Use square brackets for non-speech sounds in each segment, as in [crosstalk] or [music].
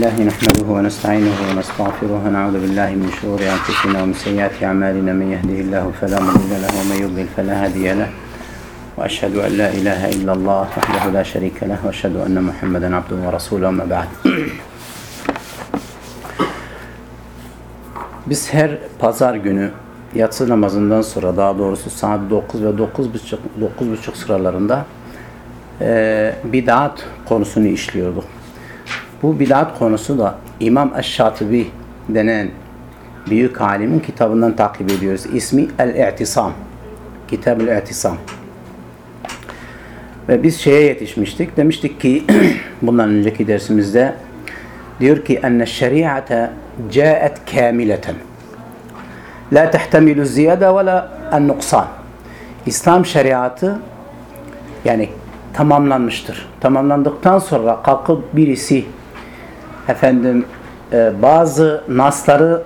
لله نحمده ونستعينه ونستغفره ونعوذ بالله من شرور أنفسنا ومن سيئات أعمالنا من يهده الله فلا مضل له ومن يضلل فلا هادي له وأشهد أن لا إله إلا الله وحده لا شريك له وأشهد أن محمدا عبده ورسوله أما بعد Biz her pazar günü yatsı namazından sonra daha doğrusu saat 9 ve 9.30 9.30 sıralarında e, bidat konusunu işliyorduk. Bu bid'at konusu da İmam Eş-Şatibi denen büyük alimin kitabından takip ediyoruz. İsmi El-İ'tisam. Kitab El-İ'tisam. Ve biz şeye yetişmiştik. Demiştik ki [clears throat] bundan önceki dersimizde diyor ki enne şeriate caet kamileten. La tehtemilu ziyade ve la en-nuksan. İslam şeriatı yani tamamlanmıştır. Tamamlandıktan sonra kalkıp birisi efendim e, bazı nasları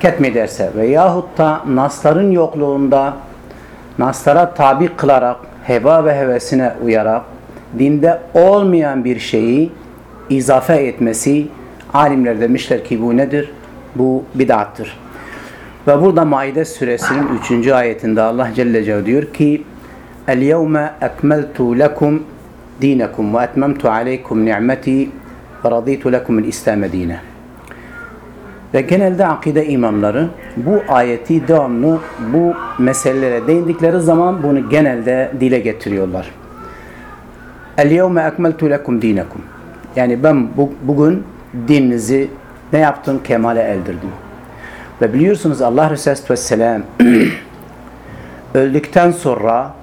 ketmederse veyahut da nasların yokluğunda naslara tabi kılarak heva ve hevesine uyarak dinde olmayan bir şeyi izafe etmesi alimler demişler ki bu nedir? Bu bid'attır. Ve burada Maide suresinin 3. ayetinde Allah Celle Celaluhu diyor ki El-yevme ekmeltu lekum dinekum ve etmemtu aleykum ni'meti raditu lekum el-İslam dine. Ve genelde akide imamları bu ayeti devamlı bu meselelere değindikleri zaman bunu genelde dile getiriyorlar. El-yevme ekmeltu lekum dinekum. Yani ben bu, bugün dininizi ne yaptım? Kemale erdirdim. Ve biliyorsunuz Allah Resulü Vesselam [clears throat] öldükten sonra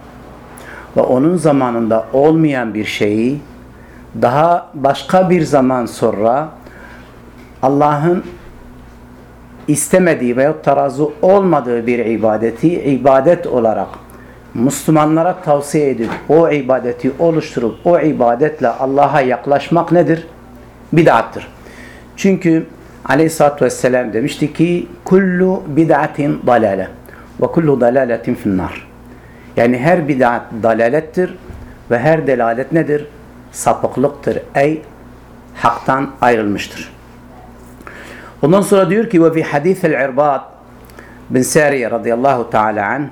ve onun zamanında olmayan bir şeyi daha başka bir zaman sonra Allah'ın istemediği veya tarazı olmadığı bir ibadeti ibadet olarak Müslümanlara tavsiye edip o ibadeti oluşturup o ibadetle Allah'a yaklaşmak nedir? Bid'attır. Çünkü Aleyhisselatü Vesselam demişti ki kullu bid'atin dalale ve kullu dalaletin finnar. Yani her bid'at dalalettir ve her delalet nedir? Sapıklıktır. Ey haktan ayrılmıştır. Ondan sonra diyor ki ve fi hadis el-İrbad bin Sariye radıyallahu teala an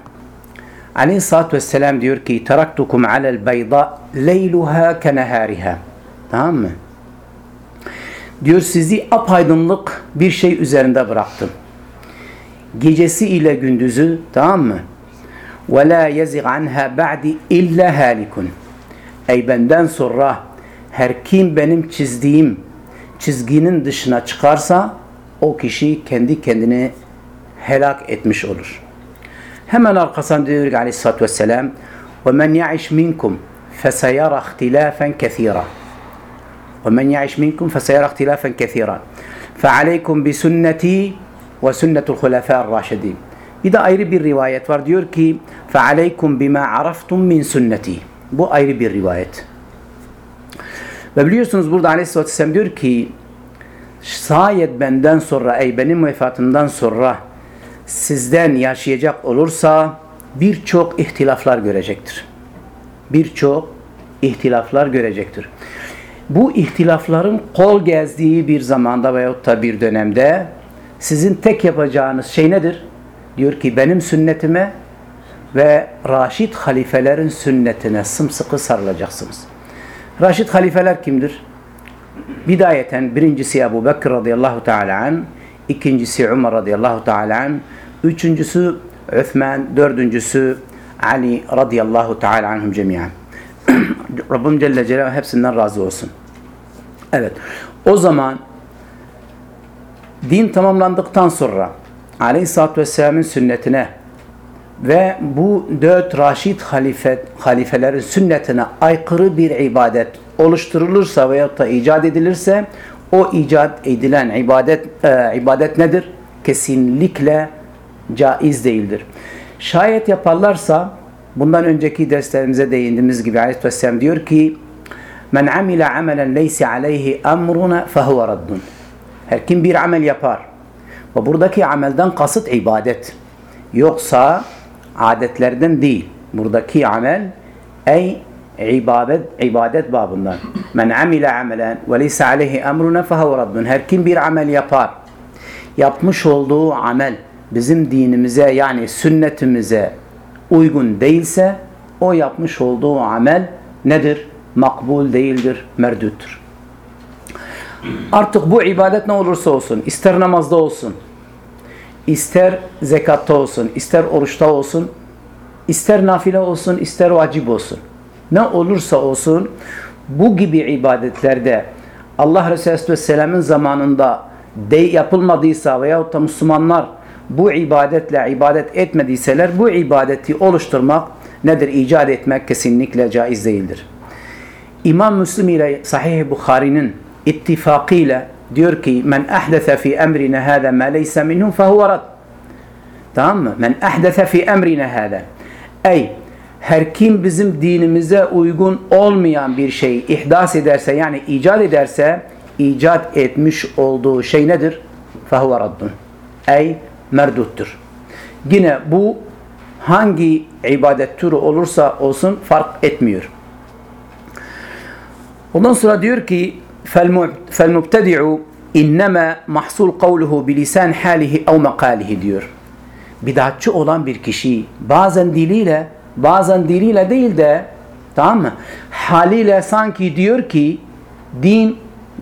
Aleyhisselatü Vesselam diyor ki teraktukum alel beyda leyluha kenehariha. Tamam mı? Diyor sizi apaydınlık bir şey üzerinde bıraktım. Gecesi ile gündüzü tamam mı? Ve la yezig anha ba'di illa. Ey benden sonra her kim benim çizdiğim çizginin dışına çıkarsa o kişi kendi kendini helak etmiş olur. Hemen arkasından diyor ki aleyhissalatü vesselam وَمَنْ يَعِشْ مِنْكُمْ فَسَيَرَ اخْتِلَافًا كَثِيرًا ومن يعش منكم فسيرى اختلافا كثيرا فعليكم بسنتي وسنة الخلفاء الراشدين Bir de ayrı bir rivayet var. Diyor ki فَعَلَيْكُمْ بِمَا عَرَفْتُمْ مِنْ سُنَّتِي Bu ayrı bir rivayet. Ve biliyorsunuz burada Aleyhisselatü Vesselam diyor ki şayet benden sonra ey benim vefatımdan sonra sizden yaşayacak olursa birçok ihtilaflar görecektir. Birçok ihtilaflar görecektir. Bu ihtilafların kol gezdiği bir zamanda veyahut da bir dönemde sizin tek yapacağınız şey nedir? Diyor ki benim sünnetime ve Raşid halifelerin sünnetine sımsıkı sarılacaksınız. Raşid halifeler kimdir? Bidayeten birincisi Ebu Bekir radıyallahu teala an, ikincisi Umar radıyallahu teala an, üçüncüsü Üthman, dördüncüsü Ali radıyallahu teala anhum cemiyen. [clears throat] Rabbim Celle Celaluhu hepsinden razı olsun. Evet. O zaman din tamamlandıktan sonra Aleyhisselatü Vesselam'ın sünnetine ve bu dört Raşid halife, halifelerin sünnetine aykırı bir ibadet oluşturulursa veyahut da icat edilirse o icat edilen ibadet e, ibadet nedir? Kesinlikle caiz değildir. Şayet yaparlarsa bundan önceki derslerimize değindiğimiz gibi Aleyhisselam diyor ki Men amile amelen leysi aleyhi emruna fehuve raddun. Her kim bir amel yapar ve buradaki amelden kasıt ibadet. Yoksa adetlerden değil. Buradaki amel ey ibadet ibadet babından. Men amile amelen ve leysa aleyhi emruna fehuve raddun. Her kim bir amel yapar. Yapmış olduğu amel bizim dinimize yani sünnetimize uygun değilse o yapmış olduğu amel nedir? Makbul değildir, merduttur. Artık bu ibadet ne olursa olsun, ister namazda olsun, ister zekatta olsun, ister oruçta olsun, ister nafile olsun, ister vacip olsun. Ne olursa olsun bu gibi ibadetlerde Allah Resulü Aleyhisselam'ın zamanında de yapılmadıysa veyahut da Müslümanlar bu ibadetle ibadet etmediyseler bu ibadeti oluşturmak nedir? İcat etmek kesinlikle caiz değildir. İmam Müslim ile Sahih Bukhari'nin ittifakıyla diyor ki men ahdese fi emrina hâzâ ma leyse minhum fehuve rad. Tamam mı? Men ahdese fi emrina hâzâ. Ey her kim bizim dinimize uygun olmayan bir şeyi ihdas ederse yani icat ederse icat etmiş olduğu şey nedir? Fehuve raddun. Ey merduttur. Yine bu hangi ibadet türü olursa olsun fark etmiyor. Ondan sonra diyor ki فَالْمُبْتَدِعُ اِنَّمَا mahsul kavluhu bilisan halihi ev makalihi diyor. Bidatçı olan bir kişi bazen diliyle bazen diliyle değil de tamam mı? Haliyle sanki diyor ki din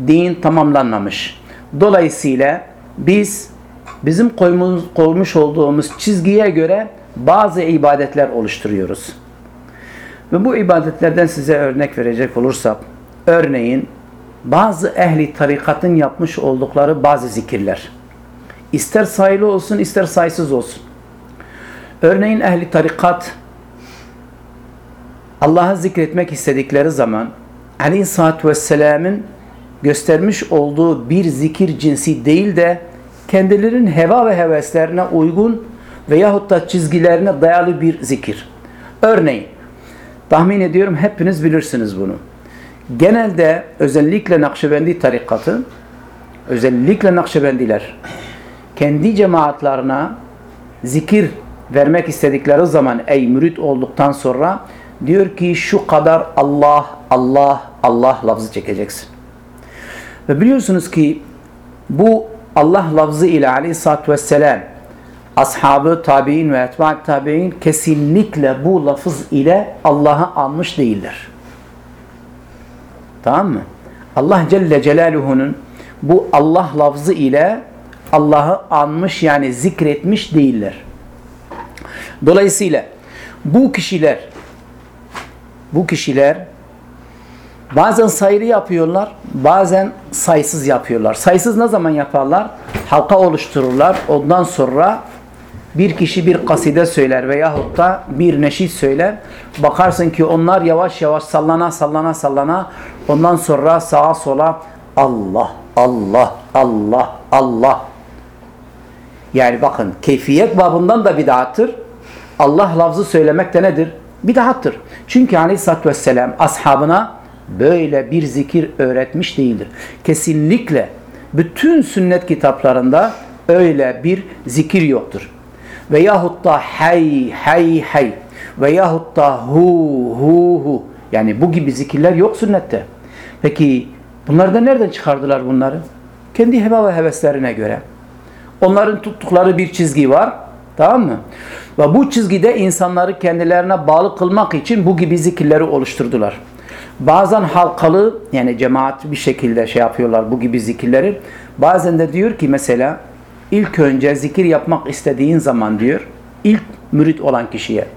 din tamamlanmamış. Dolayısıyla biz bizim koymuş, koymuş olduğumuz çizgiye göre bazı ibadetler oluşturuyoruz. Ve bu ibadetlerden size örnek verecek olursak örneğin bazı ehli tarikatın yapmış oldukları bazı zikirler. İster sayılı olsun ister sayısız olsun. Örneğin ehli tarikat Allah'ı zikretmek istedikleri zaman Aleyhisselatü Vesselam'ın göstermiş olduğu bir zikir cinsi değil de kendilerinin heva ve heveslerine uygun veyahut da çizgilerine dayalı bir zikir. Örneğin tahmin ediyorum hepiniz bilirsiniz bunu. Genelde özellikle Nakşibendi tarikatı özellikle Nakşibendiler kendi cemaatlerine zikir vermek istedikleri zaman ey mürit olduktan sonra diyor ki şu kadar Allah Allah Allah lafzı çekeceksin. Ve biliyorsunuz ki bu Allah lafzı ile aleyhissalatü vesselam ashabı, tabi'in ve etba'at tabi'in kesinlikle bu lafız ile Allah'ı anmış değiller. Tamam mı? Allah Celle Celaluhu'nun bu Allah lafzı ile Allah'ı anmış yani zikretmiş değiller. Dolayısıyla bu kişiler bu kişiler bazen sayılı yapıyorlar, bazen sayısız yapıyorlar. Sayısız ne zaman yaparlar? Halka oluştururlar. Ondan sonra bir kişi bir kaside söyler veyahut da bir neşit söyler. Bakarsın ki onlar yavaş yavaş sallana sallana sallana ondan sonra sağa sola Allah, Allah, Allah, Allah. Yani bakın keyfiyet babından da bidattır. Allah lafzı söylemek de nedir? Bidattır. Çünkü aleyhissalatü vesselam ashabına böyle bir zikir öğretmiş değildir. Kesinlikle bütün sünnet kitaplarında öyle bir zikir yoktur veyahut da hay hay hay veyahut da hu hu hu yani bu gibi zikirler yok sünnette. Peki bunları da nereden çıkardılar bunları? Kendi heva ve heveslerine göre. Onların tuttukları bir çizgi var. Tamam mı? Ve bu çizgide insanları kendilerine bağlı kılmak için bu gibi zikirleri oluşturdular. Bazen halkalı yani cemaat bir şekilde şey yapıyorlar bu gibi zikirleri. Bazen de diyor ki mesela ilk önce zikir yapmak istediğin zaman diyor ilk mürit olan kişiye.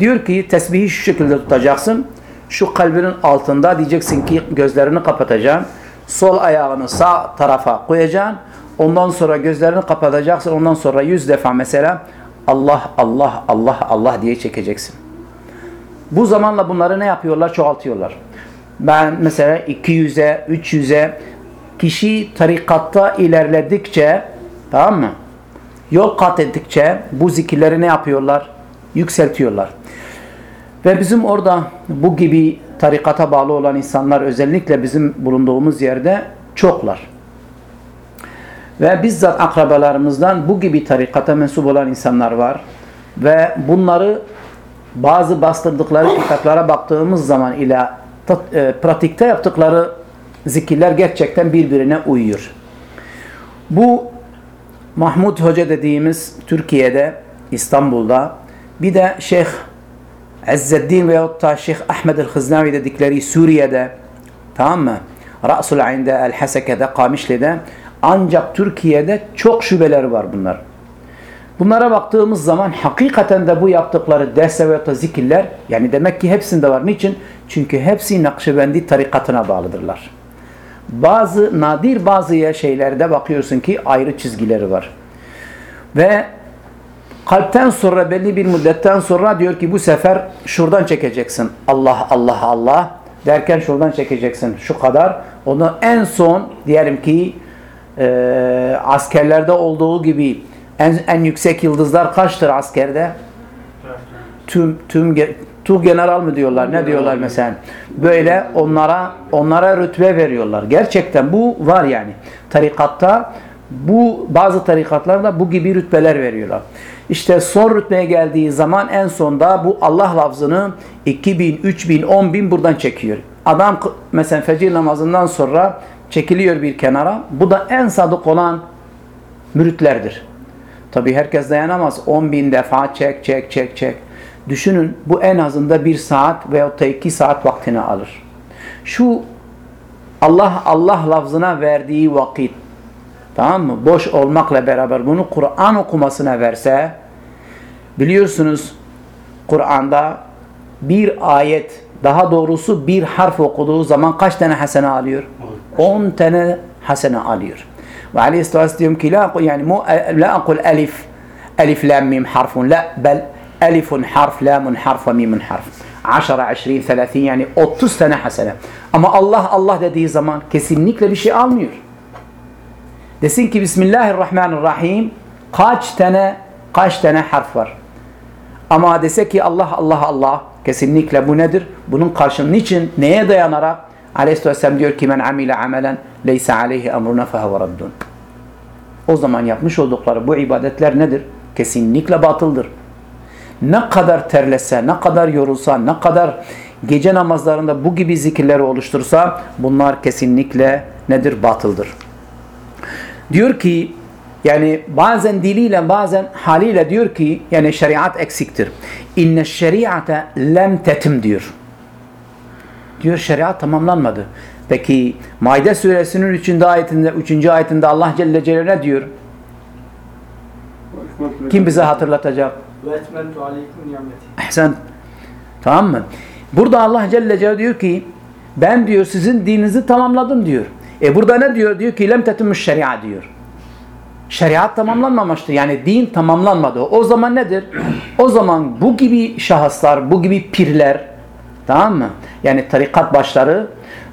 Diyor ki tesbihi şu şekilde tutacaksın. Şu kalbinin altında diyeceksin ki gözlerini kapatacaksın sol ayağını sağ tarafa koyacaksın. Ondan sonra gözlerini kapatacaksın. Ondan sonra yüz defa mesela Allah Allah Allah Allah diye çekeceksin. Bu zamanla bunları ne yapıyorlar? Çoğaltıyorlar. Ben mesela 200'e 300'e kişi tarikatta ilerledikçe Tamam mı? Yol kat ettikçe bu zikirleri ne yapıyorlar? Yükseltiyorlar. Ve bizim orada bu gibi tarikata bağlı olan insanlar özellikle bizim bulunduğumuz yerde çoklar. Ve bizzat akrabalarımızdan bu gibi tarikata mensup olan insanlar var. Ve bunları bazı bastırdıkları kitaplara baktığımız zaman ile pratikte yaptıkları zikirler gerçekten birbirine uyuyor. Bu Mahmud Hoca dediğimiz Türkiye'de, İstanbul'da bir de Şeyh Ezzeddin veyahut da Şeyh Ahmed el-Hıznavi dedikleri Suriye'de tamam mı? Ra'sul Ayn'de, El-Haseke'de, Kamişli'de ancak Türkiye'de çok şubeleri var bunlar. Bunlara baktığımız zaman hakikaten de bu yaptıkları ders ve da zikirler yani demek ki hepsinde var. Niçin? Çünkü hepsi Nakşibendi tarikatına bağlıdırlar. Bazı nadir bazı şeylerde bakıyorsun ki ayrı çizgileri var. Ve kalpten sonra belli bir müddetten sonra diyor ki bu sefer şuradan çekeceksin. Allah Allah Allah derken şuradan çekeceksin. Şu kadar. Onu en son diyelim ki e, askerlerde olduğu gibi en, en yüksek yıldızlar kaçtır askerde? Tüm tüm tu general mı diyorlar? Ne diyorlar mesela? Böyle onlara onlara rütbe veriyorlar. Gerçekten bu var yani. Tarikatta bu bazı tarikatlarda bu gibi rütbeler veriyorlar. İşte son rütbeye geldiği zaman en sonda bu Allah lafzını 2000, 3000, 10000 buradan çekiyor. Adam mesela fecir namazından sonra çekiliyor bir kenara. Bu da en sadık olan müritlerdir. Tabi herkes dayanamaz. 10 bin defa çek çek çek çek. Düşünün bu en azında bir saat veyahut da iki saat vaktini alır. Şu Allah Allah lafzına verdiği vakit tamam mı? Boş olmakla beraber bunu Kur'an okumasına verse biliyorsunuz Kur'an'da bir ayet daha doğrusu bir harf okuduğu zaman kaç tane hasene alıyor? 10 tane hasene alıyor. Ve aleyhisselatü diyorum ki la, yani la akul elif elif lam mim harfun la bel elifun harf lamun harf ve mimun harf. 10, 20, 30 yani 30 tane hasene. Ama Allah Allah dediği zaman kesinlikle bir şey almıyor. Desin ki Bismillahirrahmanirrahim kaç tane kaç tane harf var? Ama dese ki Allah Allah Allah kesinlikle bu nedir? Bunun karşılığı niçin? Neye dayanarak? Aleyhisselam diyor ki men amile amelen leysa aleyhi emruna fehuve raddun. O zaman yapmış oldukları bu ibadetler nedir? Kesinlikle batıldır. Ne kadar terlese, ne kadar yorulsa, ne kadar gece namazlarında bu gibi zikirleri oluştursa bunlar kesinlikle nedir? Batıldır. Diyor ki yani bazen diliyle bazen haliyle diyor ki yani şeriat eksiktir. İnne şeriate lem tetim diyor. Diyor şeriat tamamlanmadı. Peki Maide suresinin 3. ayetinde 3. ayetinde Allah Celle Celaluhu ne diyor? Kim bize hatırlatacak? Ahsen. Tamam mı? Burada Allah Celle Celaluhu diyor ki ben diyor sizin dininizi tamamladım diyor. E burada ne diyor? Diyor ki lem tetimüş şeria diyor. Şeriat tamamlanmamıştı. Yani din tamamlanmadı. O zaman nedir? O zaman bu gibi şahıslar, bu gibi pirler tamam mı? Yani tarikat başları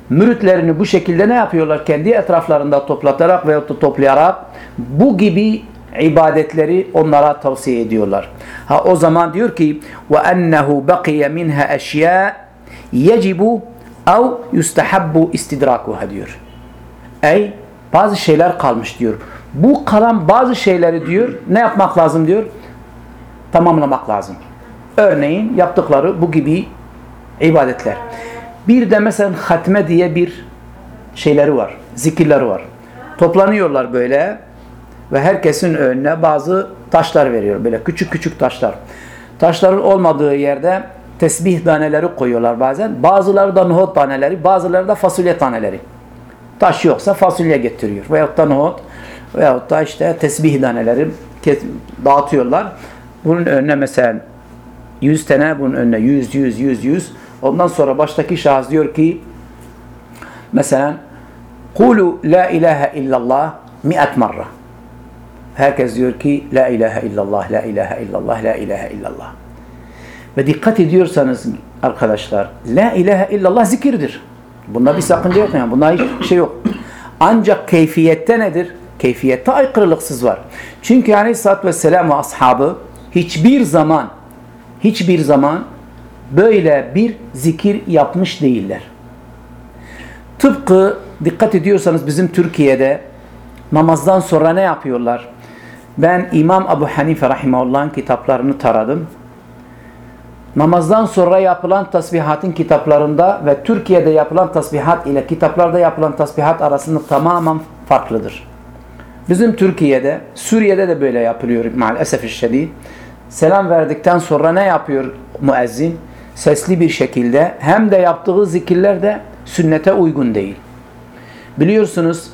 müritlerini bu şekilde ne yapıyorlar? Kendi etraflarında toplatarak veya toplayarak bu gibi ibadetleri onlara tavsiye ediyorlar. Ha o zaman diyor ki ve ennehu baqiye minha eşya yecibu ev yustahabbu istidrakuha diyor. Ey bazı şeyler kalmış diyor. Bu kalan bazı şeyleri diyor ne yapmak lazım diyor? Tamamlamak lazım. Örneğin yaptıkları bu gibi ibadetler. Bir de mesela hatme diye bir şeyleri var. Zikirleri var. Toplanıyorlar böyle ve herkesin önüne bazı taşlar veriyor. Böyle küçük küçük taşlar. Taşların olmadığı yerde tesbih taneleri koyuyorlar bazen. Bazıları da nohut taneleri, bazıları da fasulye taneleri. Taş yoksa fasulye getiriyor. Veyahut da nohut veyahut da işte tesbih taneleri dağıtıyorlar. Bunun önüne mesela 100 tane bunun önüne 100 100 100 100 ondan sonra baştaki şahıs diyor ki mesela Kulu la ilahe illallah mi'at marra. Herkes diyor ki la ilahe illallah, la ilahe illallah, la ilahe illallah. Ve dikkat ediyorsanız arkadaşlar la ilahe illallah zikirdir. Bunda bir sakınca yok yani. Bunda hiçbir şey yok. Ancak keyfiyette nedir? Keyfiyette aykırılıksız var. Çünkü aleyhissalatü vesselam ve ashabı hiçbir zaman hiçbir zaman böyle bir zikir yapmış değiller. Tıpkı dikkat ediyorsanız bizim Türkiye'de namazdan sonra ne yapıyorlar? Ben İmam Abu Hanife Rahimahullah'ın kitaplarını taradım. namazdan sonra yapılan tasbihatın kitaplarında ve Türkiye'de yapılan tasbihat ile kitaplarda yapılan tasbihat arasında tamamen farklıdır. Bizim Türkiye'de, Suriye'de de böyle yapılıyor maalesef şiddet. Selam verdikten sonra ne yapıyor müezzin? Sesli bir şekilde hem de yaptığı zikirler de sünnete uygun değil. Biliyorsunuz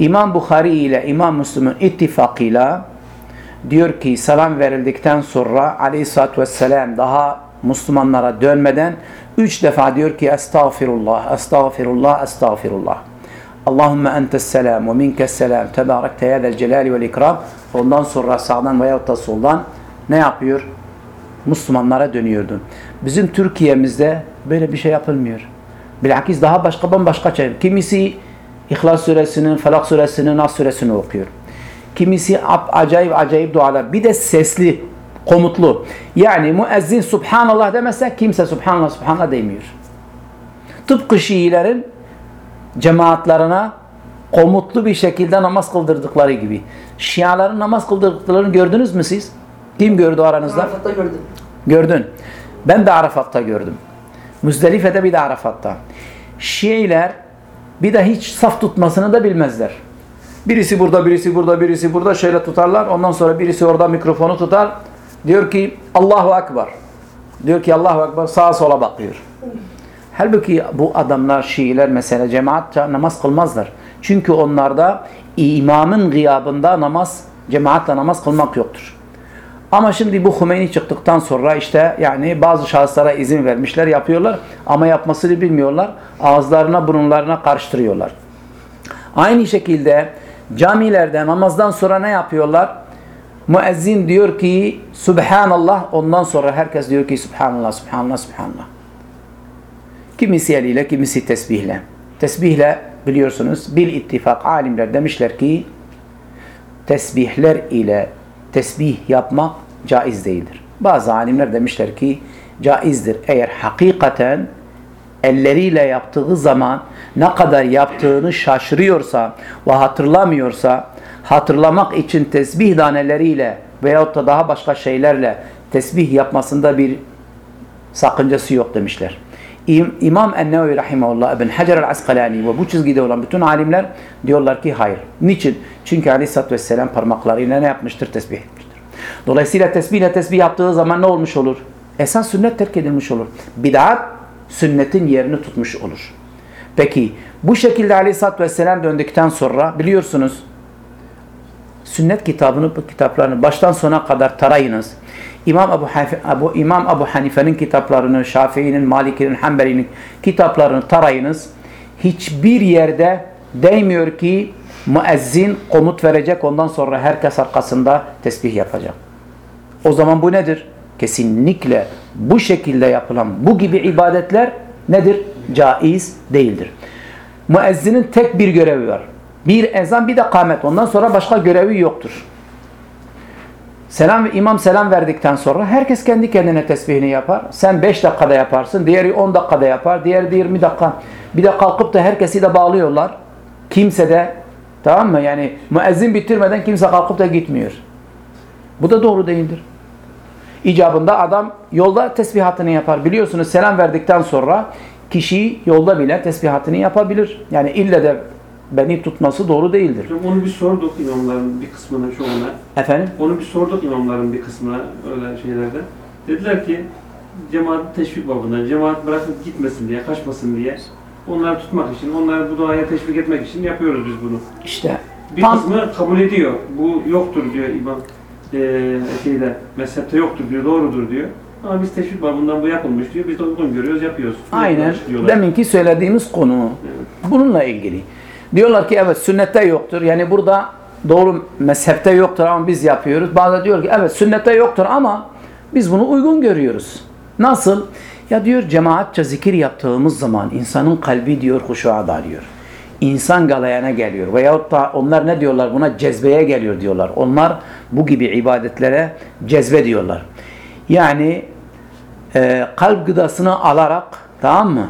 İmam Bukhari ile İmam Müslüm'ün ittifakıyla diyor ki selam verildikten sonra aleyhissalatü vesselam daha Müslümanlara dönmeden üç defa diyor ki estağfirullah, estağfirullah, estağfirullah. Allahümme entes selam ve minkes selam tebarekte yedel celali vel ikram. Ondan sonra sağdan veyahut da soldan ne yapıyor? Müslümanlara dönüyordu. Bizim Türkiye'mizde böyle bir şey yapılmıyor. Bilakis daha başka bambaşka şey. Kimisi İhlas suresinin, Felak suresinin, Nas suresini okuyor. Kimisi acayip acayip dualar. Bir de sesli, komutlu. Yani müezzin Subhanallah demezse kimse Subhanallah Subhanallah demiyor. Tıpkı Şiilerin cemaatlerine komutlu bir şekilde namaz kıldırdıkları gibi. Şiaların namaz kıldırdıklarını gördünüz mü siz? Kim gördü aranızda? Arafat'ta gördüm. Gördün. Ben de Arafat'ta gördüm. Müzdelife'de bir de Arafat'ta. Şiiler bir de hiç saf tutmasını da bilmezler. Birisi burada, birisi burada, birisi burada şöyle tutarlar. Ondan sonra birisi orada mikrofonu tutar. Diyor ki Allahu Ekber. Diyor ki Allahu Ekber sağa sola bakıyor. Halbuki bu adamlar Şiiler mesela cemaatçe namaz kılmazlar. Çünkü onlarda imamın gıyabında namaz, cemaatle namaz kılmak yoktur. Ama şimdi bu Hümeyni çıktıktan sonra işte yani bazı şahıslara izin vermişler yapıyorlar ama yapmasını bilmiyorlar. Ağızlarına burunlarına karıştırıyorlar. Aynı şekilde camilerde namazdan sonra ne yapıyorlar? Müezzin diyor ki Subhanallah ondan sonra herkes diyor ki Subhanallah, Subhanallah, Subhanallah. Kimisi eliyle, kimisi tesbihle. Tesbihle biliyorsunuz bil ittifak alimler demişler ki tesbihler ile tesbih yapmak caiz değildir. Bazı alimler demişler ki caizdir. Eğer hakikaten elleriyle yaptığı zaman ne kadar yaptığını şaşırıyorsa ve hatırlamıyorsa hatırlamak için tesbih daneleriyle veyahut da daha başka şeylerle tesbih yapmasında bir sakıncası yok demişler. İmam Ennevi Rahimahullah İbn Hacer el-Askalani ve bu çizgide olan bütün alimler diyorlar ki hayır. Niçin? Çünkü Aleyhisselatü Vesselam parmaklarıyla ne yapmıştır? Tesbih etmiştir. Dolayısıyla tesbihle tesbih yaptığı zaman ne olmuş olur? Esas sünnet terk edilmiş olur. Bid'at sünnetin yerini tutmuş olur. Peki bu şekilde Aleyhisselatü Vesselam döndükten sonra biliyorsunuz sünnet kitabını, kitaplarını baştan sona kadar tarayınız. İmam Abu, Abu, İmam Abu Hanife'nin kitaplarını, Şafii'nin, Maliki'nin, Hanbeli'nin kitaplarını tarayınız. Hiçbir yerde değmiyor ki müezzin komut verecek ondan sonra herkes arkasında tesbih yapacak. O zaman bu nedir? Kesinlikle bu şekilde yapılan bu gibi ibadetler nedir? Caiz değildir. Müezzinin tek bir görevi var. Bir ezan bir de kamet. Ondan sonra başka görevi yoktur. Selam imam selam verdikten sonra herkes kendi kendine tesbihini yapar. Sen 5 dakikada yaparsın, diğeri 10 dakikada yapar, diğeri de 20 dakika. Bir de kalkıp da herkesi de bağlıyorlar. Kimse de tamam mı? Yani müezzin bitirmeden kimse kalkıp da gitmiyor. Bu da doğru değildir. İcabında adam yolda tesbihatını yapar. Biliyorsunuz selam verdikten sonra kişi yolda bile tesbihatını yapabilir. Yani ille de beni tutması doğru değildir. Hocam onu bir sorduk imamların bir kısmına çoğuna. Efendim? Onu bir sorduk imamların bir kısmına öyle şeylerde. Dediler ki cemaat teşvik babından, cemaat bırakıp gitmesin diye, kaçmasın diye onları tutmak için, onları bu duaya teşvik etmek için yapıyoruz biz bunu. İşte Bir tam kısmı kabul ediyor. Bu yoktur diyor imam. Ee, şeyde, mezhepte yoktur diyor, doğrudur diyor. Ama biz teşvik babından bu yapılmış diyor. Biz de uygun görüyoruz, yapıyoruz. aynen deminki söylediğimiz konu bununla ilgili. Diyorlar ki evet sünnette yoktur. Yani burada doğru mezhepte yoktur ama biz yapıyoruz. Bazı diyor ki evet sünnette yoktur ama biz bunu uygun görüyoruz. Nasıl? Ya diyor cemaatçe zikir yaptığımız zaman insanın kalbi diyor huşuğa dalıyor. İnsan galayana geliyor. Veyahut da onlar ne diyorlar buna? Cezbeye geliyor diyorlar. Onlar bu gibi ibadetlere cezbe diyorlar. Yani e, kalp gıdasını alarak tamam mı?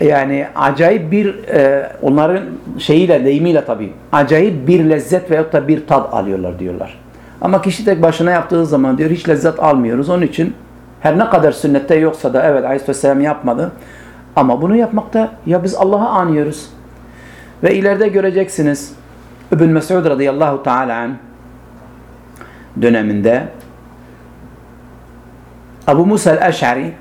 Yani acayip bir e, onların şeyiyle deyimiyle tabii acayip bir lezzet veyahut da bir tad alıyorlar diyorlar. Ama kişi tek başına yaptığı zaman diyor hiç lezzet almıyoruz. Onun için Her ne kadar sünnette yoksa da evet Aleyhisselam yapmadı. Ama bunu yapmakta ya biz Allah'ı anıyoruz. Ve ileride göreceksiniz İbn Mesud radıyallahu teala döneminde Abu Musa el-Eş'ari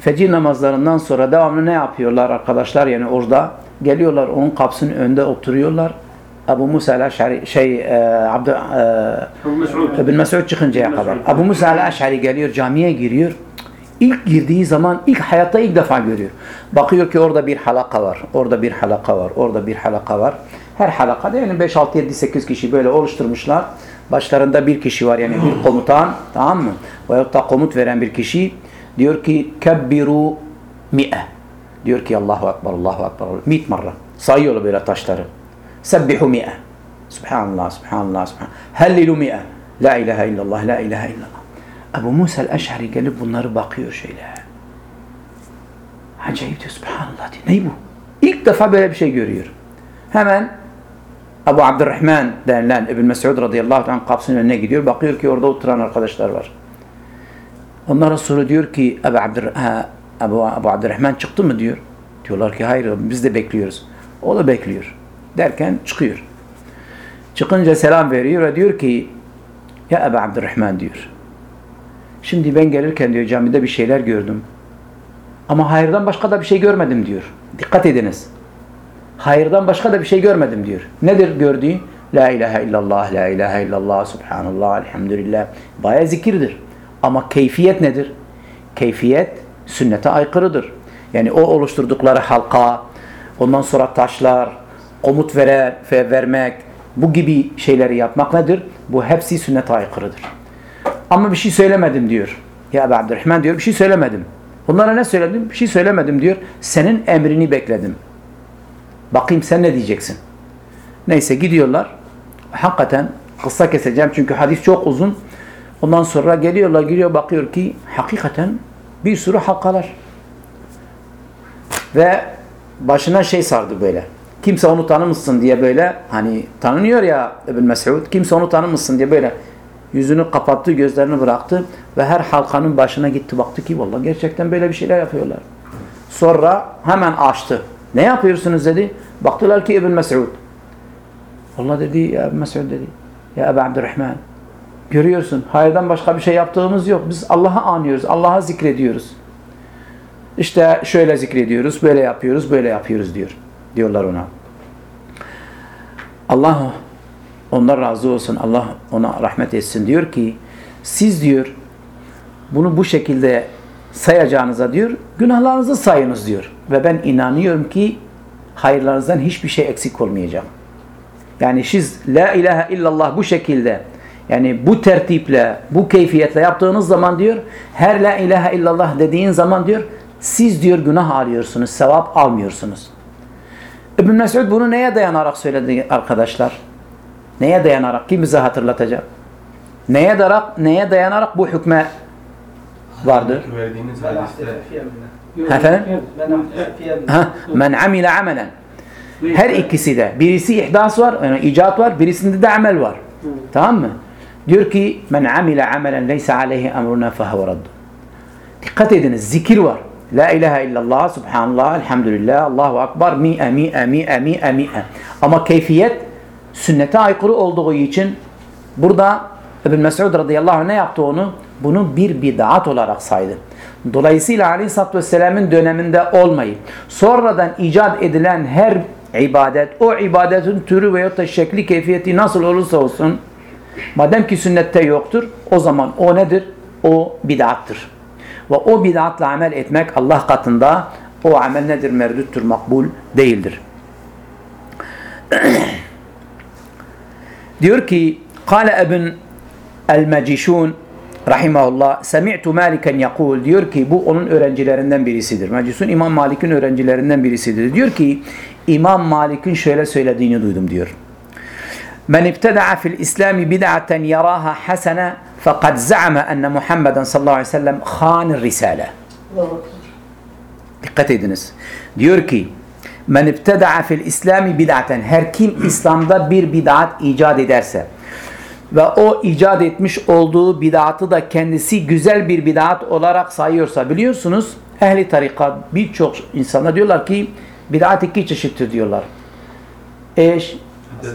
fecir namazlarından sonra devamlı ne yapıyorlar arkadaşlar? Yani orada geliyorlar onun kapısının önünde oturuyorlar. Abu Musa el-Eş'ari şey e, Abdü, e, Ebu Mes'ud. Çıkıncaya kadar. Abu Musa el-Eş'ari geliyor camiye giriyor. İlk girdiği zaman ilk hayatta ilk defa görüyor. Bakıyor ki orada bir halaka var. Orada bir halaka var. Orada bir halaka var. Her halakada yani 5 6 7 8 kişi böyle oluşturmuşlar. Başlarında bir kişi var yani bir komutan tamam mı? Veyahut da komut veren bir kişi diyor ki kebbiru mi'e. Diyor ki Allahu Ekber, Allahu Ekber. Mit marra. Sayıyorlar böyle taşları. Sebbihu mi'e. Subhanallah, Subhanallah, Subhanallah. Hellilu mi'e. La ilahe illallah, la ilahe illallah. Ebu Musa el-Eş'ari gelip bunları bakıyor şöyle. Acayip diyor, Subhanallah diyor. Ne bu? İlk defa böyle bir şey görüyor. Hemen Ebu Abdurrahman denilen İbn Mesud radıyallahu anh kapısının önüne gidiyor. Bakıyor ki orada oturan arkadaşlar var. Onlara sonra diyor ki Ebu, Abdur, ha, Ebu, Ebu Abdurrahman çıktı mı diyor. Diyorlar ki hayır biz de bekliyoruz. O da bekliyor. Derken çıkıyor. Çıkınca selam veriyor ve diyor ki ya Ebu Abdurrahman diyor. Şimdi ben gelirken diyor camide bir şeyler gördüm. Ama hayırdan başka da bir şey görmedim diyor. Dikkat ediniz. Hayırdan başka da bir şey görmedim diyor. Nedir gördüğü? La ilahe illallah, la ilahe illallah, subhanallah, elhamdülillah. Baya zikirdir. Ama keyfiyet nedir? Keyfiyet sünnete aykırıdır. Yani o oluşturdukları halka, ondan sonra taşlar, komut vere, ve vermek, bu gibi şeyleri yapmak nedir? Bu hepsi sünnete aykırıdır. Ama bir şey söylemedim diyor. Ya Ebu Abdurrahman diyor bir şey söylemedim. Onlara ne söyledim? Bir şey söylemedim diyor. Senin emrini bekledim. Bakayım sen ne diyeceksin? Neyse gidiyorlar. Hakikaten kısa keseceğim çünkü hadis çok uzun. Ondan sonra geliyorlar giriyor bakıyor ki hakikaten bir sürü halkalar. Ve başına şey sardı böyle. Kimse onu tanımışsın diye böyle hani tanınıyor ya İbn Mesud. Kimse onu tanımışsın diye böyle yüzünü kapattı, gözlerini bıraktı ve her halkanın başına gitti. Baktı ki vallahi gerçekten böyle bir şeyler yapıyorlar. Sonra hemen açtı. Ne yapıyorsunuz dedi. Baktılar ki İbn Mesud. Allah dedi ya Mesud dedi. Ya Ebu Abdurrahman. Görüyorsun hayırdan başka bir şey yaptığımız yok. Biz Allah'ı anıyoruz. Allah'ı zikrediyoruz. İşte şöyle zikrediyoruz, böyle yapıyoruz, böyle yapıyoruz diyor. Diyorlar ona. Allah onlar razı olsun. Allah ona rahmet etsin. Diyor ki siz diyor bunu bu şekilde sayacağınıza diyor günahlarınızı sayınız diyor. Ve ben inanıyorum ki hayırlarınızdan hiçbir şey eksik olmayacak. Yani siz la ilahe illallah bu şekilde yani bu tertiple, bu keyfiyetle yaptığınız zaman diyor her la ilahe illallah dediğin zaman diyor siz diyor günah alıyorsunuz, sevap almıyorsunuz. İbn Mesud bunu neye dayanarak söyledi arkadaşlar? Neye dayanarak? Kim bize hatırlatacak? Neye dayanarak, neye dayanarak bu hükme vardı? Verdiğiniz hadiste Efendim? Ha, men amile amelen. Her ikisi de. Birisi ihdas var, yani icat var, birisinde de amel var. Tamam mı? Diyor ki men amile amelen leysa aleyhi emruna fehuve raddu. Dikkat ediniz zikir var. La ilahe illallah, subhanallah, elhamdülillah, Allahu akbar, mi'e, mi'e, mi'e, mi'e, mi'e. Ama keyfiyet sünnete aykırı olduğu için burada İbn Mesud radıyallahu anh ne yaptı onu? Bunu bir bid'at olarak saydı. Dolayısıyla Aleyhisselatü Vesselam'ın döneminde olmayıp sonradan icat edilen her ibadet, o ibadetin türü veyahut da şekli, keyfiyeti nasıl olursa olsun madem ki sünnette yoktur o zaman o nedir? O bid'attır. Ve o bid'atla amel etmek Allah katında o amel nedir? Merduttur, makbul değildir. [clears throat] Diyor ki Kale ibn el-Mecişun rahimahullah semi'tu Maliken yakul diyor ki bu onun öğrencilerinden birisidir. Mecişun İmam Malik'in öğrencilerinden birisidir. Diyor ki İmam Malik'in şöyle söylediğini duydum diyor. Men ibteda'a fil İslami bid'aten yaraha hasene fakat za'ama enne Muhammeden sallallahu aleyhi ve sellem khanir risale. Dikkat ediniz. Diyor ki Men ibteda'a fil İslami bid'aten her kim İslam'da bir bid'at icat ederse ve o icat etmiş olduğu bid'atı da kendisi güzel bir bid'at olarak sayıyorsa biliyorsunuz ehli tarikat birçok insanlar diyorlar ki bid'at iki çeşittir diyorlar. Eş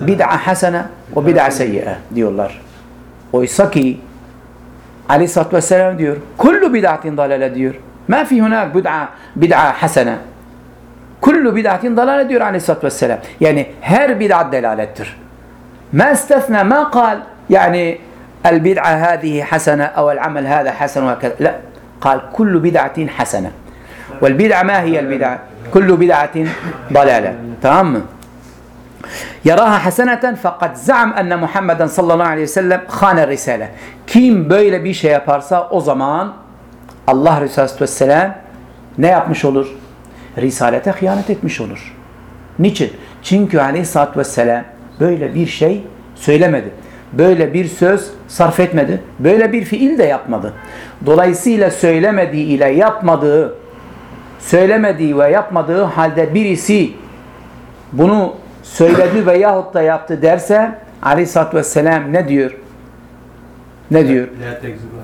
bid'a hasene ve bid'a seyyi'e diyorlar. Oysa ki Aleyhisselatü Vesselam diyor kullu bid'atin dalale diyor. Ma fi hunak bid'a bid'a hasene. Kullu bid'atin dalale diyor Aleyhisselatü Vesselam. Yani her bid'at delalettir. ما استثنى ما قال يعني البدعة هذه حسنة أو العمل هذا حسن وهكذا لا قال كل بدعة حسنة والبدعة ما هي البدعة كل بدعة ضلالة تمام Yaraha haseneten fakat zam enne Muhammeden sallallahu aleyhi ve sellem khane risale. Kim böyle bir şey yaparsa o zaman Allah Resulü Aleyhisselam ne yapmış olur? Risalete hıyanet etmiş olur. Niçin? Çünkü Aleyhisselatü Vesselam böyle bir şey söylemedi. Böyle bir söz sarf etmedi. Böyle bir fiil de yapmadı. Dolayısıyla söylemediği ile yapmadığı, söylemediği ve yapmadığı halde birisi bunu söyledi veyahut da yaptı derse Aleyhisselatü Vesselam ne diyor? Ne diyor?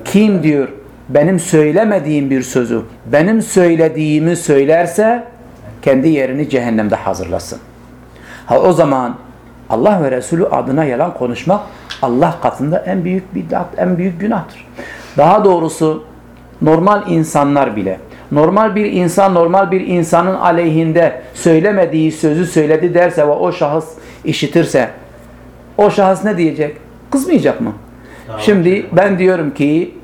Kim diyor benim söylemediğim bir sözü, benim söylediğimi söylerse kendi yerini cehennemde hazırlasın. Ha o zaman Allah ve Resulü adına yalan konuşmak Allah katında en büyük bid'at, en büyük günahtır. Daha doğrusu normal insanlar bile normal bir insan normal bir insanın aleyhinde söylemediği sözü söyledi derse ve o şahıs işitirse o şahıs ne diyecek? Kızmayacak mı? Şimdi ben diyorum ki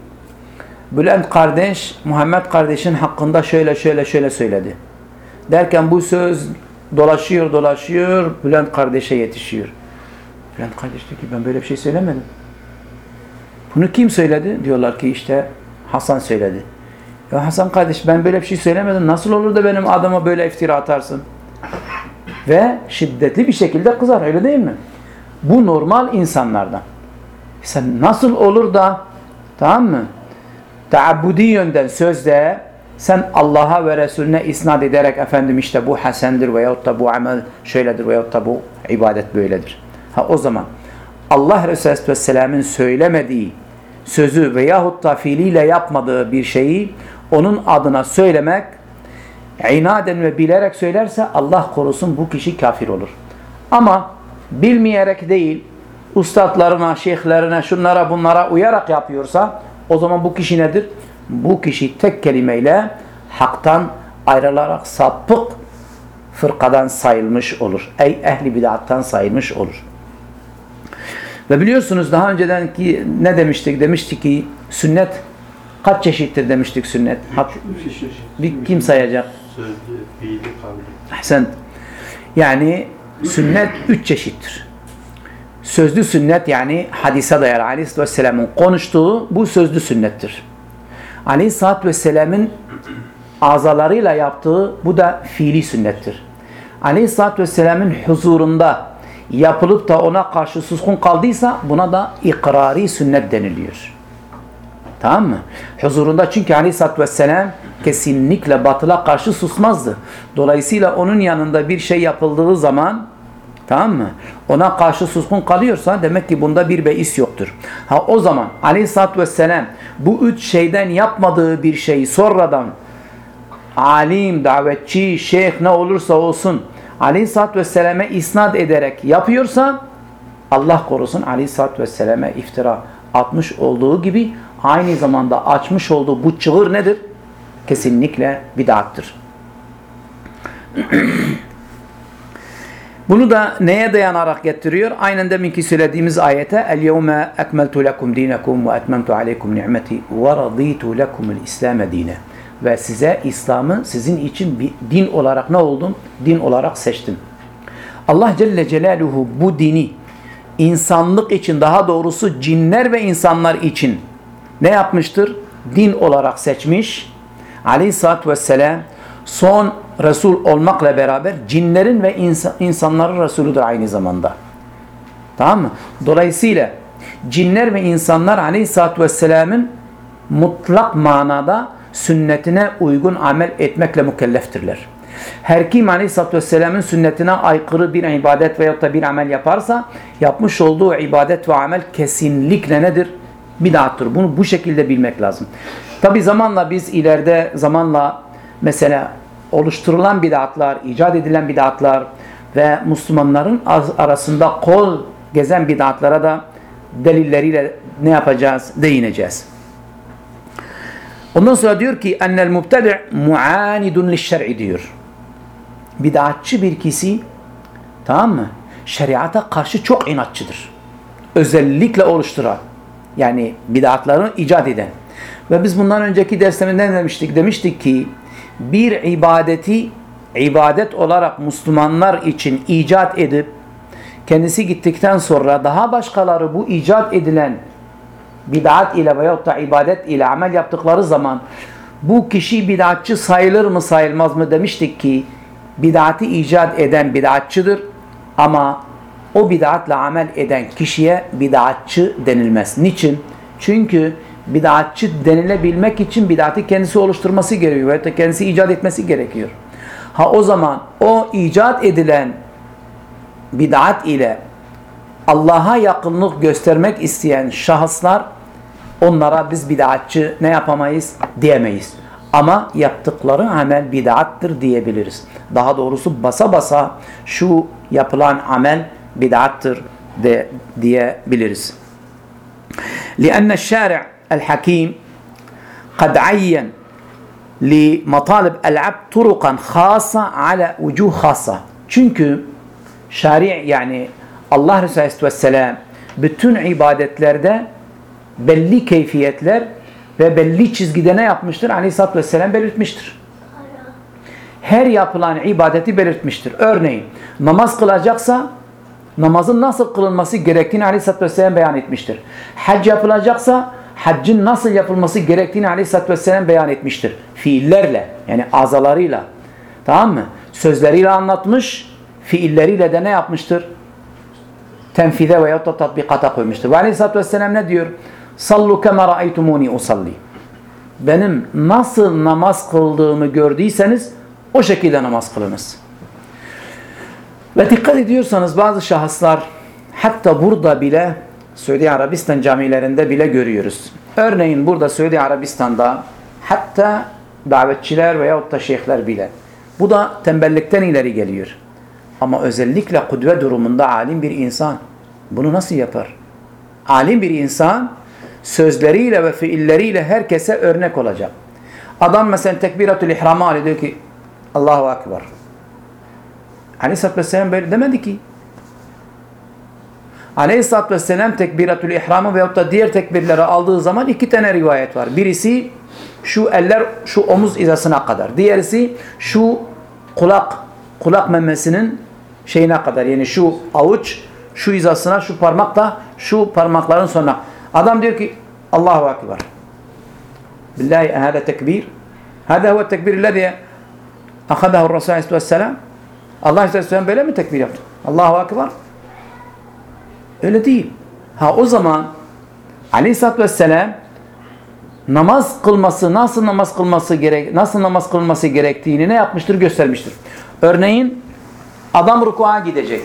Bülent kardeş Muhammed kardeşin hakkında şöyle şöyle şöyle söyledi. Derken bu söz dolaşıyor dolaşıyor Bülent kardeşe yetişiyor. Bülent kardeş diyor ki ben böyle bir şey söylemedim. Bunu kim söyledi? Diyorlar ki işte Hasan söyledi. Ya Hasan kardeş ben böyle bir şey söylemedim. Nasıl olur da benim adıma böyle iftira atarsın? Ve şiddetli bir şekilde kızar öyle değil mi? Bu normal insanlardan. Sen nasıl olur da tamam mı? Taabbudi yönden sözde sen Allah'a ve Resulüne isnat ederek efendim işte bu hasendir veyahut da bu amel şöyledir veyahut da bu ibadet böyledir. Ha o zaman Allah Resulü Aleyhisselam'ın söylemediği sözü veyahut da fiiliyle yapmadığı bir şeyi onun adına söylemek inaden ve bilerek söylerse Allah korusun bu kişi kafir olur. Ama bilmeyerek değil ustadlarına, şeyhlerine, şunlara bunlara uyarak yapıyorsa o zaman bu kişi nedir? Bu kişi tek kelimeyle haktan ayrılarak sapık fırkadan sayılmış olur. Ey ehli bid'attan sayılmış olur. Ve biliyorsunuz daha önceden ki ne demiştik? Demiştik ki sünnet kaç çeşittir demiştik sünnet. Hat, bir kim sayacak? Sözlü, fiili, kavli. Ahsen. Yani sünnet üç çeşittir. Sözlü sünnet yani hadise dayalı Aleyhisselatü Vesselam'ın konuştuğu bu sözlü sünnettir. Aleyhisselatü Vesselam'ın azalarıyla yaptığı bu da fiili sünnettir. Aleyhisselatü Vesselam'ın huzurunda yapılıp da ona karşı suskun kaldıysa buna da ikrari sünnet deniliyor. Tamam mı? Huzurunda çünkü Aleyhisselatü Vesselam kesinlikle batıla karşı susmazdı. Dolayısıyla onun yanında bir şey yapıldığı zaman tamam mı? Ona karşı suskun kalıyorsa demek ki bunda bir beis yoktur. Ha o zaman Aleyhisselatü Vesselam bu üç şeyden yapmadığı bir şeyi sonradan alim, davetçi, şeyh ne olursa olsun Aleyhisselatü Vesselam'a isnat ederek yapıyorsa Allah korusun Aleyhisselatü Vesselam'a iftira atmış olduğu gibi aynı zamanda açmış olduğu bu çığır nedir? Kesinlikle bid'attır. Bunu da neye dayanarak getiriyor? Aynen deminki söylediğimiz ayete El-yevme ekmeltu lekum dinekum ve etmemtu aleykum ni'meti ve raditu lekumul islame. Ve size İslam'ı sizin için bir din olarak ne oldum? Din olarak seçtim. Allah Celle Celaluhu bu dini insanlık için daha doğrusu cinler ve insanlar için ne yapmıştır? Din olarak seçmiş. Aleyhisselatü Vesselam son Resul olmakla beraber cinlerin ve insan, insanların Resulüdür aynı zamanda. Tamam mı? Dolayısıyla cinler ve insanlar Aleyhisselatü Vesselam'ın mutlak manada sünnetine uygun amel etmekle mükelleftirler. Her kim Aleyhisselatü Vesselam'ın sünnetine aykırı bir ibadet veyahut da bir amel yaparsa yapmış olduğu ibadet ve amel kesinlikle nedir? Bid'attır. Bunu bu şekilde bilmek lazım. Tabi zamanla biz ileride zamanla mesela oluşturulan bid'atlar, icat edilen bid'atlar ve Müslümanların arasında kol gezen bid'atlara da delilleriyle ne yapacağız? Değineceğiz. Ondan sonra diyor ki ennel mubtedi' muanidun lişşer'i diyor. Bid'atçı bir kişi tamam mı? Şeriata karşı çok inatçıdır. Özellikle oluşturan. Yani bid'atları icat eden. Ve biz bundan önceki derslerimizde demiştik? Demiştik ki bir ibadeti ibadet olarak Müslümanlar için icat edip kendisi gittikten sonra daha başkaları bu icat edilen bid'at ile veyahut da ibadet ile amel yaptıkları zaman bu kişi bid'atçı sayılır mı sayılmaz mı demiştik ki bid'atı icat eden bid'atçıdır ama o bid'atla amel eden kişiye bid'atçı denilmez. Niçin? Çünkü bid'atçı denilebilmek için bid'atı kendisi oluşturması gerekiyor veyahut da kendisi icat etmesi gerekiyor. Ha o zaman o icat edilen bid'at ile Allah'a yakınlık göstermek isteyen şahıslar onlara biz bid'atçı ne yapamayız diyemeyiz. Ama yaptıkları amel bid'attır diyebiliriz. Daha doğrusu basa basa şu yapılan amel bid'attır de diyebiliriz. لأن الشارع الحكيم قد عين لمطالب العبد طرقا خاصة على وجوه خاصة. Çünkü şari yani Allah Resulü Aleyhisselam bütün ibadetlerde belli keyfiyetler ve belli çizgide ne yapmıştır? Aleyhisselatü Vesselam belirtmiştir. Her yapılan ibadeti belirtmiştir. Örneğin namaz kılacaksa namazın nasıl kılınması gerektiğini Aleyhisselatü Vesselam beyan etmiştir. Hac yapılacaksa haccın nasıl yapılması gerektiğini Aleyhisselatü Vesselam beyan etmiştir. Fiillerle yani azalarıyla tamam mı? Sözleriyle anlatmış, fiilleriyle de ne yapmıştır? tenfide veyahut da tatbikata koymuştur. Ve aleyhissalatü vesselam ne diyor? Sallu kema ra'aytumuni usalli. Benim nasıl namaz kıldığımı gördüyseniz o şekilde namaz kılınız. Ve dikkat ediyorsanız bazı şahıslar hatta burada bile Suudi Arabistan camilerinde bile görüyoruz. Örneğin burada Suudi Arabistan'da hatta davetçiler veyahut da şeyhler bile. Bu da tembellikten ileri geliyor. Ama özellikle kudve durumunda alim bir insan bunu nasıl yapar? Alim bir insan sözleriyle ve fiilleriyle herkese örnek olacak. Adam mesela tekbiratul ihramı alıyor diyor ki Allahu Ekber. Aleyhisselatü Vesselam böyle demedi ki. Aleyhisselatü Vesselam tekbiratul ihramı veyahut da diğer tekbirleri aldığı zaman iki tane rivayet var. Birisi şu eller şu omuz izasına kadar. Diğerisi şu kulak kulak memesinin şeyine kadar. Yani şu avuç şu hizasına şu parmak da şu parmakların sonuna. Adam diyor ki Allahu Ekber. Billahi hada tekbir. Hada huve tekbir lezi ahadahu Resulü Aleyhisselam. Allah Aleyhisselam böyle mi tekbir yaptı? Allahu Ekber. Öyle değil. Ha o zaman Aleyhisselatü Vesselam namaz kılması, nasıl namaz kılması gerek, nasıl namaz kılması gerektiğini ne yapmıştır göstermiştir. Örneğin adam rukuğa gidecek.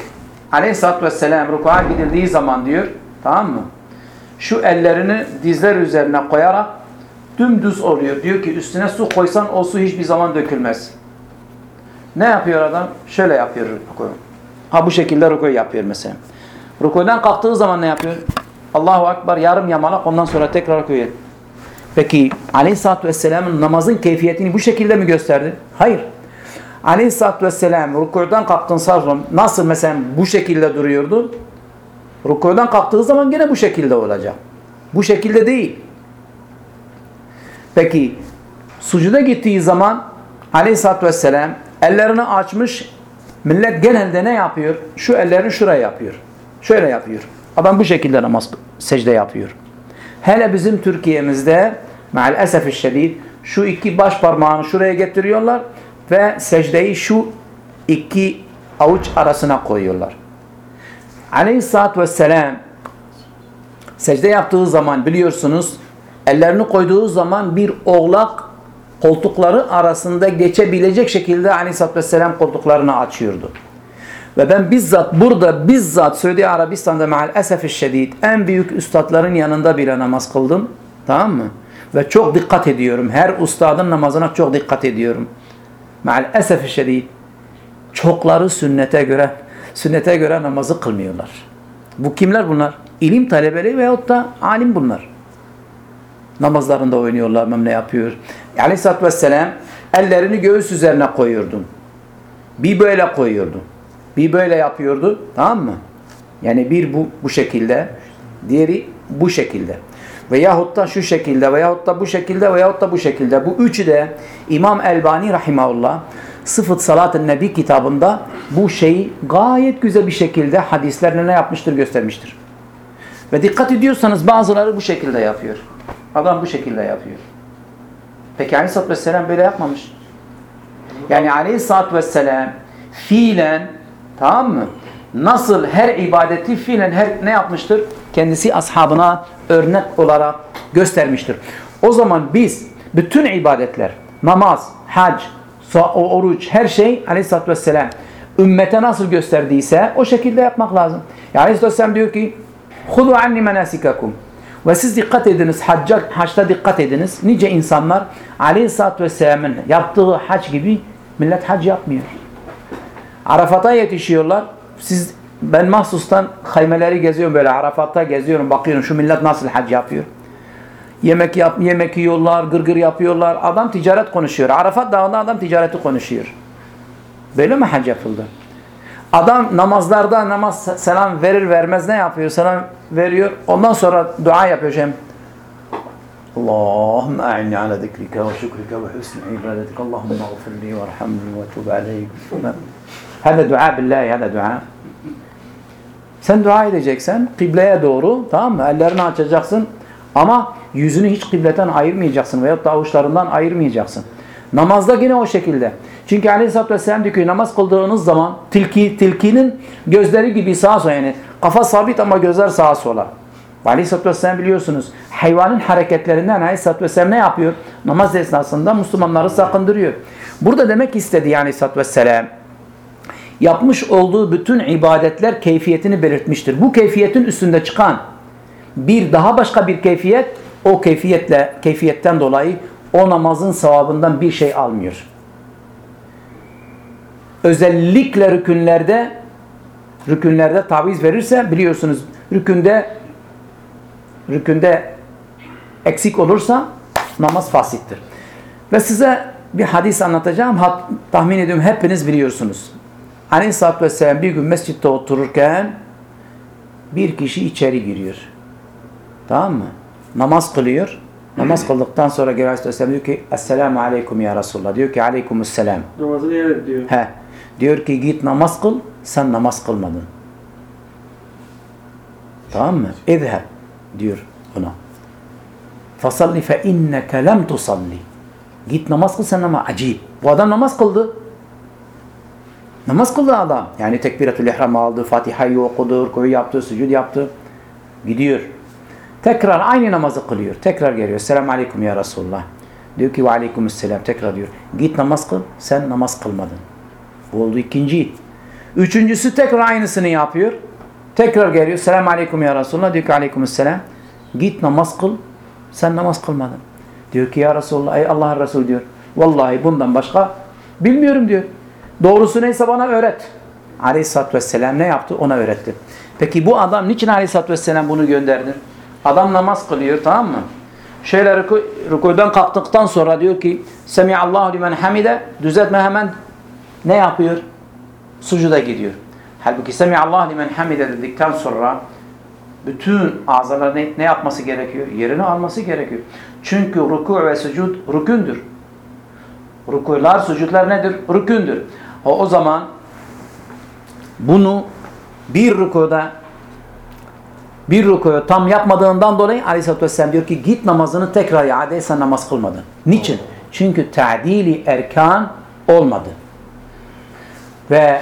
Aleyhisselatü Vesselam rukuğa gidildiği zaman diyor, tamam mı? Şu ellerini dizler üzerine koyarak dümdüz oluyor. Diyor ki üstüne su koysan o su hiçbir zaman dökülmez. Ne yapıyor adam? Şöyle yapıyor rukuyu. Ha bu şekilde rukuyu yapıyor mesela. Rukudan kalktığı zaman ne yapıyor? Allahu Ekber yarım yamalak ondan sonra tekrar rukuya. Peki Aleyhisselatü Vesselam'ın namazın keyfiyetini bu şekilde mi gösterdi? Hayır. Aleyhisselatü Vesselam rukudan kalktığın sonra nasıl mesela bu şekilde duruyordu? Rukudan kalktığı zaman gene bu şekilde olacak. Bu şekilde değil. Peki sucuda gittiği zaman Aleyhisselatü Vesselam ellerini açmış millet genelde ne yapıyor? Şu ellerini şuraya yapıyor. Şöyle yapıyor. Adam bu şekilde namaz secde yapıyor. Hele bizim Türkiye'mizde maalesef şiddet şu iki baş parmağını şuraya getiriyorlar ve secdeyi şu iki avuç arasına koyuyorlar. Aleyhisselatü Vesselam secde yaptığı zaman biliyorsunuz ellerini koyduğu zaman bir oğlak koltukları arasında geçebilecek şekilde Aleyhisselatü Vesselam koltuklarını açıyordu. Ve ben bizzat burada bizzat Suudi Arabistan'da maal esefi şedid en büyük üstadların yanında bile namaz kıldım. Tamam mı? Ve çok dikkat ediyorum. Her ustadın namazına çok dikkat ediyorum. Maal esefi şedid çokları sünnete göre sünnete göre namazı kılmıyorlar. Bu kimler bunlar? İlim talebeleri veyahut da alim bunlar. Namazlarında oynuyorlar, ne yapıyor. Aleyhisselatü Vesselam ellerini göğüs üzerine koyuyordu. Bir böyle koyuyordu. Bir böyle yapıyordu. Tamam mı? Yani bir bu, bu şekilde. Diğeri bu şekilde. Veyahut da şu şekilde veyahut da bu şekilde veyahut da bu şekilde. Bu üçü de İmam Elbani Rahimahullah Sıfıt Salat-ı Nebi kitabında bu şeyi gayet güzel bir şekilde hadislerine ne yapmıştır göstermiştir. Ve dikkat ediyorsanız bazıları bu şekilde yapıyor. Adam bu şekilde yapıyor. Peki Aleyhisselatü Vesselam böyle yapmamış. Yani Aleyhisselatü Vesselam fiilen tamam mı? Nasıl her ibadeti fiilen her ne yapmıştır? Kendisi ashabına örnek olarak göstermiştir. O zaman biz bütün ibadetler, namaz, hac, oruç, her şey Aleyhisselatü Vesselam ümmete nasıl gösterdiyse o şekilde yapmak lazım. Yani Aleyhisselatü Vesselam diyor ki خُذُوا عَنِّ مَنَاسِكَكُمْ ve siz dikkat ediniz, hacca, haçta dikkat ediniz. Nice insanlar Aleyhisselatü Vesselam'ın yaptığı hac gibi millet hac yapmıyor. Arafat'a yetişiyorlar. Siz ben mahsustan haymeleri geziyorum böyle Arafat'ta geziyorum bakıyorum şu millet nasıl hac yapıyor. Yemek yap, yemek yiyorlar, gırgır yapıyorlar. Adam ticaret konuşuyor. Arafat dağında adam ticareti konuşuyor. Böyle mi hac yapıldı? Adam namazlarda namaz selam verir vermez ne yapıyor? Selam veriyor. Ondan sonra dua yapıyor şey. Allahümme a'inni ala zikrike ve şükrike ve husni ibadetik. Allahümme gafirli ve rahmni ve tub aleyk. Hada dua billahi, hada dua. Sen dua edeceksen kıbleye doğru tamam mı? Ellerini açacaksın ama yüzünü hiç kıbleten ayırmayacaksın veyahut da avuçlarından ayırmayacaksın. Namazda yine o şekilde. Çünkü Aleyhisselatü Vesselam diyor ki namaz kıldığınız zaman tilki, tilkinin gözleri gibi sağa sola yani kafa sabit ama gözler sağa sola. Aleyhisselatü Vesselam biliyorsunuz hayvanın hareketlerinden Aleyhisselatü Vesselam ne yapıyor? Namaz esnasında Müslümanları sakındırıyor. Burada demek istedi yani Aleyhisselatü Vesselam yapmış olduğu bütün ibadetler keyfiyetini belirtmiştir. Bu keyfiyetin üstünde çıkan bir daha başka bir keyfiyet o keyfiyetle keyfiyetten dolayı o namazın sevabından bir şey almıyor. Özellikle rükünlerde rükünlerde taviz verirse biliyorsunuz rükünde rükünde eksik olursa namaz fasittir. Ve size bir hadis anlatacağım. Hat, tahmin ediyorum hepiniz biliyorsunuz. Aleyhisselatü Vesselam bir gün mescitte otururken bir kişi içeri giriyor. Tamam mı? Namaz kılıyor. Namaz kıldıktan sonra geliyor Aleyhisselam diyor ki Esselamu Aleyküm ya Resulullah. Diyor ki Aleykümselam. Namazını yer diyor. He. Diyor ki git namaz kıl. Sen namaz kılmadın. Tamam mı? İzheb diyor ona. Fasalli fe inneke lem tusalli. Git namaz kıl sen ama acayip. Bu adam namaz kıldı. Namaz kıldı adam. Yani tekbiratül ihram aldı, Fatiha'yı okudu, rükuyu yaptı, sücud yaptı. Gidiyor. Tekrar aynı namazı kılıyor. Tekrar geliyor. Selamun aleyküm ya Resulullah. Diyor ki ve aleykümselam. Tekrar diyor. Git namaz kıl. Sen namaz kılmadın. Bu oldu ikinci. Üçüncüsü tekrar aynısını yapıyor. Tekrar geliyor. Selamun aleyküm ya Resulullah. Diyor ki aleykümselam. Git namaz kıl. Sen namaz kılmadın. Diyor ki ya Resulullah. Ey Allah'ın Resulü diyor. Vallahi bundan başka bilmiyorum diyor. Doğrusu neyse bana öğret. Aleyhisselatü Vesselam ne yaptı? Ona öğretti. Peki bu adam niçin Aleyhisselatü Vesselam bunu gönderdi? Adam namaz kılıyor tamam mı? Şöyle ruku, rukudan kalktıktan sonra diyor ki Semiallahu limen hamide düzeltme hemen ne yapıyor? Sucuda gidiyor. Halbuki Semiallahu limen hamide dedikten sonra bütün azalar ne, yapması gerekiyor? Yerini alması gerekiyor. Çünkü ruku ve sucud rükündür. Rukuylar, sucudlar nedir? Rükündür. O, o zaman bunu bir rukuda bir rukuyu tam yapmadığından dolayı Aleyhisselatü Vesselam diyor ki git namazını tekrar iade et sen namaz kılmadın. Niçin? Çünkü ta'dili erkan olmadı. Ve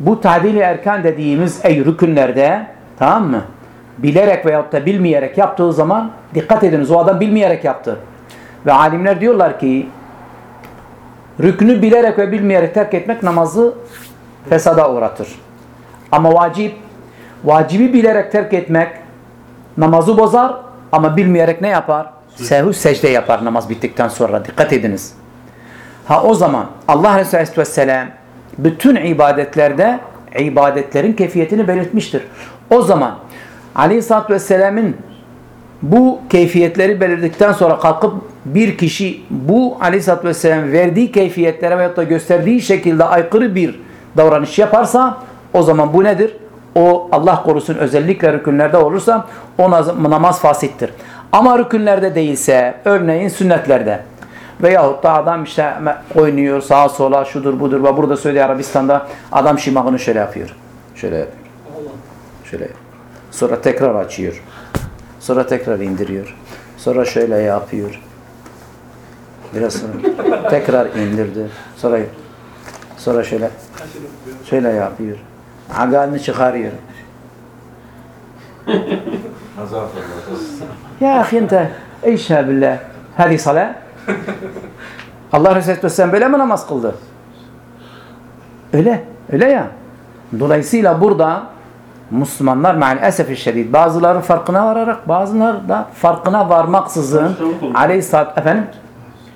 bu ta'dili erkan dediğimiz ey rükünlerde tamam mı? Bilerek veyahut da bilmeyerek yaptığı zaman dikkat ediniz o adam bilmeyerek yaptı. Ve alimler diyorlar ki Rüknü bilerek ve bilmeyerek terk etmek namazı fesada uğratır. Ama vacip, vacibi bilerek terk etmek namazı bozar ama bilmeyerek ne yapar? Sehü secde yapar namaz bittikten sonra. Dikkat ediniz. Ha o zaman Allah Resulü Aleyhisselam bütün ibadetlerde ibadetlerin keyfiyetini belirtmiştir. O zaman Aleyhisselatü Vesselam'ın bu keyfiyetleri belirledikten sonra kalkıp bir kişi bu Aleyhisselatü Vesselam verdiği keyfiyetlere veyahut da gösterdiği şekilde aykırı bir davranış yaparsa o zaman bu nedir? O Allah korusun özellikle rükünlerde olursa o namaz fasittir. Ama rükünlerde değilse örneğin sünnetlerde veyahut da adam işte oynuyor sağa sola şudur budur burada Suudi Arabistan'da adam şimağını şöyle yapıyor. Şöyle yapıyor. Şöyle yapıyor. Sonra tekrar açıyor. Sonra tekrar indiriyor. Sonra şöyle yapıyor. Biraz sonra tekrar indirdi. Sonra sonra şöyle şöyle yapıyor. Agalını çıkarıyor. Ya ahi ente eyşe billah. Hadi salat. [laughs] Allah Resulü Aleyhisselam böyle mi namaz kıldı? Öyle. Öyle ya. Dolayısıyla burada Müslümanlar maalesef şiddet bazıları farkına vararak bazıları da farkına varmaksızın Alışkanlık aleyhissalat efendim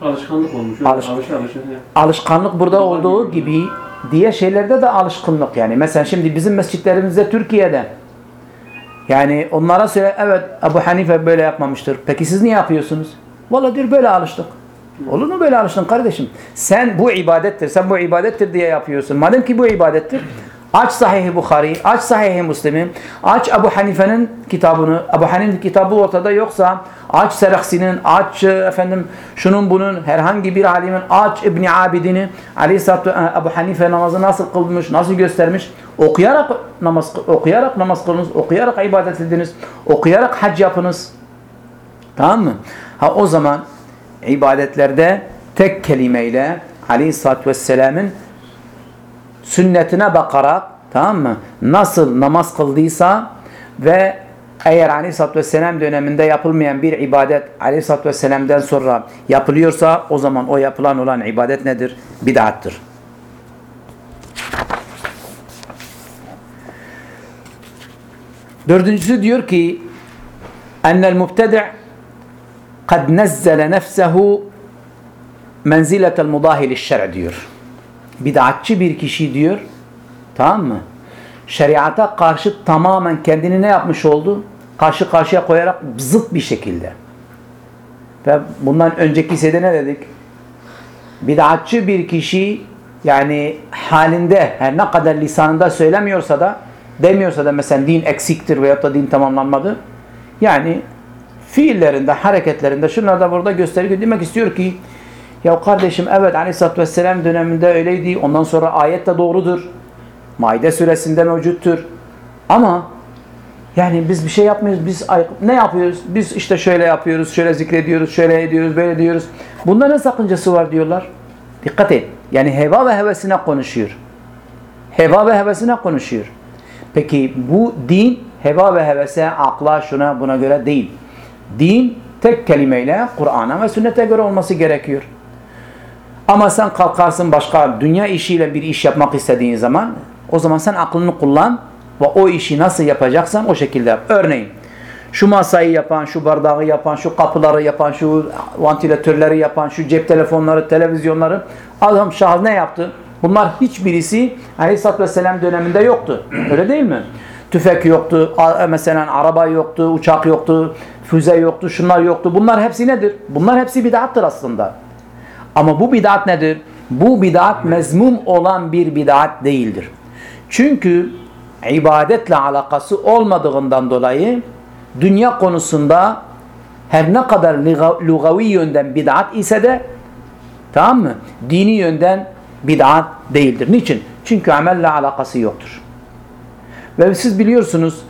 Alışkanlık olmuş. Öyle Alış- Alışa alışa. ya. alışkanlık burada olduğu gibi diğer şeylerde de alışkınlık yani. Mesela şimdi bizim mescitlerimizde Türkiye'de yani onlara söyle evet Ebu Hanife böyle yapmamıştır. Peki siz niye yapıyorsunuz? Valla diyor böyle alıştık. Olur mu böyle alıştın kardeşim? Sen bu ibadettir, sen bu ibadettir diye yapıyorsun. Madem ki bu ibadettir, aç Sahih-i Bukhari, aç Sahih-i Müslim'i, aç Ebu Hanife'nin kitabını, Ebu Hanife'nin kitabı ortada yoksa, aç Seraksi'nin, aç e, efendim şunun bunun, herhangi bir alimin, aç İbni Abidin'i, Aleyhisselatü Ebu Hanife namazı nasıl kılmış, nasıl göstermiş, okuyarak namaz, okuyarak namaz kılınız, okuyarak ibadet ediniz, okuyarak hac yapınız. Tamam mı? Ha o zaman ibadetlerde tek kelimeyle Aleyhisselatü Vesselam'ın sünnetine bakarak tamam mı? Nasıl namaz kıldıysa ve eğer Aleyhisselatü Vesselam döneminde yapılmayan bir ibadet Aleyhisselatü Vesselam'dan sonra yapılıyorsa o zaman o yapılan olan ibadet nedir? Bid'attır. Dördüncüsü diyor ki ennel mubtedi' kad nezzele nefsehu menziletel mudahili şer diyor. Bid'atçı bir kişi diyor. Tamam mı? Şeriata karşı tamamen kendini ne yapmış oldu? Karşı karşıya koyarak zıt bir şekilde. Ve bundan önceki sede ne dedik? Bid'atçı bir kişi yani halinde her ne kadar lisanında söylemiyorsa da demiyorsa da mesela din eksiktir veyahut da din tamamlanmadı. Yani fiillerinde, hareketlerinde şunlarda burada gösteriyor. Demek istiyor ki ya kardeşim evet Aleyhisselatü Vesselam döneminde öyleydi. Ondan sonra ayet de doğrudur. Maide suresinde mevcuttur. Ama yani biz bir şey yapmıyoruz. Biz ne yapıyoruz? Biz işte şöyle yapıyoruz, şöyle zikrediyoruz, şöyle ediyoruz, böyle diyoruz. Bunda ne sakıncası var diyorlar. Dikkat et. Yani heva ve hevesine konuşuyor. Heva ve hevesine konuşuyor. Peki bu din heva ve hevese, akla, şuna buna göre değil. Din tek kelimeyle Kur'an'a ve sünnete göre olması gerekiyor. Ama sen kalkarsın başka dünya işiyle bir iş yapmak istediğin zaman o zaman sen aklını kullan ve o işi nasıl yapacaksan o şekilde yap. Örneğin şu masayı yapan, şu bardağı yapan, şu kapıları yapan, şu vantilatörleri yapan, şu cep telefonları, televizyonları adam şahıs ne yaptı? Bunlar hiçbirisi Aleyhisselatü Vesselam döneminde yoktu. Öyle değil mi? Tüfek yoktu, mesela araba yoktu, uçak yoktu, füze yoktu, şunlar yoktu. Bunlar hepsi nedir? Bunlar hepsi bid'attır aslında. Ama bu bid'at nedir? Bu bid'at mezmum olan bir bid'at değildir. Çünkü ibadetle alakası olmadığından dolayı dünya konusunda her ne kadar lugavi yönden bid'at ise de tamam mı? Dini yönden bid'at değildir. Niçin? Çünkü amelle alakası yoktur. Ve siz biliyorsunuz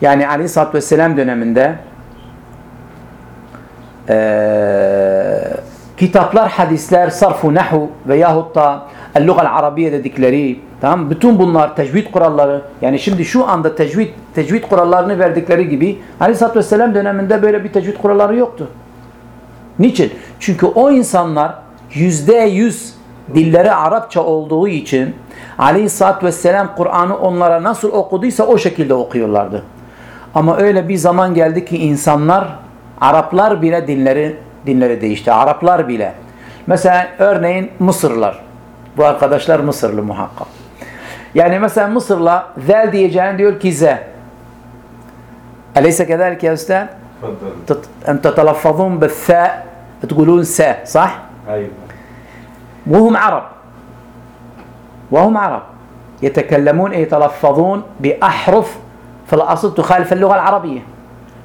yani Aleyhisselatü Vesselam döneminde eee kitaplar, hadisler, sarfu, nahu veyahut da el-lugal arabiye dedikleri tamam bütün bunlar tecvid kuralları yani şimdi şu anda tecvid tecvid kurallarını verdikleri gibi Aleyhisselatü Vesselam döneminde böyle bir tecvid kuralları yoktu. Niçin? Çünkü o insanlar yüzde yüz dilleri Arapça olduğu için aleyhissalatü vesselam Kur'an'ı onlara nasıl okuduysa o şekilde okuyorlardı. Ama öyle bir zaman geldi ki insanlar, Araplar bile dinleri dinleri değişti. Araplar bile. Mesela örneğin Mısırlar. Bu arkadaşlar Mısırlı muhakkak. Yani mesela Mısır'la zel diyeceğin diyor ki ze. Eleyse kederlik ya üstad? En tetelaffazun bethâ. Tugulun se. Sah? Hayır. وهم عرب وهم عرب يتكلمون يتلفظون بأحرف في الأصل تخالف اللغة العربية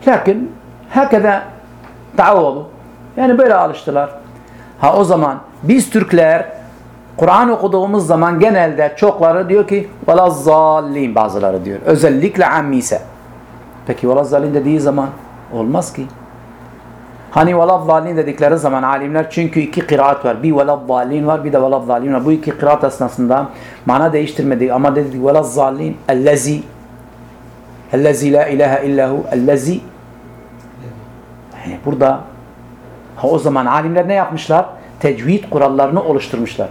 لكن هكذا تعوضوا yani böyle alıştılar. Ha o zaman biz Türkler Kur'an okuduğumuz zaman genelde çokları diyor ki velazzallin bazıları diyor. Özellikle ammise. Peki velazzallin dediği zaman olmaz ki. Hani velazzallin dedikleri zaman alimler çünkü iki kıraat var. Bir velazzallin var bir de velazzallin var. Bu iki kıraat esnasında mana değiştirmedi ama dedik velazzallin ellezi ellezi la ilahe illahu ellezi yani burada ha o zaman alimler ne yapmışlar? Tecvid kurallarını oluşturmuşlar.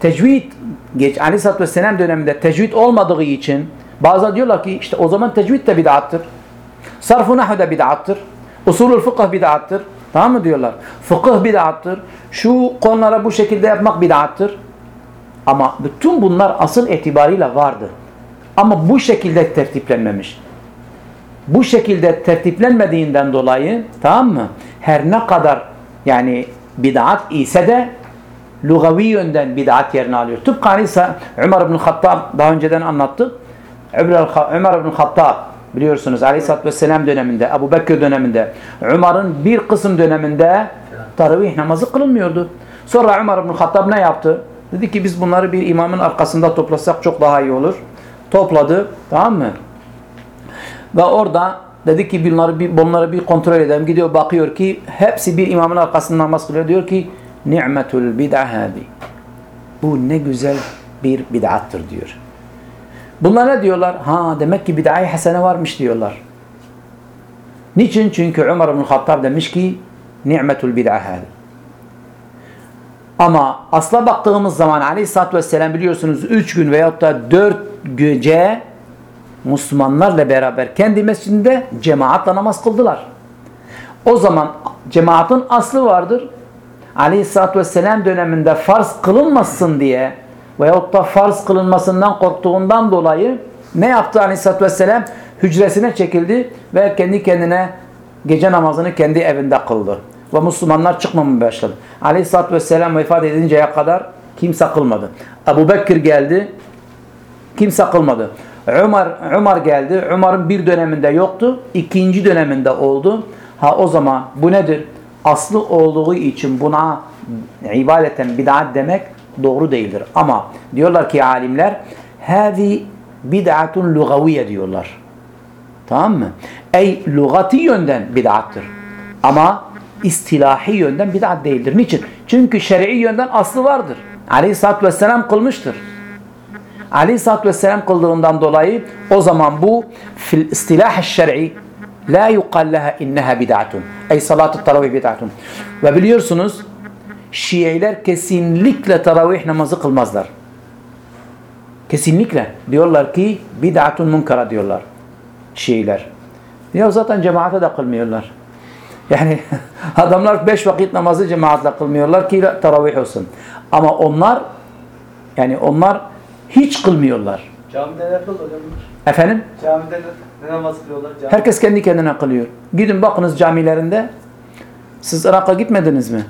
Tecvid geç Aleyhisselatü Vesselam döneminde tecvid olmadığı için bazıları diyorlar ki işte o zaman tecvid de bid'attır. Sarf-ı nahu da bid'attır. Usulül fıkıh bid'attır. Tamam mı diyorlar? Fıkıh bid'attır. Şu konulara bu şekilde yapmak bid'attır. Ama bütün bunlar asıl itibariyle vardı. Ama bu şekilde tertiplenmemiş. Bu şekilde tertiplenmediğinden dolayı tamam mı? Her ne kadar yani bid'at ise de lugavi yönden bid'at yerini alıyor. Tıpkı hani Ömer bin Hattab daha önceden anlattık. Ömer bin Hattab biliyorsunuz Aleyhisselatü Vesselam döneminde, Ebu Bekir döneminde, Ömer'in bir kısım döneminde taravih namazı kılınmıyordu. Sonra Ömer bin Hattab ne yaptı? Dedi ki biz bunları bir imamın arkasında toplasak çok daha iyi olur. Topladı. Tamam mı? Ve orada dedi ki bunları bir, bunları bir kontrol edelim. Gidiyor bakıyor ki hepsi bir imamın arkasında namaz kılıyor. Diyor ki ni'metul bid'a hadi. Bu ne güzel bir bid'attır diyor. Bunlar ne diyorlar? Ha demek ki bid'ai hasene varmış diyorlar. Niçin? Çünkü Ömer bin Hattab demiş ki ni'metul bid'a. Ama asla baktığımız zaman Aleyhisselatü Vesselam biliyorsunuz 3 gün veyahut da 4 gece Müslümanlarla beraber kendi mescidinde cemaatle namaz kıldılar. O zaman cemaatin aslı vardır. Aleyhisselatü Vesselam döneminde farz kılınmasın diye veyahut da farz kılınmasından korktuğundan dolayı ne yaptı Aleyhisselatü Vesselam? Hücresine çekildi ve kendi kendine gece namazını kendi evinde kıldı. Ve Müslümanlar çıkmamaya başladı. Aleyhisselatü Vesselam vefat edinceye kadar kimse kılmadı. Ebu Bekir geldi, kimse kılmadı. Ömer, Ömer geldi. Ömer'in bir döneminde yoktu. ikinci döneminde oldu. Ha o zaman bu nedir? Aslı olduğu için buna ibadeten bid'at demek doğru değildir. Ama diyorlar ki alimler hadi bid'atun lugaviye diyorlar. Tamam mı? Ey lugati yönden bid'attır. Ama istilahi yönden bid'at değildir. Niçin? Çünkü şer'i yönden aslı vardır. Aleyhisselatü Vesselam kılmıştır. Aleyhisselatü Vesselam kıldığından dolayı o zaman bu fil istilah şer'i la yuqal leha inneha bid'atun. Ey salatü taravih bid'atun. Ve biliyorsunuz Şiiler kesinlikle taravih namazı kılmazlar. Kesinlikle. Diyorlar ki bid'atun munkara diyorlar. Şiiler. Ya zaten cemaate de kılmıyorlar. Yani [laughs] adamlar beş vakit namazı cemaatle kılmıyorlar ki taravih olsun. Ama onlar yani onlar hiç kılmıyorlar. Camide ne kılıyor hocam? Efendim? Camide ne, namaz kılıyorlar? Cami. Herkes kendi kendine kılıyor. Gidin bakınız camilerinde. Siz Irak'a gitmediniz mi?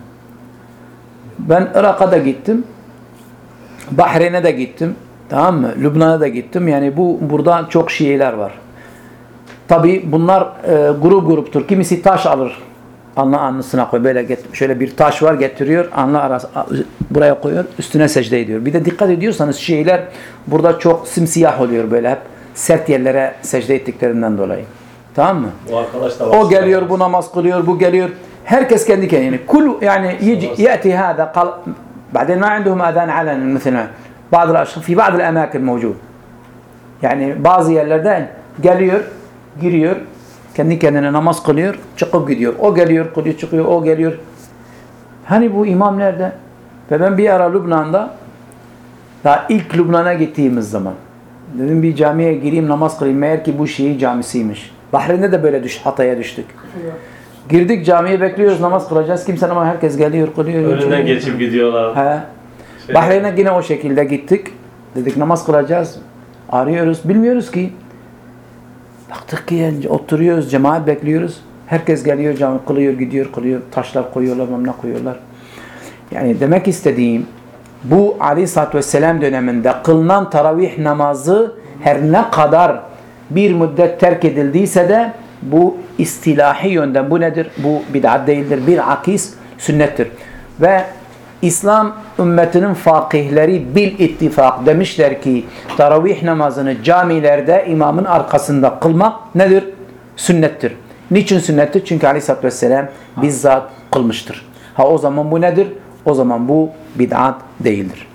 Ben Irak'a da gittim. Bahreyn'e de gittim. Tamam mı? Lübnan'a da gittim. Yani bu burada çok Şiiler var. Tabi bunlar e, grup gruptur. Kimisi taş alır. Anla anlısına koy. Böyle get, şöyle bir taş var getiriyor. Anla arası, buraya koyuyor. Üstüne secde ediyor. Bir de dikkat ediyorsanız Şiiler burada çok simsiyah oluyor böyle hep. Sert yerlere secde ettiklerinden dolayı. Tamam mı? O arkadaş da O geliyor, bu namaz kılıyor, bu geliyor Herkes kendi kendine. Yani kul yani يجي ياتي هذا قال بعدين ما عندهم اذان علن مثلا بعض الاشخاص في بعض الاماكن موجود. Yani bazı yerlerde geliyor, giriyor, kendi kendine namaz kılıyor, çıkıp gidiyor. O geliyor, kılıyor, çıkıyor, o geliyor. Hani bu imam nerede? Ve ben bir ara Lübnan'da daha ilk Lübnan'a gittiğimiz zaman dedim bir camiye gireyim namaz kılayım. Meğer ki bu Şii camisiymiş. Bahreyn'de de böyle düş, hataya düştük. Girdik camiye bekliyoruz namaz kılacağız. Kimse ama herkes geliyor kılıyor. Önünden geçip gidiyorlar. He. Şey- Bahreyn'e yine o şekilde gittik. Dedik namaz kılacağız. Arıyoruz. Bilmiyoruz ki. Baktık ki yani oturuyoruz, cemaat bekliyoruz. Herkes geliyor, cami kılıyor, gidiyor, kılıyor. Taşlar koyuyorlar, ne koyuyorlar. Yani demek istediğim bu Aleyhisselatü Vesselam döneminde kılınan taravih namazı her ne kadar bir müddet terk edildiyse de bu istilahi yönden bu nedir? Bu bid'at değildir. Bir akis sünnettir. Ve İslam ümmetinin fakihleri bil ittifak demişler ki taravih namazını camilerde imamın arkasında kılmak nedir? Sünnettir. Niçin sünnettir? Çünkü Aleyhisselatü Vesselam bizzat kılmıştır. Ha o zaman bu nedir? O zaman bu bid'at değildir.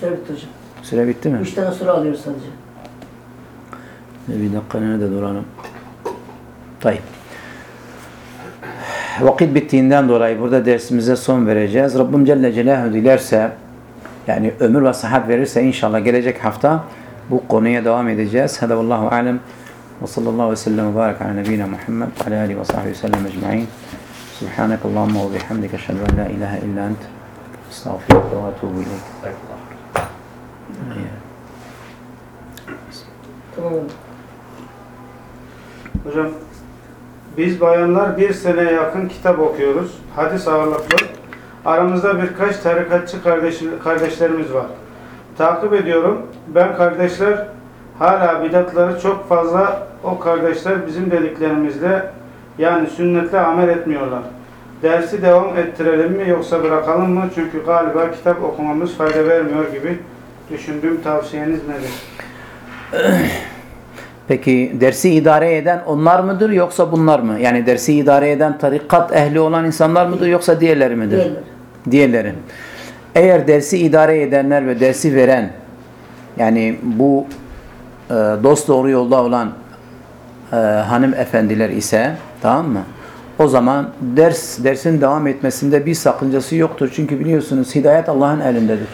Süre bitti hocam. Süre bitti mi? Üç tane soru alıyoruz sadece. Bir dakika nerede duralım? Tayyip. Vakit bittiğinden dolayı burada dersimize son vereceğiz. Rabbim Celle Celaluhu dilerse yani ömür ve sıhhat verirse inşallah gelecek hafta bu konuya devam edeceğiz. Hada vallahu alem ve sallallahu ve sellem ve barik ala nebine Muhammed ve ala alihi ve sahbihi sellem ecma'in. Subhanak Allahumma ve bihamdike eşhedü en la ilahe illa ent. Estağfirullah ve etûbü ileyk. Tamam hocam. Biz bayanlar bir seneye yakın kitap okuyoruz. Hadis ağırlıklı. Aramızda birkaç tarikatçı kardeş, kardeşlerimiz var. Takip ediyorum. Ben kardeşler hala bidatları çok fazla o kardeşler bizim dediklerimizle yani sünnetle amel etmiyorlar. Dersi devam ettirelim mi yoksa bırakalım mı? Çünkü galiba kitap okumamız fayda vermiyor gibi düşündüğüm tavsiyeniz nedir? [clears throat] Peki dersi idare eden onlar mıdır yoksa bunlar mı? Yani dersi idare eden tarikat ehli olan insanlar mıdır yoksa diğerleri midir? Diğerleri. Diğerleri. Eğer dersi idare edenler ve dersi veren yani bu e, dost doğru yolda olan e, hanımefendiler ise tamam mı? O zaman ders dersin devam etmesinde bir sakıncası yoktur. Çünkü biliyorsunuz hidayet Allah'ın elindedir.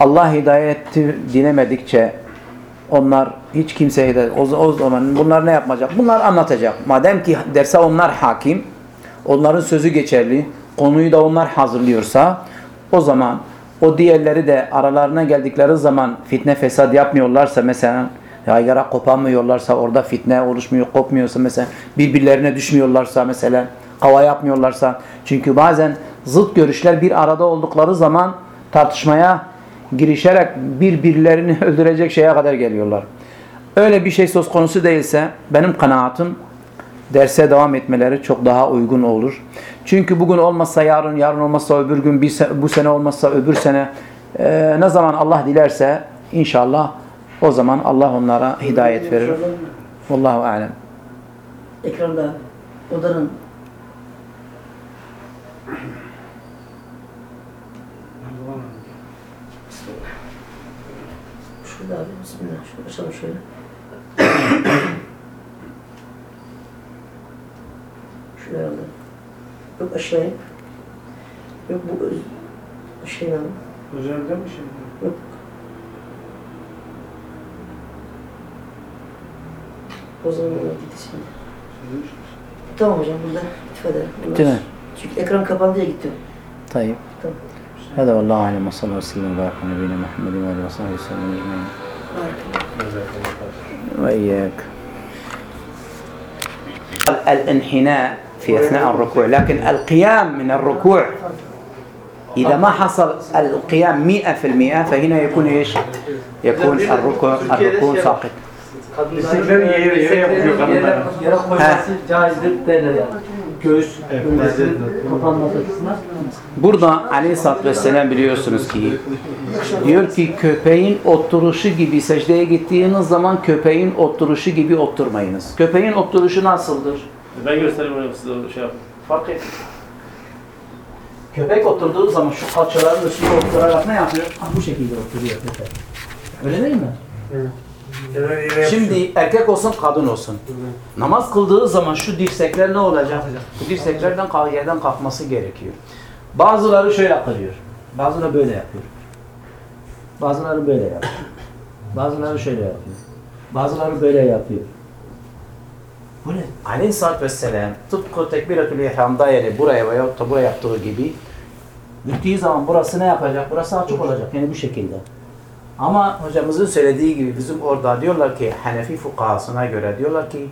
Allah hidayeti dilemedikçe onlar hiç kimseye de o, zaman bunlar ne yapmayacak? Bunlar anlatacak. Madem ki derse onlar hakim, onların sözü geçerli, konuyu da onlar hazırlıyorsa o zaman o diğerleri de aralarına geldikleri zaman fitne fesat yapmıyorlarsa mesela yaygara koparmıyorlarsa orada fitne oluşmuyor, kopmuyorsa mesela birbirlerine düşmüyorlarsa mesela kava yapmıyorlarsa çünkü bazen zıt görüşler bir arada oldukları zaman tartışmaya girişerek birbirlerini [laughs] öldürecek şeye kadar geliyorlar. Öyle bir şey söz konusu değilse benim kanaatim derse devam etmeleri çok daha uygun olur. Çünkü bugün olmazsa yarın, yarın olmazsa öbür gün, bir se- bu sene olmazsa öbür sene e, ne zaman Allah dilerse inşallah o zaman Allah onlara hidayet verir. Vallahu alem. Ekranda odanın Şurada abi bismillah. Şunu açalım şöyle. Şöyle aldım. Yok aşağıya. Yok bu öz... Aşağıya aldım. Üzerinde mi şimdi? Yok. O zaman ona gitti şimdi. Tamam hocam burada. Bunlar- Değil mi? Çünkü ekran kapandı diye gittim. Tayyip. Tamam. هذا والله أعلم وصلى الله وسلم وبارك على نبينا محمد وآله وصحبه وسلم أجمعين وإياك الانحناء في أثناء الركوع لكن القيام من الركوع إذا ما حصل القيام مئة في المئة فهنا يكون إيش يكون الركوع الركوع ساقط Göğüs bölgesinin kapanması açısından. Burada aleyhissalatü vesselam biliyorsunuz ki diyor ki köpeğin oturuşu gibi secdeye gittiğiniz zaman köpeğin oturuşu gibi oturmayınız. Köpeğin oturuşu nasıldır? Ben göstereyim hocam size o şey yapın. Fark et. Köpek oturduğu zaman şu kalçaların üstüne oturarak ne yapıyor? Ah, bu şekilde oturuyor köpek. Öyle değil mi? Şimdi erkek olsun kadın olsun. Namaz kıldığı zaman şu dirsekler ne olacak? Bu dirseklerden yerden kalkması gerekiyor. Bazıları şöyle kılıyor. Bazıları böyle yapıyor. Bazıları böyle yapıyor. Bazıları şöyle yapıyor. Bazıları böyle yapıyor. Bu ne? Aleyhisselatü Vesselam tıpkı tekbiretül ihramda yani buraya veya da buraya yaptığı gibi gittiği zaman burası ne yapacak? Burası açık olacak. Yani bu şekilde. Ama hocamızın söylediği gibi bizim orada diyorlar ki Hanefi fukahasına göre diyorlar ki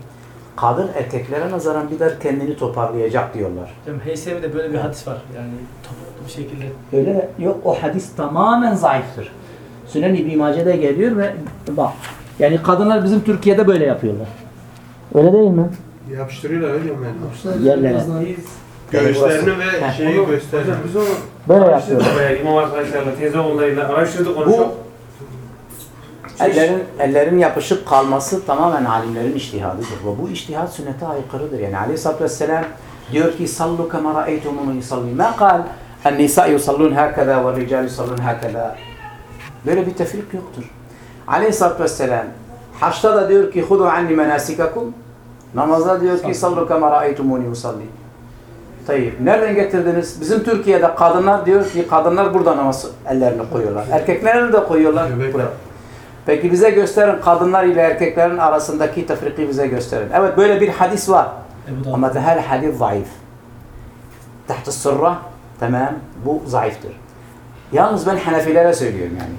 kadın erkeklere nazaran bir de kendini toparlayacak diyorlar. Hocam Heysemi'de böyle bir hadis var. Yani toplu bir şekilde. Öyle yok o hadis tamamen zayıftır. Sünen İbn Mace'de geliyor ve bak yani kadınlar bizim Türkiye'de böyle yapıyorlar. Öyle değil mi? Yapıştırıyorlar öyle mi? Yerlere. Göğüslerini ve şeyi gösteriyor. Biz onu Böyle yapıyorlar. imam arkadaşlarla, teyze oğullarıyla araştırdık onu Bu- çok. Ellerin, ellerin yapışık kalması tamamen alimlerin iştihadıdır. Ve bu iştihad sünnete aykırıdır. Yani aleyhissalatü vesselam diyor ki sallu kema ra'eytumunu yusalli. Ma kal en nisa yusallun hakeza ve rical yusallun hakeza. Böyle bir tefrik yoktur. Aleyhissalatü vesselam haçta da diyor ki hudu anni menasikakum. Namazda diyor ki sallu kema ra'eytumunu yusalli. Tayyip. Nereden getirdiniz? Bizim Türkiye'de kadınlar diyor ki kadınlar burada namaz ellerini koyuyorlar. Erkekler de koyuyorlar buraya. Peki bize gösterin kadınlar ile erkeklerin arasındaki tefriki bize gösterin. Evet böyle bir hadis var. Ama her hadis zayıf. Taht sırra tamam bu zayıftır. Yalnız ben Hanefilere söylüyorum yani.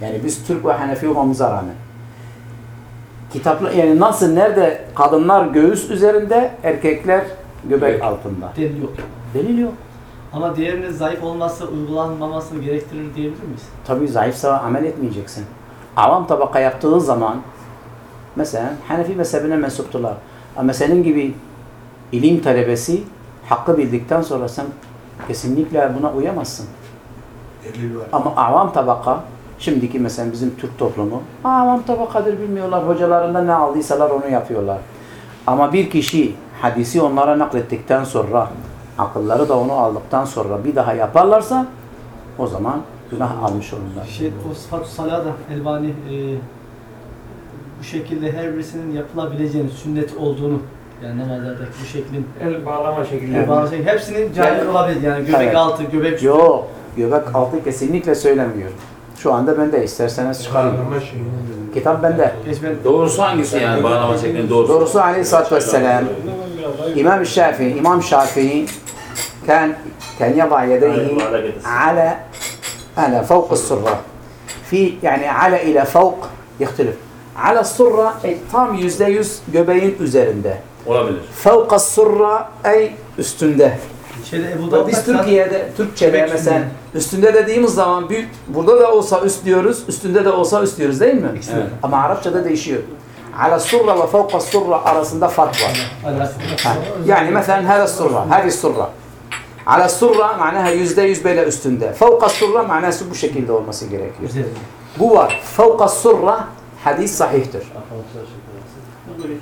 Yani biz Türk ve Hanefi olmamıza rağmen. Kitapla yani nasıl nerede kadınlar göğüs üzerinde erkekler göbek altında. Delil yok. Delil yok. Ama diğerinin zayıf olması uygulanmamasını gerektirir diyebilir miyiz? Tabii zayıfsa amel etmeyeceksin. Avam tabaka yaptığı zaman mesela Hanefi mezhebine mensuptular. Ama senin gibi ilim talebesi hakkı bildikten sonra sen kesinlikle buna uyamazsın. Ama avam tabaka şimdiki mesela bizim Türk toplumu avam tabakadır bilmiyorlar. Hocalarından ne aldıysalar onu yapıyorlar. Ama bir kişi hadisi onlara naklettikten sonra akılları da onu aldıktan sonra bir daha yaparlarsa o zaman günah almış olurlar. Şey, o sıfat Salada Elbani e, bu şekilde her birisinin yapılabileceğini, sünnet olduğunu yani namazlardaki bu şeklin el bağlama şekli. El bağlama şekli. Hepsinin caiz evet. olabilir. Yani göbek evet. altı, göbek üstü. Yok. Göbek altı kesinlikle söylemiyor. Şu anda bende isterseniz çıkarayım. Kitap bende. Doğrusu hangisi yani bağlama şeklinin doğrusu? Doğrusu aleyhissalatü vesselam. İmam Şafii, İmam Şafii kan kan yada yedeyhi ala على فوق السرة في يعني على إلى فوق يختلف على السرة أي tam yüzde yüz göbeğin üzerinde. Olabilir. فوق السرة أي üstünde. şeyde Ebu Ve Davud biz Türkiye'de, Türkçe'de Göbek mesela üstünde dediğimiz zaman büyük, burada da olsa üst diyoruz, üstünde de olsa üst diyoruz değil mi? Evet. Ama Arapçada değişiyor. Ala surra ve fevka surra arasında fark var. Ha, Yani mesela hada surra, hadi surra. Ala surra manaha yüzde yüz böyle üstünde. Fevka surra manası bu şekilde olması gerekiyor. Bu var. Fevka surra hadis sahihtir.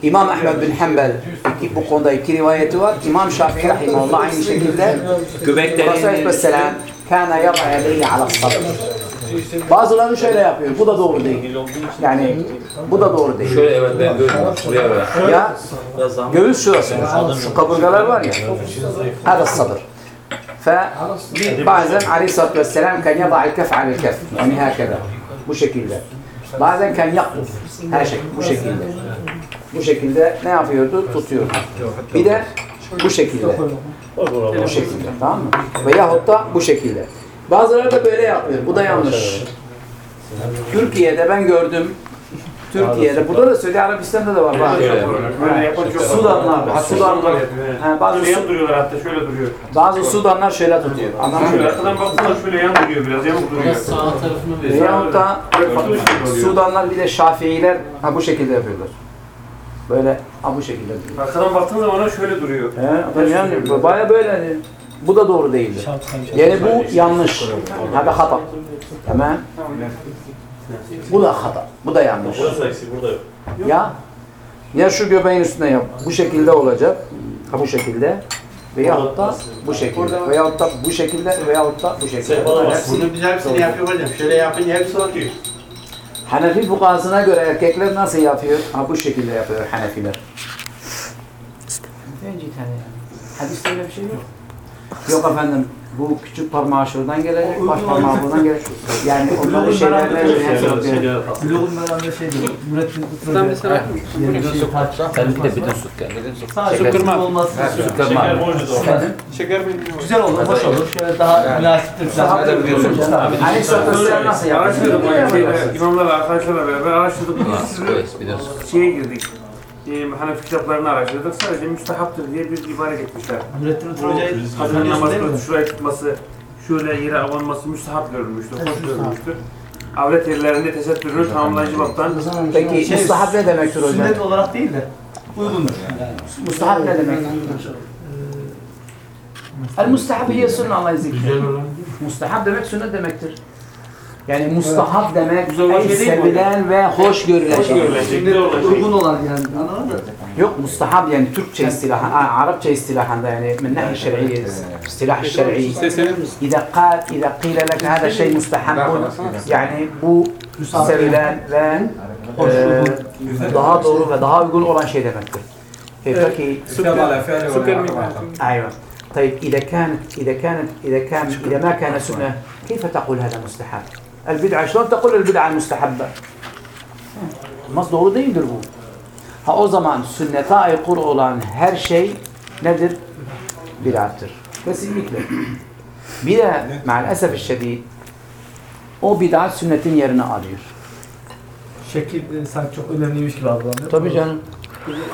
İmam Ahmed bin Hanbel iki, bu konuda iki rivayeti var. İmam Şafii rahimahullah aynı şekilde Resulü Aleyhisselam kana yada yadayhi ala sabr. Bazıları şöyle yapıyor. Bu da doğru değil. Yani bu da doğru değil. Şöyle evet ben. Buraya ver. Ya göğüs şurası. Şu kaburgalar var ya. Hada sabır. Bazen aleyhissalatü vesselam kan yada'al kef anil kef. Yani hakeza. Bu şekilde. Bazen kan yakuf. Her şey. Bu şekilde. Bu şekilde ne yapıyordu? Tutuyordu. Bir de bu şekilde. Bu şekilde. Tamam mı? Veyahut da bu şekilde. Bazıları da böyle yapıyor. Bu da yanlış. Türkiye'de ben gördüm Türkiye'de, burada da Suudi Arabistan'da da var. Bak. Şöyle. Böyle yapan çok Sudanlar, ha, Sudanlar. Ha, bazı, Böyle yan duruyorlar hatta şöyle duruyor. bazı Sudanlar şöyle tutuyor. Şöyle Anlamıyor. arkadan baksana şöyle yan duruyor biraz yamuk duruyor. sağ tarafını veriyor. Veyahut da Böyle farklı bir şekilde oluyor. Sudanlar bir de Şafiiler ha bu şekilde yapıyorlar. Böyle ha bu şekilde duruyor. Arkadan baktığın zaman şöyle duruyor. He, adam yani baya böyle. hani. Bu da doğru değildir. Yani bu yanlış. Hada hata. Tamam. Bu da hata. Bu da yanlış. Burası eksik burada yok. Ya ya şu göbeğin üstüne yap. Bu şekilde olacak. Ha bu şekilde. Veyahut da bu şekilde. Veyahut da bu şekilde. Veyahut da bu şekilde. Bunu biz hepsini yapıyor hocam. Şöyle yapınca hepsi oluyor. Hanefi fukahasına göre erkekler nasıl yapıyor? Ha bu şekilde yapıyor Hanefiler. Hadiste öyle bir şey yok. Yok efendim bu küçük parmağı şuradan gelecek, baş parmağı buradan gelecek. Yani onların şeylerine yapıyor. Blogun beraber şey diyor. Nurettin Kutlu'ya. Yeni bir şey tartışıyor. Sen bir de bütün süt gel. Bütün süt. Sadece Şeker- kırma olması. Süt kırma. Efendim? Güzel olur, hoş olur. Şöyle daha münasiptir. Sahabe de biliyorsun. Aleyhisselatü Vesselam nasıl Araştırdık yapıyor? yani şeyde, imamlarla arkadaşlarla beraber araştırdık. Şeye girdik. E, Hanefi kitaplarını araştırdık. Sadece müstehaptır diye bir ibare etmişler. Nurettin Bu Hoca'yı kadın hatırlıyorsun namaz kılıp şuraya tutması, şöyle yere avanması müstehap görülmüştür, hoş görülmüştür. Avret yerlerinde tesettürünü tamamlayıcı baktan Peki Şey, mustahab ne demektir hocam? Sünnet olarak değil de uygundur. Yani. Mustahab ne demek? El mustahab hiye sünnet Allah izin. Mustahab demek sünnet demektir. Yani mustahab demek Güzel olan ey şey değil mi sevilen ve hoş görülen hoş şey. görülecek, güzel olacak. Uygun olan yani. Anladın mı? Yok mustahab yani Türkçe istilahan, aa, Arapça istilahında yani من ناحية شرعية istilah الشرعي إذا قال إذا قيل لك هذا شيء مستحب yani bu sevilen ve e, daha doğru ve daha uygun olan şey demektir. E, peki أيوة طيب إذا كانت إذا كانت إذا كان إذا ما كان سنة كيف تقول هذا مستحب؟ El-bid'a şuan tekul el-bid'a müstehabbe. Olmaz doğru değildir bu. Ha o zaman sünnete aykırı olan her şey nedir? Bid'attır. Kesinlikle. Bir de maalesef şiddet o bid'at sünnetin yerini alıyor. Şekil sanki çok önemliymiş gibi algılanıyor. Tabii canım.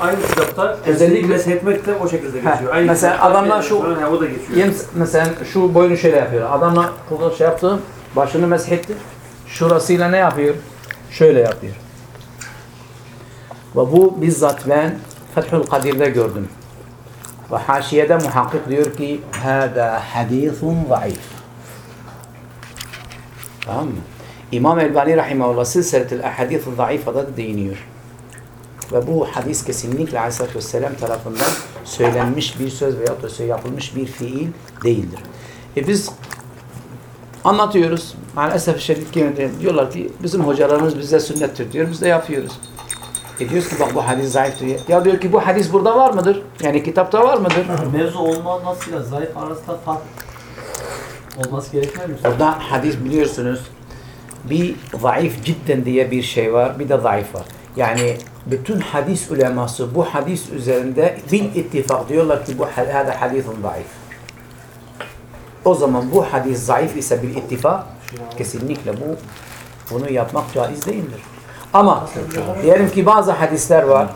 Aynı kitapta özellikle setmek de o şekilde geçiyor. Aynı mesela adamlar şu yani, o da geçiyor. Mesela şu boynu şöyle yapıyor. Adamlar burada şey yaptı başını meshetti. Şurasıyla ne yapıyor? Şöyle yapıyor. Ve bu bizzat ben Fethül Kadir'de gördüm. Ve haşiyede muhakkik diyor ki Hâdâ hadîthun zayıf. Tamam mı? İmam Elbani Rahimahullah Silsiletül Ahadîth-ı Zayıfa'da da değiniyor. Ve bu hadis kesinlikle Aleyhisselatü Vesselam tarafından söylenmiş bir söz veya da yapılmış bir fiil değildir. E biz anlatıyoruz. Maalesef şiddet ki diyorlar ki bizim hocalarımız bize sünnettir diyor. Biz de yapıyoruz. E diyoruz ki bak bu hadis zayıf diyor. Ya diyor ki bu hadis burada var mıdır? Yani kitapta var mıdır? Mevzu olmamasıyla zayıf arasında fark olması gerekmiyor mu? Orada hadis biliyorsunuz bir zayıf cidden diye bir şey var. Bir de zayıf var. Yani bütün hadis uleması bu hadis üzerinde bil ittifak diyorlar ki bu hadisun zayıf. O zaman bu hadis zayıf ise bir ittifak kesinlikle bu bunu yapmak caiz değildir. Ama diyelim ki bazı hadisler var.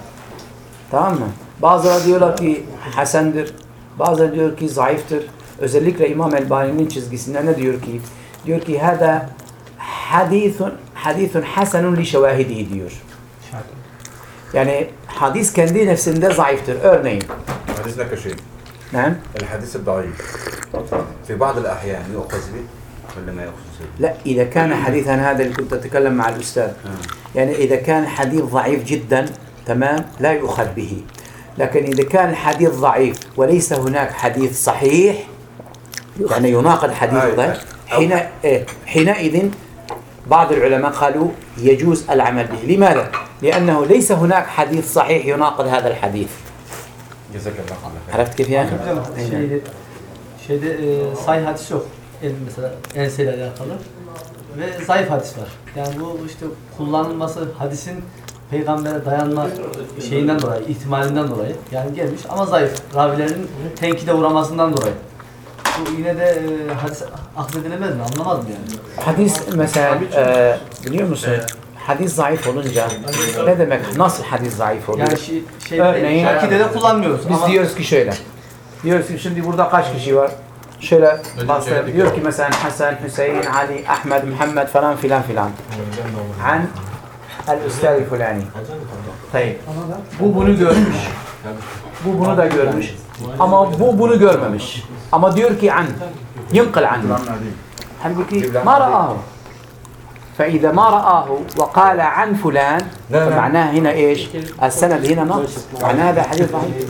Tamam mı? Bazıları diyorlar ki hasendir. Bazıları diyor ki zayıftır. Özellikle İmam Elbani'nin çizgisinde ne diyor ki? Diyor ki hada hadisun hadisun hasenun li şevahidihi diyor. Yani hadis kendi nefsinde zayıftır. Örneğin. Hadis ne kaşıyım? نعم. الحديث الضعيف. في بعض الأحيان يؤخذ به ولا ما يؤخذ به؟ لا إذا كان حديثا هذا اللي كنت أتكلم مع الأستاذ. يعني إذا كان حديث ضعيف جدا تمام لا يؤخذ به. لكن إذا كان الحديث ضعيف وليس هناك حديث صحيح يعني يناقض حديث أي. ضعيف حين إيه، حينئذ بعض العلماء قالوا يجوز العمل به. لماذا؟ لأنه ليس هناك حديث صحيح يناقض هذا الحديث. Cezak Arap'ta keyif yani? Şeyde, şeyde e, say hadis yok. Elin mesela enseyle alakalı. Ve zayıf hadis var. Yani bu işte kullanılması hadisin peygambere dayanma şeyinden dolayı, ihtimalinden dolayı yani gelmiş ama zayıf. Ravilerin tenkide uğramasından dolayı. Bu yine de e, hadis akledilemez mi? Anlamaz mı yani? Hadis mesela e, biliyor musun? Evet. Hadis zayıf olunca ne demek? Nasıl hadis zayıf oluyor? Yani şey, şey Örneğin- akidede kullanmıyoruz Biz ama diyoruz ki şöyle. Diyoruz ki şimdi burada kaç kişi var? Şöyle bahsedelim. Diyor ki mesela Hasan, Hüseyin, Ali, Ahmet, Muhammed falan filan filan. An el-Üstad fulani. Tayyip. Bu bunu görmüş. Bu bunu da görmüş. Ama bu bunu görmemiş. Ama diyor ki an. Yınkıl an. Halbuki ma ra'ahu. فإذا ما رآه وقال عن فلان فمعناه هنا إيش السند هنا نقص معناه هذا حديث ضعيف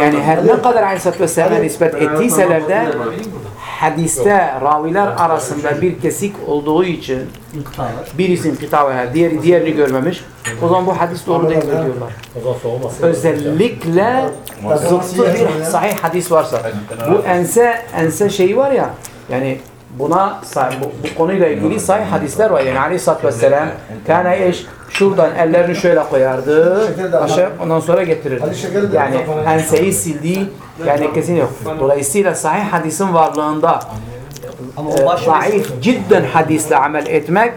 yani her ne kadar Aleyhisselatü Vesselam'a nispet ettiyseler de hadiste raviler arasında bir kesik olduğu için İnkıta var. birisinin kitap var, diğeri diğerini görmemiş. O zaman bu hadis doğru değil diyorlar. Özellikle zıttı bir sahih hadis varsa. Bu ense ense şeyi var ya yani buna bu, bu konuyla ilgili sahih hadisler var. Yani Aleyhisselatü Vesselam kâne eş şuradan ellerini şöyle koyardı aşağı ondan sonra getirirdi. Yani enseyi sildiği yani kesin yok. Dolayısıyla sahih hadisin varlığında Ama e, zayıf cidden hadisle amel etmek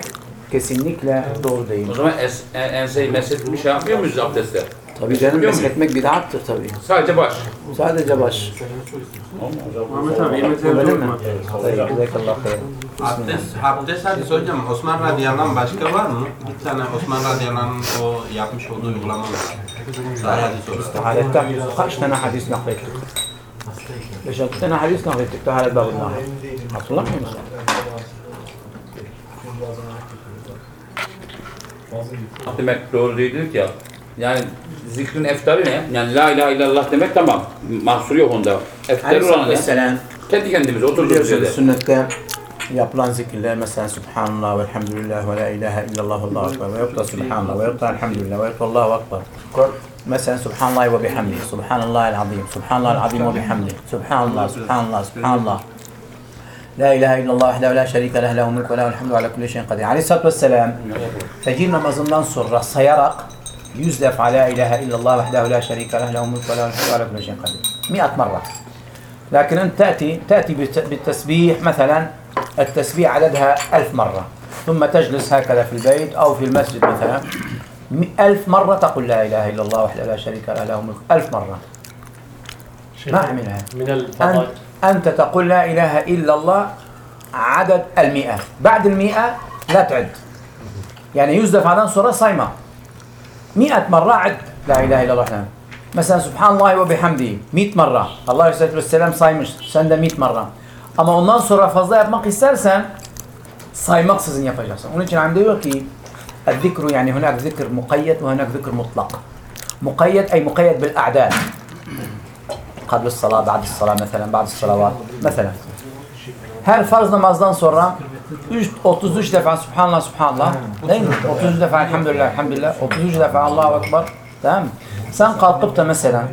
kesinlikle doğru değil. O zaman en, enseyi mesletmiş şey yapmıyor muyuz abdestte? Tabii canım mesletmek bid'attır tabii. Sadece baş. Sadece baş. Ahmet abi yemekleri Öyle mi? Tabii, cezakallah hayır. Abdest, abdest hadisi hocam Osman Radyalan'dan başka var mı? Bir tane Osman Radyalan'ın o yapmış olduğu uygulama var. Sahih hadis olarak. Taharetten kaç tane hadis naklettik? Beş altı tane hadis naklettik taharet babından. Hatırlamıyor musun? Demek doğru değildir ki. Yani zikrin eftarı ne? Yani la ilahe illallah demek tamam. Mahsur yok onda. Eftarı olan ne? Aleyhisselam Kendi kendimize oturduğumuz yerde. sünnette yapılan zikirler mesela Subhanallah ve elhamdülillah ve la ilahe illallah allahu ekber ve da Subhanallah ve da elhamdülillah ve da allahu ekber. Mesela Subhanallah ve bihamdi, Subhanallah el azim, Subhanallah el azim ve bihamdi, Subhanallah, Subhanallah, Subhanallah. La ilahe illallah vahdehu la şerike leh lehu mulku ve lehu'l hamdu ala kulli şeyin kadir. Aleyhisselatü Vesselam fecir namazından sonra sayarak yüz defa la ilahe illallah vahdehu la şerike leh lehu mulku ve lehu'l hamdu ala kulli şeyin kadir. Mi'at مرة. لكن أنت تأتي تأتي بالت- بالتسبيح مثلا التسبيح عددها ألف مرة. ثم تجلس هكذا في البيت أو في المسجد مثلا. ألف مرة تقول لا إله إلا الله وحده لا شريك له له الملك ألف مرة. ما أعملها من أنت, الفضائل أنت تقول لا إله إلا الله عدد المئة. بعد المئة لا تعد. يعني يزدف عدد صورة صايمة. مئة مرة عد. لا إله إلا الله نعم. مثلا سبحان الله وبحمده مئة مرة. الله عليه والسلام صايمش سنده مئة مرة. أما ondan sonra fazla yapmak istersen saymaksızın yapacaksın. Onun için عنده diyor ki الذكر يعني هناك ذكر مقيد وهناك ذكر مطلق. مقيد أي مقيد بالأعداد. قبل الصلاة بعد الصلاة مثلا بعد الصلوات مثلا. هل farz namazdan sonra 3, 33 defa Subhanallah Subhanallah değil mi? 33 defa Elhamdülillah Elhamdülillah 33 defa Allahu Ekber tamam mı? Sen kalkıp da mesela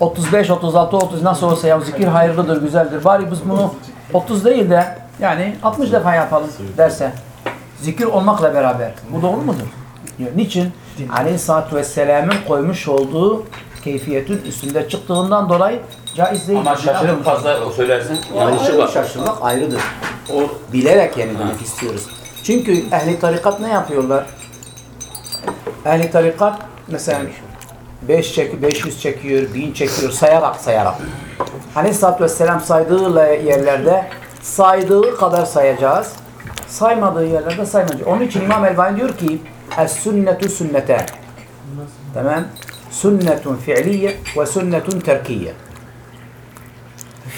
35, 36, 30 nasıl olsa ya zikir hayırlıdır, güzeldir. Bari biz bunu 30 değil de yani 60 defa yapalım derse zikir olmakla beraber. Bu doğru mudur? Yok. Niçin? Aleyhisselatü Vesselam'ın koymuş olduğu keyfiyetin üstünde çıktığından dolayı caiz değil. Ama şaşırıp fazla söylersin. Yani Yanlışlık var. şaşırmak ayrıdır. O bilerek yani demek istiyoruz. Çünkü ehli tarikat ne yapıyorlar? Ehli tarikat mesela 5 çek 500 çekiyor, 1000 çekiyor sayarak sayarak. Aleyhisselatü Vesselam saydığı yerlerde saydığı kadar sayacağız. Saymadığı yerlerde saymayacağız. Onun için İmam Elbani diyor ki Es-sünnetu sünnete. Tamam. Sünnetun fi'liye ve sünnetun terkiye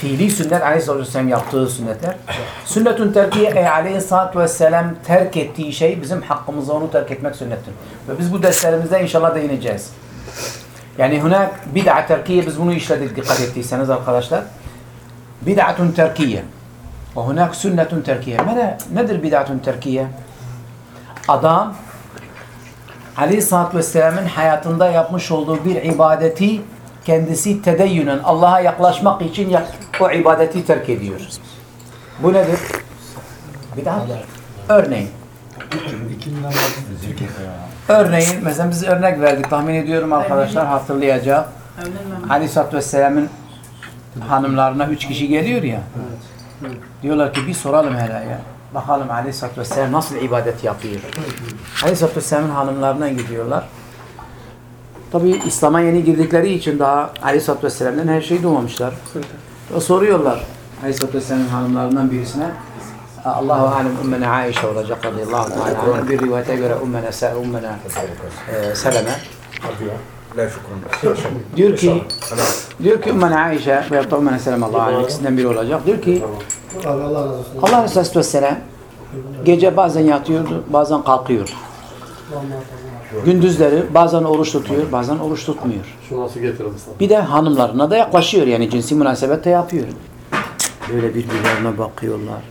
fiili sünnet aleyhissalatü vesselam yaptığı sünnetler. Sünnetün terkiye ey aleyhissalatü vesselam terk ettiği şey bizim hakkımızda onu terk etmek sünnettir. Ve biz bu derslerimizde inşallah değineceğiz. Yani hunak bid'a terkiye biz bunu işledik dikkat ettiyseniz arkadaşlar. Bid'atun terkiye. Ve hunak sünnetun terkiye. Nedir bid'atun terkiye? Adam Aleyhisselatü Vesselam'ın hayatında yapmış olduğu bir ibadeti kendisi tedeyyünen Allah'a yaklaşmak için o ibadeti terk ediyor. Bu nedir? Bid'at. Örneğin. Örneğin mesela biz örnek verdik. Tahmin ediyorum arkadaşlar hatırlayacak. Aleyhisselatü Vesselam'ın hanımlarına üç kişi geliyor ya. Diyorlar ki bir soralım hele ya. Bakalım Aleyhisselatü Vesselam nasıl ibadet yapıyor. Aleyhisselatü Vesselam'ın hanımlarına gidiyorlar. Tabi İslam'a yeni girdikleri için daha Aleyhisselatü Vesselam'dan her şeyi duymamışlar. Soruyorlar Aleyhisselatü Vesselam'ın hanımlarından birisine Allahu alem ümmene Aişe olacak. radıyallahu teala. Bir rivayete göre ümmene se ümmene e, seleme. diyor ki diyor ki ümmene Aişe veya da ümmene seleme Allah'a alem ikisinden biri olacak. Diyor ki Allah Resulü Vesselam gece bazen yatıyordu bazen kalkıyordu. Gündüzleri bazen oruç tutuyor, bazen oruç tutmuyor. Şu nasıl getirelim sana? Bir de hanımlarına da yaklaşıyor yani cinsi münasebet de yapıyor. Böyle birbirlerine bakıyorlar.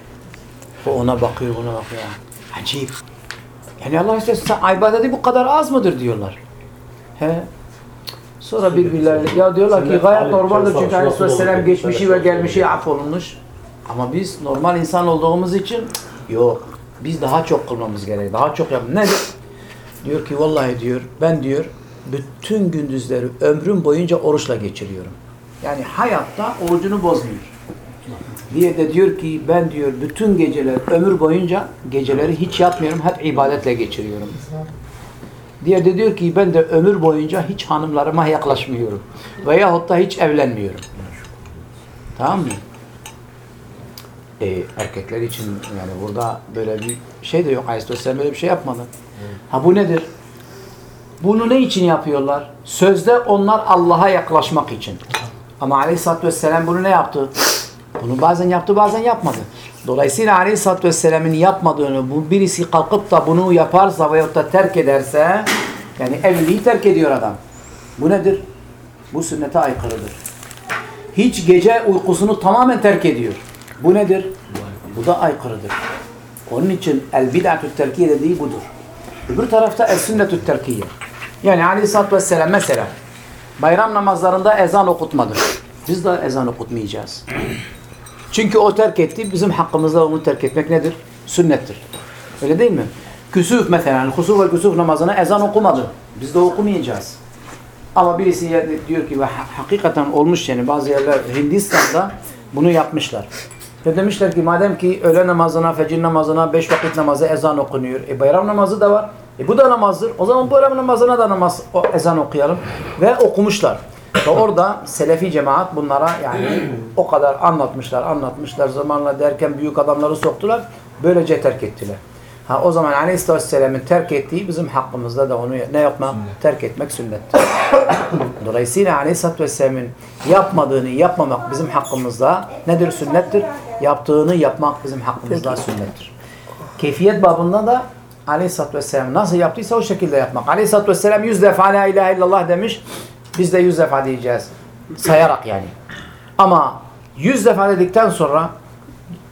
O ona bakıyor, ona bakıyor. Acayip. Yani Allah istersen sen ibadeti bu kadar az mıdır diyorlar. He. Sonra birbirlerine ya diyorlar ki gayet normaldir çünkü Aleyhisselam geçmişi ve gelmişi affolunmuş. Ama biz normal insan olduğumuz için yok. Biz daha çok kılmamız gerek. Daha çok yap. Nedir? Diyor ki vallahi diyor ben diyor bütün gündüzleri ömrüm boyunca oruçla geçiriyorum. Yani hayatta orucunu bozmuyor. Diye de diyor ki ben diyor bütün geceler ömür boyunca geceleri hiç yatmıyorum hep ibadetle geçiriyorum. Diye de diyor ki ben de ömür boyunca hiç hanımlarıma yaklaşmıyorum. Veyahut da hiç evlenmiyorum. Tamam mı? Ee, erkekler için yani burada böyle bir şey de yok. Aleyhisselam böyle bir şey yapmadı. Ha bu nedir? Bunu ne için yapıyorlar? Sözde onlar Allah'a yaklaşmak için. Ama Aleyhisselatü Vesselam bunu ne yaptı? Bunu bazen yaptı bazen yapmadı. Dolayısıyla Aleyhisselatü Vesselam'ın yapmadığını bu birisi kalkıp da bunu yaparsa veyahut da terk ederse yani evliliği terk ediyor adam. Bu nedir? Bu sünnete aykırıdır. Hiç gece uykusunu tamamen terk ediyor. Bu nedir? Bu da aykırıdır. Onun için el bid'atü terkiye dediği budur. Öbür tarafta el sünnetü terkiye. Yani Aleyhisselatü Vesselam mesela bayram namazlarında ezan okutmadı. Biz de ezan okutmayacağız. Çünkü o terk etti. Bizim hakkımızda onu terk etmek nedir? Sünnettir. Öyle değil mi? Küsuf mesela. Husuf ve küsuf namazına ezan okumadı. Biz de okumayacağız. Ama birisi diyor ki ve ha- hakikaten olmuş yani bazı yerler Hindistan'da bunu yapmışlar. Ve demişler ki madem ki öğle namazına, fecir namazına, beş vakit namazı ezan okunuyor. E bayram namazı da var. E bu da namazdır. O zaman bayram namazına da namaz, o, ezan okuyalım. Ve okumuşlar. Ve orada Selefi cemaat bunlara yani o kadar anlatmışlar, anlatmışlar. Zamanla derken büyük adamları soktular. Böylece terk ettiler. Ha o zaman Aleyhisselam'ın terk ettiği bizim hakkımızda da onu ne yapmak? Terk etmek sünnettir. [laughs] Dolayısıyla Aleyhisselatü Vesselam'ın yapmadığını yapmamak bizim hakkımızda nedir? Sünnettir. Yaptığını yapmak bizim hakkımızda sünnettir. Keyfiyet babında da Aleyhisselatü Vesselam nasıl yaptıysa o şekilde yapmak. Aleyhisselatü Vesselam yüz defa la ilahe illallah demiş. Biz de yüz defa diyeceğiz. Sayarak yani. Ama yüz defa dedikten sonra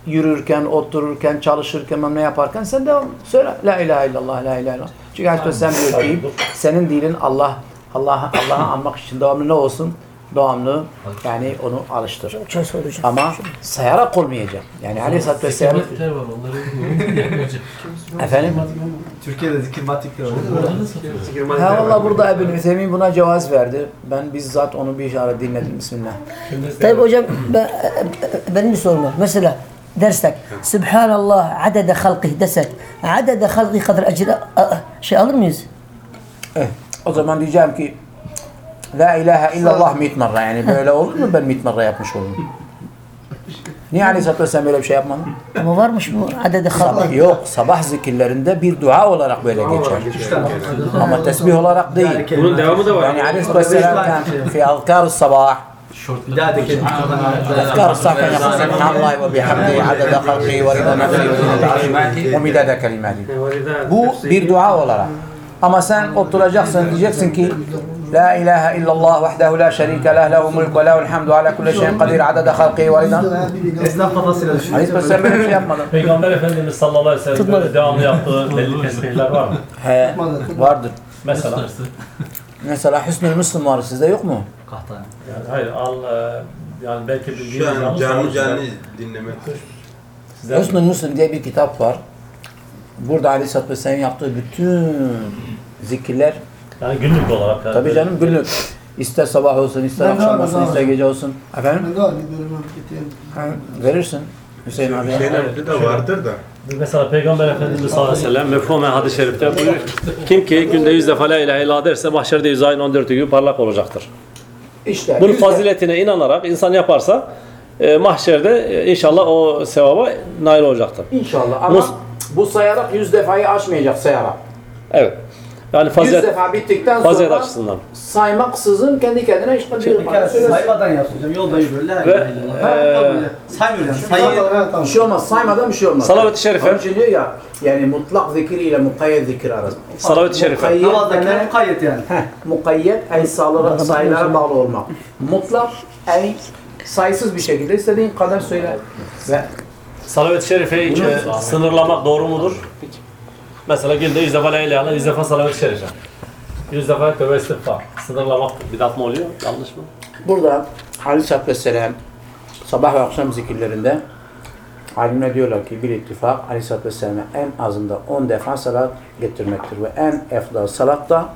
yürürken, otururken, çalışırken, ne yaparken sen de söyle la ilahe illallah, la ilahe illallah. Çünkü Aleyhisselam diyor ki senin dilin Allah Allah'ı Allah'ı [laughs] anmak için devamlı ne olsun? Devamlı yani onu alıştır. Çay soracağım. Ama sayarak olmayacak. Yani Aleyhisselatü Vesselam var onları [laughs] efendim Türkiye'de zikir matikler var. Ha valla burada Ebn Üthemin buna cevaz verdi. Ben bizzat onu bir işaret dinledim. Bismillah. Tayyip hocam ben, benim bir sorum var. Mesela dersek Subhanallah adede halkih desek adede halkih kadar ecri şey alır mıyız? Eh, o zaman diyeceğim ki La ilahe illallah mit marra. Yani böyle olur mu ben mit marra yapmış olurum? Niye Aleyhisselatü Vesselam böyle bir şey yapmadı? Ama varmış bu adede Sabah, halkih. yok. Sabah zikirlerinde bir dua olarak böyle geçer. Ama tesbih olarak değil. Bunun devamı da var. Yani Aleyhisselatü Vesselam kan fi azkar sabah Bir daha da kelime أذكار الصلاة كان يقول سبحان الله وبحمده عدد خلقه ورضا نفسه وزنة عرشه ومداد كلماته Bu bir dua olarak. Ama sen oturacaksın diyeceksin ki La ilahe illallah vahdehu la şerike leh lehu mulk ve lehul hamdu ala kulli şeyin kadir adede halqihi ve ridan. Esnaf kafasıyla düşünüyor. Aleyhisselam böyle bir şey yapmadı. [laughs] Peygamber Efendimiz sallallahu aleyhi ve sellem böyle devamlı yaptığı belli tesbihler var mı? He, vardır. Mesela Mesela Hüsnül Müslüm var sizde yok mu? Kahtan. yani hayır al e, yani belki Şu bildiğiniz an yanlış canlı canlı dinlemek. Hüsnül Müslüm diye bir kitap var. Burada Aleyhisselatü Vesselam yaptığı bütün zikirler Yani günlük olarak. Yani Tabii böyle- canım günlük. İster sabah olsun, ister akşam olsun, ister gece olsun. Efendim? Ha, verirsin. Hüseyin abi. Şeyler de vardır da. Mesela Peygamber Efendimiz sallallahu aleyhi ve sellem mefhumen hadis-i şerifte buyuruyor ki, kim ki günde yüz defa la ilahe illallah derse mahşerde yüz ayın 14'ü gibi parlak olacaktır. İşte. Bunun yüzde- faziletine inanarak insan yaparsa e, mahşerde e, inşallah o sevaba nail olacaktır. İnşallah ama Mus- bu sayarak yüz defayı aşmayacak sayarak. Evet. Yani Yüz fazilet, defa bittikten fazilet sonra açısından. saymaksızın kendi kendine işte bir Bir kere saymadan hocam. Yolda yürüyor. La Ve, böyle Saymıyor yani. Sayı. Bir şey olmaz. Saymadan bir şey olmaz. Salavat-ı şerife. Onun için diyor ya yani mutlak zikir ile mukayyet zikir arasında. Salavat-ı şerife. Namazdaki mukayyet yani. Heh, mukayyet ey sağlara, sayılara bağlı olmak. Mutlak ey sayısız bir şekilde istediğin kadar söyle. Ve Salavat-ı Şerife'yi hiç, e, sınırlamak doğru mudur? Mesela günde 100 defa la ilahe illallah, 100 defa salavat-ı şerife. 100 defa tövbe istiğfar. Sınırlamak bidat mı oluyor? Yanlış mı? burada Aleyhisselatü Vesselam sabah ve akşam zikirlerinde alimler diyorlar ki bir ittifak Aleyhisselatü Vesselam'a en azında 10 defa salat getirmektir ve en efdal salat da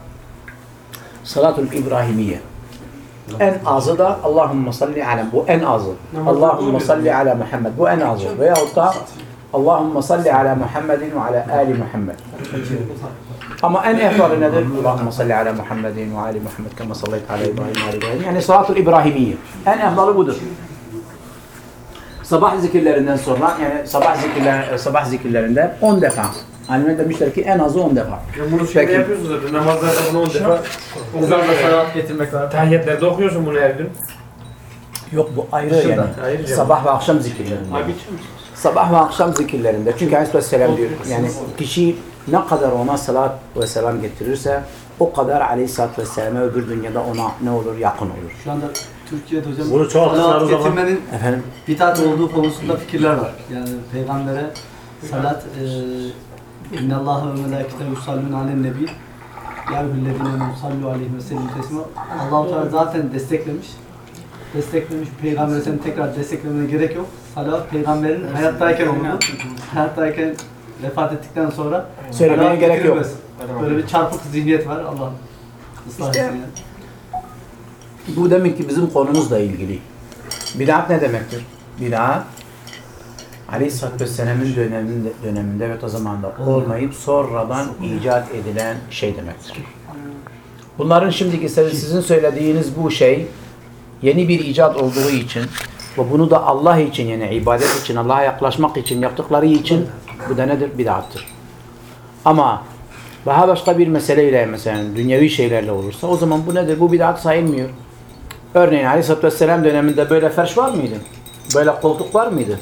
salatul İbrahimiye. En azı da Allahümme salli ala bu en azı. Allahümme salli ala Muhammed bu en azı. Veyahut da Allahümme salli ala Muhammedin ve ala ali Muhammed. Ama en efdalı nedir? Allahümme salli ala Muhammedin ve ali Muhammed kema sallayt ala İbrahim ve İbrahim. Yani salatul İbrahimiye. En efdalı budur. Sabah zikirlerinden sonra yani sabah zikirler sabah zikirlerinde 10 defa. Alimler demişler ki en azı 10 defa. Ya bunu şeyde Peki. yapıyorsun zaten. Namazlarda bunu 10 defa. Uzarda salat getirmek var. Tahiyetlerde okuyorsun bunu her gün. Yok bu ayrı Dışında. yani. Ayrı. Sabah ve akşam zikirlerinde. Sabah ve akşam zikirlerinde. Çünkü Aleyhisselam diyor yani kişi ne kadar ona salat ve selam getirirse o kadar Aleyhisselatü Vesselam'a öbür dünyada ona ne olur? Yakın olur. Şu anda Türkiye'de hocam Bunu çoğaltırlar salat o zaman. getirmenin Efendim? bidat olduğu konusunda fikirler var. Yani peygambere salat e, İnne Allahe ve melâkete yusallûne alen nebi Ya eyyühellezîne yusallu aleyhi ve sellem teslima Allah-u Teala zaten desteklemiş. Desteklemiş peygamberi senin tekrar desteklemene gerek yok. Salat peygamberin hayattayken oldu. Hayattayken vefat ettikten sonra Söylemeye gerek yok. Böyle bir çarpık zihniyet var Allah ıslah İşte- etsin yani. Bu demek ki bizim konumuzla ilgili. Bid'at ne demektir? Bid'at Aleyhisselatü Vesselam'ın döneminde, döneminde ve o zamanda olmayıp sonradan icat edilen şey demektir. Bunların şimdiki sizin söylediğiniz bu şey yeni bir icat olduğu için ve bunu da Allah için yani ibadet için, Allah'a yaklaşmak için yaptıkları için bu da nedir? Bid'attır. Ama daha başka bir meseleyle mesela dünyevi şeylerle olursa o zaman bu nedir? Bu bid'at sayılmıyor. Örneğin Aleyhisselatü Vesselam döneminde böyle ferş var mıydı? Böyle koltuk var mıydı?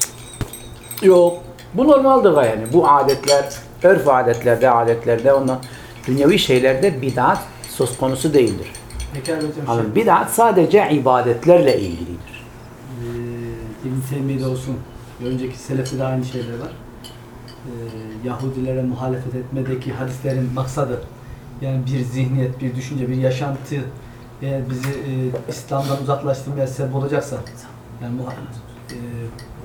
Yok. Bu normaldir yani. Bu adetler, örf adetlerde, adetlerde, ondan dünyevi şeylerde bid'at söz konusu değildir. Hocam şey? Bid'at sadece ibadetlerle ilgilidir. Ee, İbn Teymiye'de olsun, önceki selefte de aynı şeyler var. Ee, Yahudilere muhalefet etmedeki hadislerin maksadı, yani bir zihniyet, bir düşünce, bir yaşantı eğer bizi e, İslam'dan uzaklaştırmaya sebep olacaksa, yani bu, e,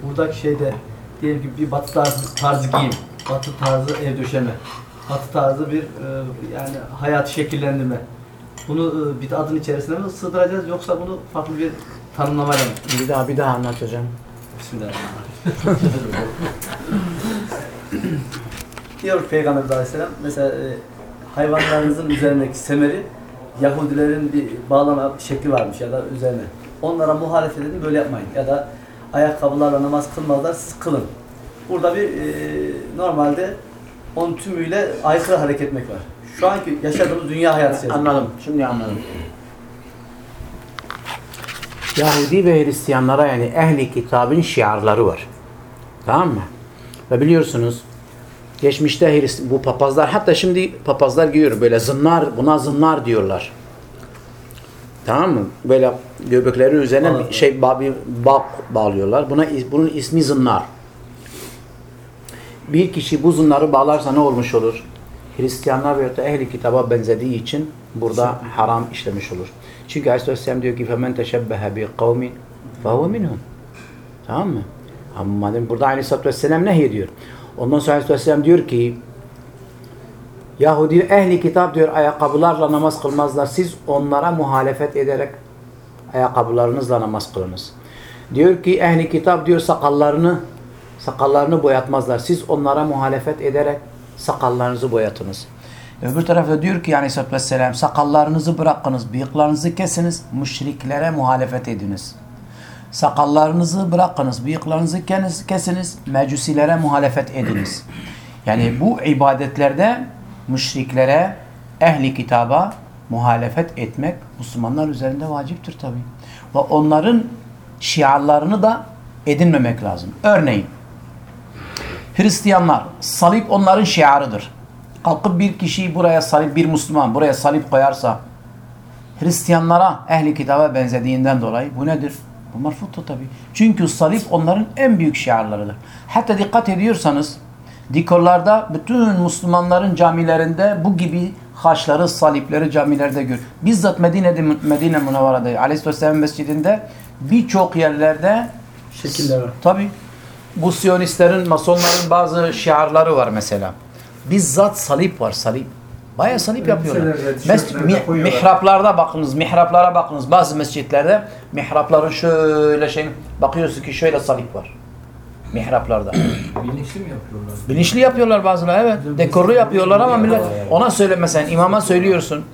buradaki şeyde diyelim ki bir batı tarzı, tarzı giyim, batı tarzı ev döşeme, batı tarzı bir e, yani hayat şekillendirme. Bunu e, bir adın içerisine mi sığdıracağız yoksa bunu farklı bir tanımlamayla mı? Bir daha bir daha anlatacağım. Bismillahirrahmanirrahim. Diyor Peygamber Aleyhisselam mesela e, hayvanlarınızın üzerindeki semeri Yahudilerin bir bağlama şekli varmış ya da üzerine. Onlara muhalefet edin böyle yapmayın ya da ayakkabılarla namaz kılmazlar siz kılın. Burada bir e, normalde onun tümüyle aykırı hareket etmek var. Şu anki yaşadığımız dünya hayatı. Anladım. Şimdi anladım. Yahudi ve Hristiyanlara yani ehli kitabın şiarları var. Tamam mı? Ve biliyorsunuz geçmişte Hrist- bu papazlar hatta şimdi papazlar giyiyor böyle zınnar buna zınnar diyorlar. Tamam mı? Böyle göbeklerin üzerine bir Anladım. şey ba- bir bak bağlıyorlar. Buna is- bunun ismi zınnar. Bir kişi bu zınları bağlarsa ne olmuş olur? Hristiyanlar veyahut da ehli kitaba benzediği için burada haram işlemiş olur. Çünkü Aleyhisselam diyor ki فَمَنْ تَشَبَّهَ بِقَوْمٍ فَهُوَ مِنْهُمْ Tamam mı? Ama madem burada Aleyhisselatü Vesselam ne ediyor? Ondan sonra Aleyhisselam diyor ki Yahudi ehli kitap diyor ayakkabılarla namaz kılmazlar. Siz onlara muhalefet ederek ayakkabılarınızla namaz kılınız. Diyor ki ehli kitap diyor sakallarını sakallarını boyatmazlar. Siz onlara muhalefet ederek sakallarınızı boyatınız. Öbür tarafta diyor ki yani Vesselam sakallarınızı bırakınız, bıyıklarınızı kesiniz, müşriklere muhalefet ediniz. Sakallarınızı bırakınız, bıyıklarınızı kesiniz mecusilere muhalefet ediniz. Yani bu ibadetlerde müşriklere, ehli kitaba muhalefet etmek Müslümanlar üzerinde vaciptir tabi. Ve onların şiarlarını da edinmemek lazım. Örneğin Hristiyanlar, salip onların şiarıdır. Kalkıp bir kişi buraya salip, bir Müslüman buraya salip koyarsa Hristiyanlara, ehli kitaba benzediğinden dolayı bu nedir? Bu marfuttur tabi. Çünkü salip onların en büyük şiarlarıdır. Hatta dikkat ediyorsanız dikorlarda bütün Müslümanların camilerinde bu gibi haçları, salipleri camilerde gör. Bizzat Medine'de Medine Münevvere'de Aleyhisselam Mescidinde birçok yerlerde Şekiller var. Tabi. Bu Siyonistlerin, Masonların bazı şiarları var mesela. Bizzat salip var, salip. Bayağı salip yapıyorlar. Mes mi- mihraplarda bakınız, mihraplara bakınız. Bazı mescitlerde mihrapların şöyle şey, bakıyorsun ki şöyle salip var Mihraplarda. [clears throat] Bilinçli mi yapıyorlar? Bilinçli yapıyorlar bazıları evet. Dekorlu yapıyorlar ama millet ona söyle mesela imama söylüyorsun.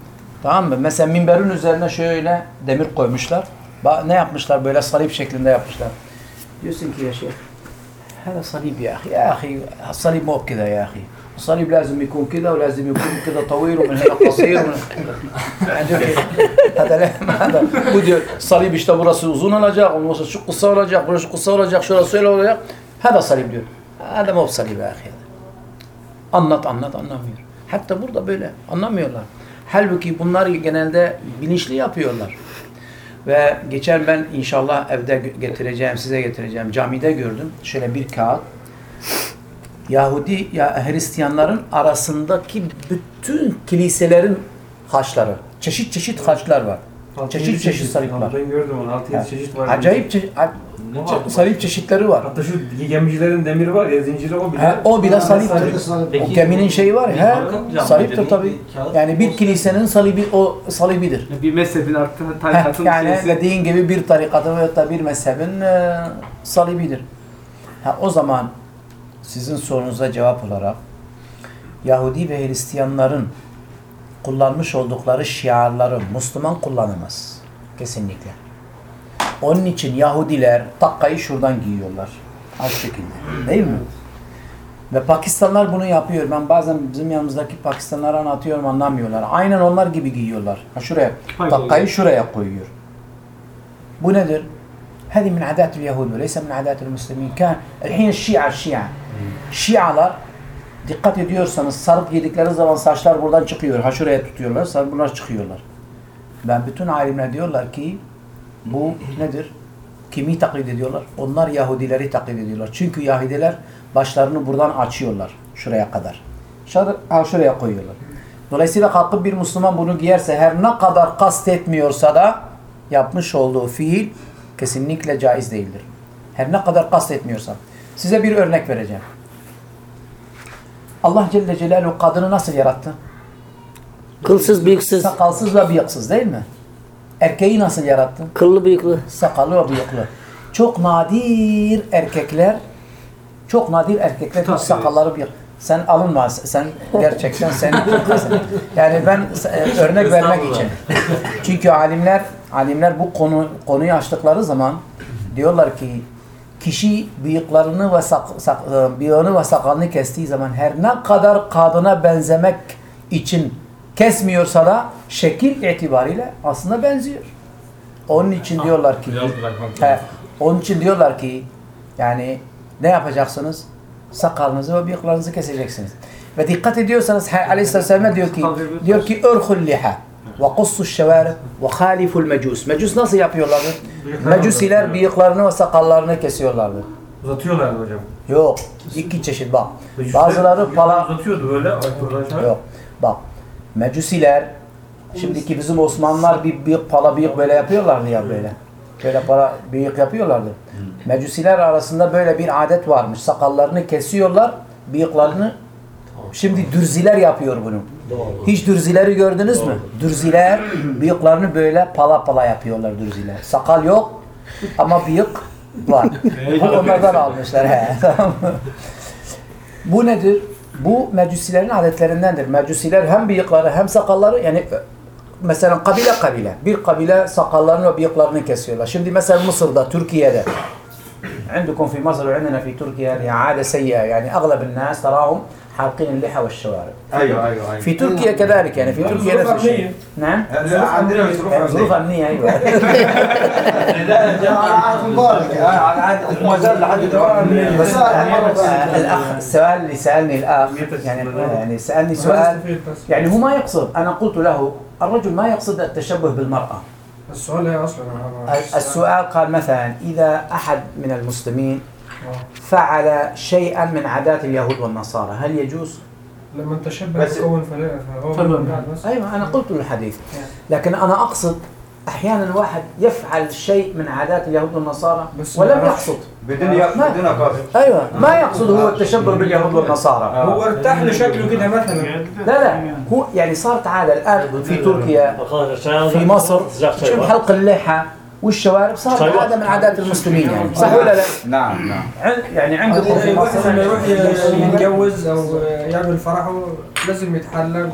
Tamam mı? Mesela minberin üzerine şöyle demir koymuşlar. Ba- Ne yapmışlar? Böyle salip şeklinde yapmışlar. Diyorsun ki ya şeyh هذا صليب يا أخي يا أخي الصليب مو بكذا يا أخي الصليب لازم يكون كذا ولازم يكون كذا طويل ومن هنا قصير ومن... yani diyor ki هذا لا هذا bu diyor salib işte burası uzun olacak, burası şu kısa olacak, burası kısa olacak, şurası öyle olacak. Hada salim diyor. Adam ol salim ahi. Anlat anlat anlamıyor. Hatta burada böyle anlamıyorlar. Halbuki bunlar genelde bilinçli yapıyorlar. Ve geçen ben inşallah evde getireceğim, size getireceğim. Camide gördüm. Şöyle bir kağıt. Yahudi ya Hristiyanların arasındaki bütün kiliselerin haçları. Çeşit çeşit haçlar var. Çeşit çeşit, çeşit sarıklar. Ben gördüm onu. 6-7 yani, çeşit var. Acayip çeşit salip çeşitleri var. Hatta şu gemicilerin demiri var ya zinciri o bile. He, o bile saliptir. O geminin şeyi var ya, he, saliptir tabi. Yani bir kilisenin salibi o salibidir. Bir mezhebin Heh, tarikatın yani şeysi. dediğin gibi bir tarikatın veya da bir mezhebin e, salibidir. Ha, o zaman sizin sorunuza cevap olarak Yahudi ve Hristiyanların kullanmış oldukları şiarları Müslüman kullanamaz. Kesinlikle. Onun için Yahudiler takkayı şuradan giyiyorlar. Az şekilde. Değil mi? Ve Pakistanlar bunu yapıyor. Ben bazen bizim yanımızdaki Pakistanlara anlatıyorum anlamıyorlar. Aynen onlar gibi giyiyorlar. Ha şuraya. Takkayı şuraya koyuyor. Bu nedir? هذه من عادات اليهود وليس من عادات المسلمين كان الحين الشيعة الشيعة Şialar dikkat ediyorsanız sarık yedikleri zaman saçlar buradan çıkıyor. Ha şuraya tutuyorlar. Sonra bunlar çıkıyorlar. Ben bütün alimler diyorlar ki bu nedir? Kimi taklit ediyorlar? Onlar Yahudileri taklit ediyorlar. Çünkü Yahudiler başlarını buradan açıyorlar. Şuraya kadar. Şuraya, ha, şuraya koyuyorlar. Dolayısıyla kalkıp bir Müslüman bunu giyerse her ne kadar kastetmiyorsa da yapmış olduğu fiil kesinlikle caiz değildir. Her ne kadar kastetmiyorsa. Size bir örnek vereceğim. Allah Celle Celaluhu kadını nasıl yarattı? Kılsız bıyıksız. Sakalsız ve bıyıksız değil mi? Erkeği nasıl yarattı? Kıllı bıyıklı. Sakallı ve bıyıklı. Çok nadir erkekler çok nadir erkekler hiç sakalları bıyık. Sen alınma. Sen gerçekten sen [laughs] yani ben e, örnek vermek için. Çünkü alimler alimler bu konu konuyu açtıkları zaman diyorlar ki kişi bıyıklarını ve sak, sak, e, bıyığını ve sakalını kestiği zaman her ne kadar kadına benzemek için kesmiyorsa da şekil itibariyle aslında benziyor. Onun için diyorlar ki he, onun için diyorlar ki yani ne yapacaksınız? Sakalınızı ve bıyıklarınızı keseceksiniz. Ve dikkat ediyorsanız Aleyhisselam diyor ki diyor ki örhul liha ve kussu şevarib ve haliful mecus. Mecus nasıl yapıyorlardı? Mecusiler bıyıklarını ve sakallarını kesiyorlardı. Uzatıyorlardı hocam. Yok. iki çeşit bak. Bazıları pala Uzatıyordu böyle. Yok. Bak. Mecusiler şimdiki bizim Osmanlılar bir bıyık, pala bıyık böyle yapıyorlardı ya böyle. Böyle para bıyık yapıyorlardı. Mecusiler arasında böyle bir adet varmış. Sakallarını kesiyorlar, bıyıklarını Şimdi dürziler yapıyor bunu. Hiç dürzileri gördünüz mü? Dürziler bıyıklarını böyle pala pala yapıyorlar dürziler. Sakal yok ama bıyık var. [laughs] Onlardan almışlar. He? [laughs] Bu nedir? Bu mecusilerin adetlerindendir. Mecusiler hem bıyıkları hem sakalları yani mesela kabile kabile bir kabile sakallarını ve bıyıklarını kesiyorlar. Şimdi mesela Mısır'da, Türkiye'de عندكم في مصر وعندنا في تركيا هذه عادة سيئة يعني أغلب الناس تراهم حالقين اللحى والشوارب. أيوه أيوه أيوه. في تركيا كذلك يعني في تركيا نفس الشيء. نعم؟ عندنا ظروف ظروف أمنية. أيوة ما زال لحد دلوقتي بس آه، الأخ السؤال اللي سألني الأخ يعني يعني سألني سؤال. يعني هو ما يقصد أنا قلت له الرجل ما يقصد التشبه بالمرأة. السؤال أصلا السؤال قال مثلا إذا أحد من المسلمين فعل شيئا من عادات اليهود والنصارى. هل يجوز؟ لما انت شبه بس- تكون فلا فهو بس. أيوة أنا قلت له الحديث لكن أنا أقصد أحيانا الواحد يفعل شيء من عادات اليهود والنصارى ولم ما يقصد. بدون بدون قصد أيوة ما يقصد هو التشبه باليهود والنصارى. هو ارتاح لشكله كده مثلا. لا لا هو يعني صارت عادة الآن في تركيا في مصر شوف حلق اللحى والشوارب صارت طيب. عادة من عادات المسلمين يعني. صح ولا لا؟ نعم نعم. عن- يعني عندكم في مصر لما يروح يتجوز. أو يعمل فرحه لازم يتحلق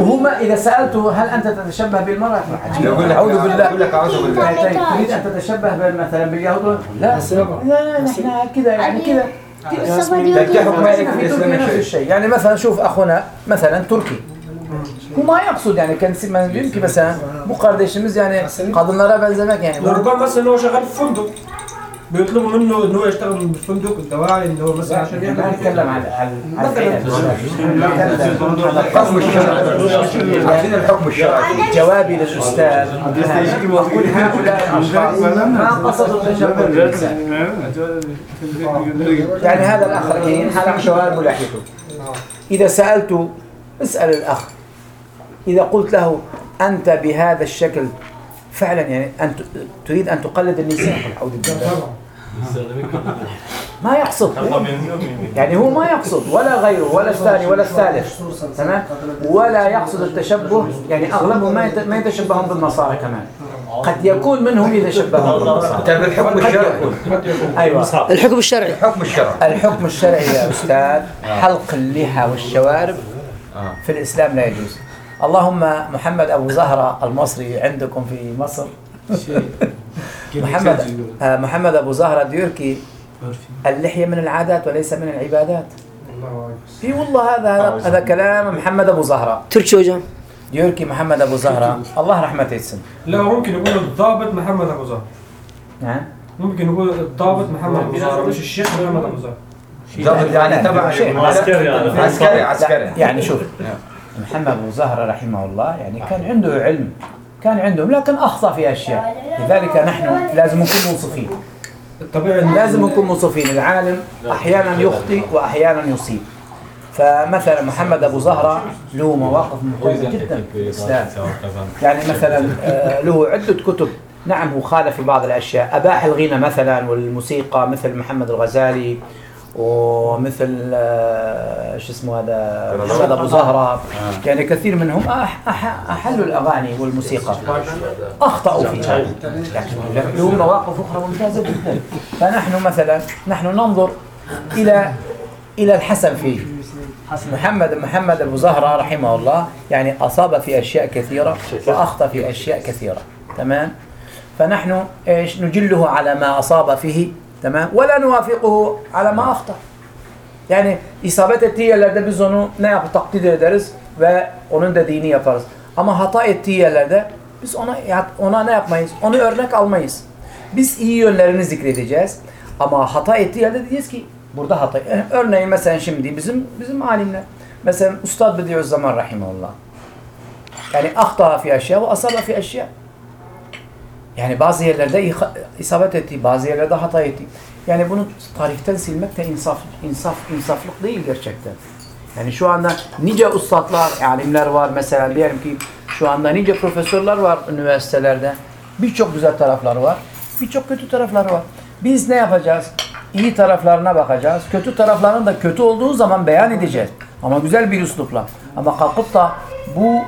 وهو إذا سألته هل أنت تتشبه بالمرأة؟ يقول لك أعوذ بالله يقول لك أعوذ بالله. يعني تريد أن تتشبه مثلا باليهود؟ لا. لا لا نحن كذا يعني كذا. في الاسلام شيء. الشيء. يعني مثلا شوف أخونا مثلا تركي. هو ما يقصد yani kendisi ben diyorum ki mesela bu kardeşimiz yani kadınlara benzemek yani bu ربما مثلا هو شغال في فندق بيطلبوا منه ان هو يشتغل في الفندق الدواعي اللي هو مثلا عشان ما يعمل نتكلم عن الحكم الشرعي عارفين الحكم الشرعي جوابي للاستاذ أقول هؤلاء الاشخاص ما قصدوا بالانسان يعني هذا الأخ الحين حلق شوارب لحيته إذا سألته اسأل الأخ. إذا قلت له أنت بهذا الشكل فعلا يعني انت تريد أن تقلد النساء؟ أعوذ بالله. ما يقصد. يعني هو ما يقصد ولا غيره ولا الثاني ولا الثالث. تمام؟ ولا يقصد التشبه يعني أغلبهم ما يت- ما يتشبهون بالنصارى كمان. قد يكون منهم يتشبهون بالنصارى. طيب الحكم الشرعي. أيوه. الحكم الشرعي. الحكم الشرعي. الحكم الشرعي يا أستاذ حلق اللحى والشوارب في الإسلام لا يجوز. اللهم محمد أبو زهرة المصري عندكم في مصر. [laughs] محمد آه، محمد أبو زهرة ديوركي. اللحية من العادات وليس من العبادات. اي والله هذا هذا هذا كلام محمد أبو زهرة. تركي hocam ديوركي محمد أبو زهرة. الله رحمته يتسم لا ممكن يقول الضابط محمد أبو زهر نعم. ممكن يقول الضابط محمد أبو زهر مش الشيخ محمد أبو زهر ضابط يعني تبع. عسكري. عسكري. عسكري يعني شوف. محمد ابو زهرة رحمه الله يعني كان عنده علم كان عنده لكن أخطأ في أشياء. لذلك نحن لازم نكون منصفين. الطبيعي لازم نكون منصفين. العالم أحيانا يخطئ وأحيانا يصيب. فمثلا محمد أبو زهرة له مواقف مميزه جدا في يعني مثلا آه، له عدة كتب. نعم هو خالف في بعض الأشياء. أباح الغنى مثلا والموسيقى مثل محمد الغزالي ومثل آه، شو اسمه هذا؟ محمد أبو زهرة. يعني كثير منهم أح أح أحلوا الأغاني والموسيقى. أخطأوا فيها. لكن له مواقف أخرى ممتازة جدا. فنحن مثلا نحن ننظر إلى إلى الحسن فيه. محمد محمد أبو زهرة رحمه الله يعني أصاب في أشياء كثيرة وأخطأ في أشياء كثيرة. تمام؟ فنحن إيش؟ نجله على ما أصاب فيه Tamam. Ve la nuvafiquhu ala ma afta. Yani isabet ettiği yerlerde biz onu ne yapıp taklit ederiz ve onun dediğini yaparız. Ama hata ettiği yerlerde biz ona ona ne yapmayız? Onu örnek almayız. Biz iyi yönlerini zikredeceğiz. Ama hata ettiği yerde diyeceğiz ki burada hata. Eh, örneğin mesela şimdi bizim bizim alimler. Mesela Ustad Bediüzzaman Rahimullah. Yani ahtaha fi eşya ve asaba fi eşya. Yani bazı yerlerde isabet etti, bazı yerlerde hata etti. Yani bunu tarihten silmek de insaf, insaf, insaflık değil gerçekten. Yani şu anda nice ustadlar, alimler var mesela diyelim ki şu anda nice profesörler var üniversitelerde. Birçok güzel tarafları var, birçok kötü tarafları var. Biz ne yapacağız? İyi taraflarına bakacağız. Kötü taraflarının da kötü olduğu zaman beyan edeceğiz. Ama güzel bir üslupla. Ama kalkıp da bu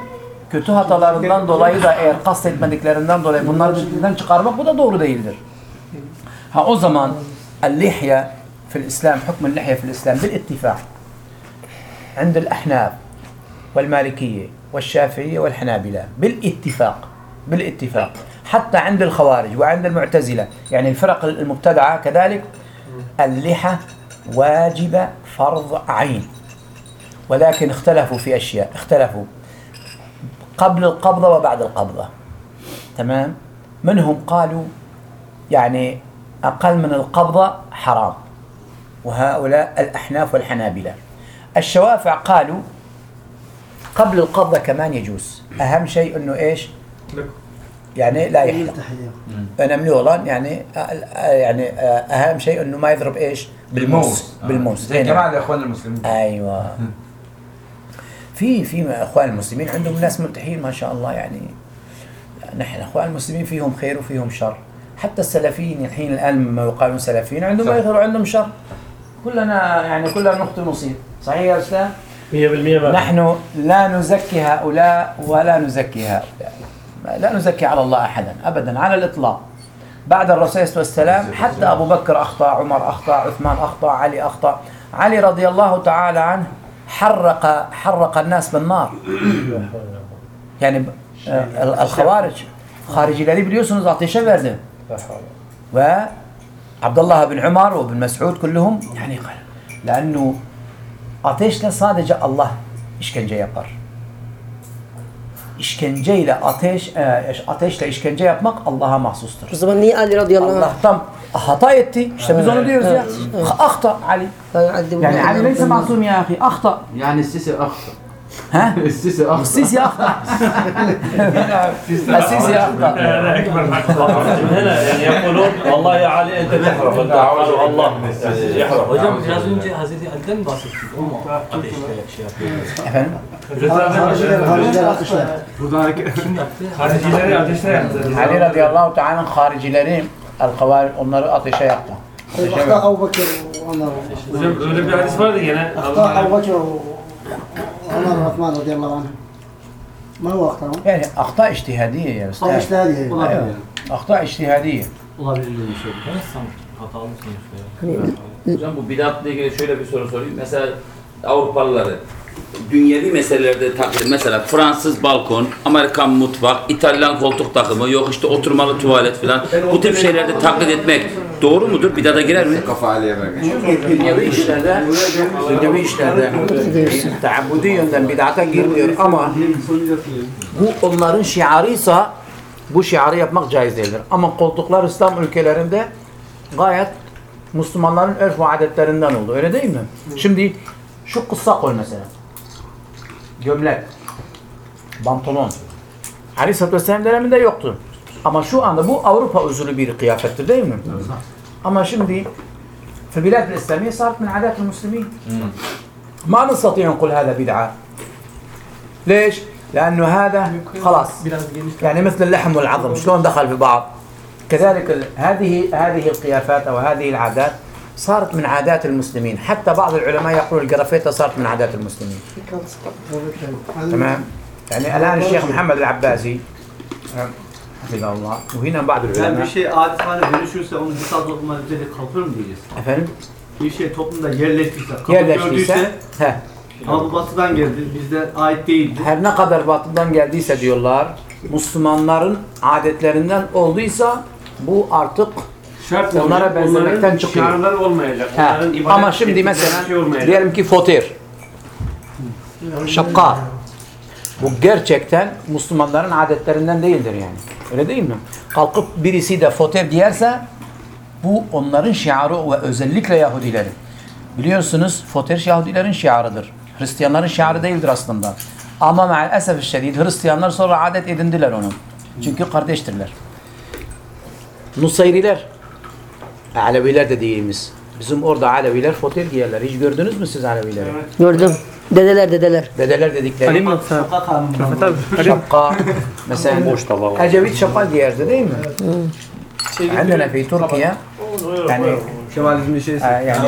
kötü hatalarından dolayı da eğer kastetmediklerinden dolayı bunları cidden çıkarmak bu da doğru değildir. Ha o zaman اللحية في الإسلام حكم اللحية في الإسلام بالاتفاق عند الأحناف والمالكية والشافعية والحنابلة بالاتفاق بالاتفاق حتى عند الخوارج وعند المعتزلة يعني الفرق المبتدعة كذلك اللحى واجبة فرض عين ولكن اختلفوا في أشياء اختلفوا قبل القبضة وبعد القبضة. تمام؟ منهم قالوا يعني أقل من القبضة حرام. وهؤلاء الأحناف والحنابلة. الشوافع قالوا قبل القبضة كمان يجوز. أهم شيء إنه إيش؟ يعني لا يحلق önemli olan yani yani أهم شيء إنه ما يضرب إيش؟ بالموس. بالموس. زي. جماعة الإخوان المسلمين. أيوه. في في أخوان المسلمين عندهم ناس ملتحين ما شاء الله يعني. نحن أخوان المسلمين فيهم خير وفيهم شر. حتى السلفيين الحين الآن ما يقالون سلفيين عندهم خير وعندهم شر. كلنا يعني كلنا نخطئ نصيب صحيح يا أستاذ؟ 100% بقى. نحن لا نزكي هؤلاء ولا نزكي هؤلاء. لا نزكي على الله أحدا ابدا على الإطلاق. بعد الرسول صلى الله عليه والسلام حتى أبو بكر أخطأ عمر أخطأ عثمان أخطأ علي أخطأ. علي رضي الله تعالى عنه حرق حرق الناس بالنار yani e, الخوارج خارجileri biliyorsunuz ateşe verdi ve Abdullah bin Umar ve bin Mes'ud kulluhum yani لأنه ateşle sadece Allah işkence yapar. İşkenceyle ateş e, ateşle işkence yapmak Allah'a mahsustur. O zaman niye Ali radıyallahu anh? Allah'tan hata etti. İşte biz onu diyoruz ya. Ahta Ali. Yani Ali neyse masum ya ahi. Ahta. Yani Sisi akhta. ها؟ Sisi akhta. السيسي اخطا السيسي اخطا هنا يعني يقولون والله يا علي انت تحرم انت قالوا الله يحرم Hocam biraz önce Hazreti Ali'den? O mu ateşle şey yapıyor? efendim Hariciler, hariciler atışlar. Kim yaptı? Haricileri ateşte yaptı. Ali radıyallahu ta'ala kharicileri el onları ateşe yaktı. Ateşe Akhta yaktı. Abu Bakr Ömer. Hocam öyle bir hadis vardı gene. Akhta Abu Bakr Ömer Osman radıyallahu anh. ما هو أخطأهم؟ Yani ahta iştihadiye ya أو ustaz. اجتهادي Evet. Ahta iştihadiye. Olabilir diye bir şey. Ben sam hatalı sonuçta. Hocam bu bidatla ilgili şöyle bir soru sorayım. Mesela Avrupalıları dünyevi meselelerde taklit mesela Fransız balkon, Amerikan mutfak, İtalyan koltuk takımı, yok işte oturmalı tuvalet falan bu tip şeylerde taklit etmek doğru mudur? Bidata girer mi? kafa aleye. Dünyevi işlerde, dünyevi işlerde taabbudi yönden bid'ata girmiyor ama bu onların şiarıysa bu şiarı yapmak caiz değildir. Ama koltuklar İslam ülkelerinde gayet Müslümanların örf ve adetlerinden oldu. Öyle değil mi? Şimdi şu kıssa koy mesela. Gömlek, pantolon. Aleyhisselatü Vesselam döneminde yoktu. Ama şu anda bu Avrupa usulü bir kıyafettir değil mi? Ama şimdi في البلاد الإسلامية صارت من عادات المسلمين ما نستطيع نقول هذا بدعة ليش؟ لأنه هذا خلاص يعني مثل اللحم والعظم شلون دخل في بعض كذلك هذه هذه القيافات أو هذه العادات صارت من عادات المسلمين حتى بعض العلماء يقولون الجرافيتا صارت من عادات المسلمين تمام يعني الآن الشيخ محمد العباسي حفظه الله وهنا بعض Yani bir العلماء şey adetane dönüşürse onu kısa topluma üzerinde kalkıyor mu diyeceğiz? efendim Bir şey toplumda yerleştiyse, kabul yerleştiyse gördüyse he, ama bu batıdan geldi, bizde ait değildi. her ne kadar batıdan geldiyse diyorlar Müslümanların adetlerinden olduysa bu artık Şart Onlara hocam, benzemekten çıkıyor. şiarları olmayacak. Onların ibadet Ama şimdi mesela şey olmayacak. diyelim ki foter, şapka. Bu gerçekten Müslümanların adetlerinden değildir yani. Öyle değil mi? Kalkıp birisi de foter giyerse bu onların şiarı ve özellikle Yahudilerin. Biliyorsunuz foter Yahudilerin şiarıdır. Hristiyanların şiarı değildir aslında. Ama maalesef şiddet Hristiyanlar sonra adet edindiler onu. Çünkü kardeştirler. Nusayriler Aleviler de değilimiz. Bizim orada Aleviler fotel giyerler. Hiç gördünüz mü siz Alevileri? Gördüm. Dedeler dedeler. Dedeler dedikleri Şapka kanunu. şapka mesela. Ecevit şapka giyerdi değil mi? عندنا في تركيا يعني Kemalizmin şeysi. آه، يعني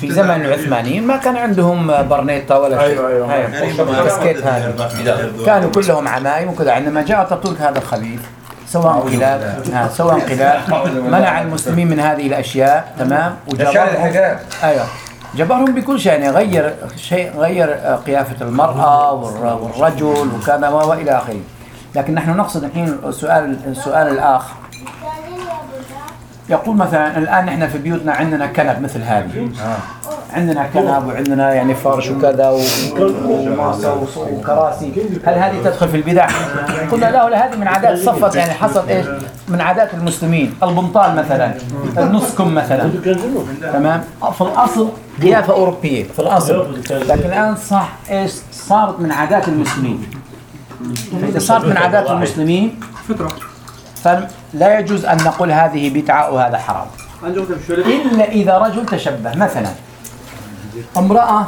في, زمن العثمانيين ما كان عندهم برنيطة ولا شيء هاي كاسكيت هذا كانوا كلهم عمايم وكذا عندما جاء اتاتورك هذا الخبيث سوى انقلاب آه، سوى انقلاب منع المسلمين من هذه الأشياء تمام؟ وجبرهم أيوه. جبرهم بكل شيء يعني غير شيء غير آه، قيافة المرأة والر- والرجل وكذا وإلى آخره. لكن نحن نقصد الحين سؤال السؤال الاخ يقول مثلا الآن نحن في بيوتنا عندنا كنب مثل هذه عندنا كنب وعندنا يعني فرش وكذا وكراسي. هل هذه تدخل في البدع؟ قلنا لا ولا هذه من عادات صفت يعني حصلت إيش؟ من عادات المسلمين. البنطال مثلا النسكم مثلا. تمام؟ في الأصل ضيافه أوروبية في الأصل. لكن الآن صح إيش؟ صارت من عادات المسلمين. صارت من عادات المسلمين لا يجوز أن نقول هذه بدعة وهذا حرام. إلا إذا رجل تشبه مثلا امرأة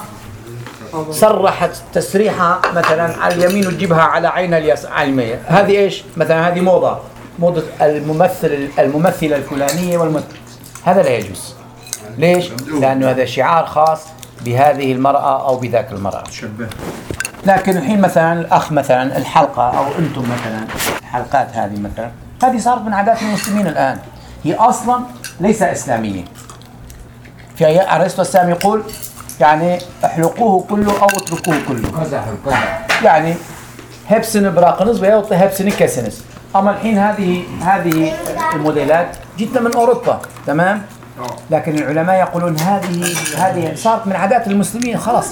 سرحت تسريحة مثلا على اليمين وتجيبها على عينها اليمين هذه إيش؟ مثلا هذه موضة موضة الممثل الممثلة الفلانية والممثل. هذا لا يجوز. ليش؟ لأنه هذا شعار خاص بهذه المرأة أو بذاك المرأة. لكن الحين مثلا الأخ مثلا الحلقة أو أنتم مثلا الحلقات هذه مثلا هذه صارت من عادات المسلمين الآن. هي أصلا ليس إسلامية. في آية أرسطو السام يقول يعني احلقوه كله أو اتركوه كله. يعني هبسن براقنز ويوطي هبسن كسنس أما الحين هذه هذه الموديلات جدا من أوروبا. تمام؟ لكن العلماء يقولون هذه هذه صارت من عادات المسلمين. خلاص.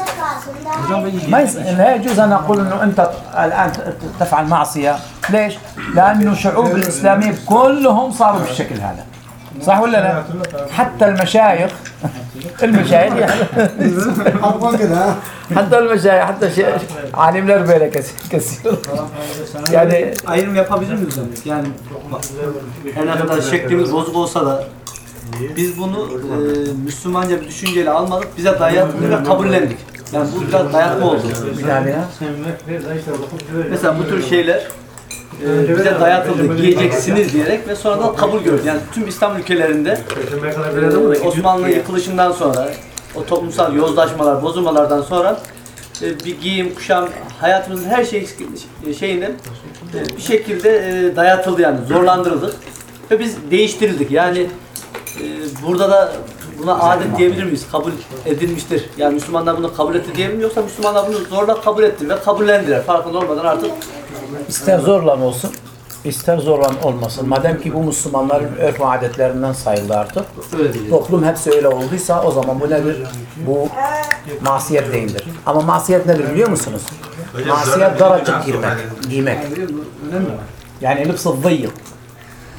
ما لا يجوز أن أقول أنه أنت الآن تفعل معصية. ليش؟ لانه الشعوب الاسلاميه كلهم صاروا بالشكل هذا صح ولا لا؟ حتى المشايخ المشايخ يعني حتى المشايخ حتى شي... عالمler böyle kes- kesiyor. Yani ayrım yapabilir miyiz hocam? Yani bak, her ne kadar şeklimiz bozuk olsa da biz bunu e, Müslümanca bir düşünceyle almadık, bize dayatıldı ve kabullendik. Yani bu biraz dayatma oldu. bir daha bir daha. Mesela bu tür şeyler e, bize dayatıldı, giyeceksiniz diyerek ve sonradan kabul gördü. Yani tüm İslam ülkelerinde e, Osmanlı yıkılışından sonra o toplumsal yozlaşmalar, bozulmalardan sonra e, bir giyim, kuşam, hayatımızın her şey şeyinde e, bir şekilde e, dayatıldı yani zorlandırıldık ve biz değiştirildik. Yani e, burada da buna adet diyebilir miyiz? Kabul edilmiştir. Yani Müslümanlar bunu kabul etti diyebilir mi? Yoksa Müslümanlar bunu zorla kabul etti ve kabullendiler. Farkında olmadan artık İster zorlan olsun, ister zorlan olmasın. Madem ki bu Müslümanların örf ve adetlerinden sayıldı artık. Toplum hepsi öyle olduysa o zaman bu nedir? Bu masiyet değildir. Ama masiyet nedir biliyor musunuz? Masiyet daracık girmek, giymek. Yani elbis zıyyık.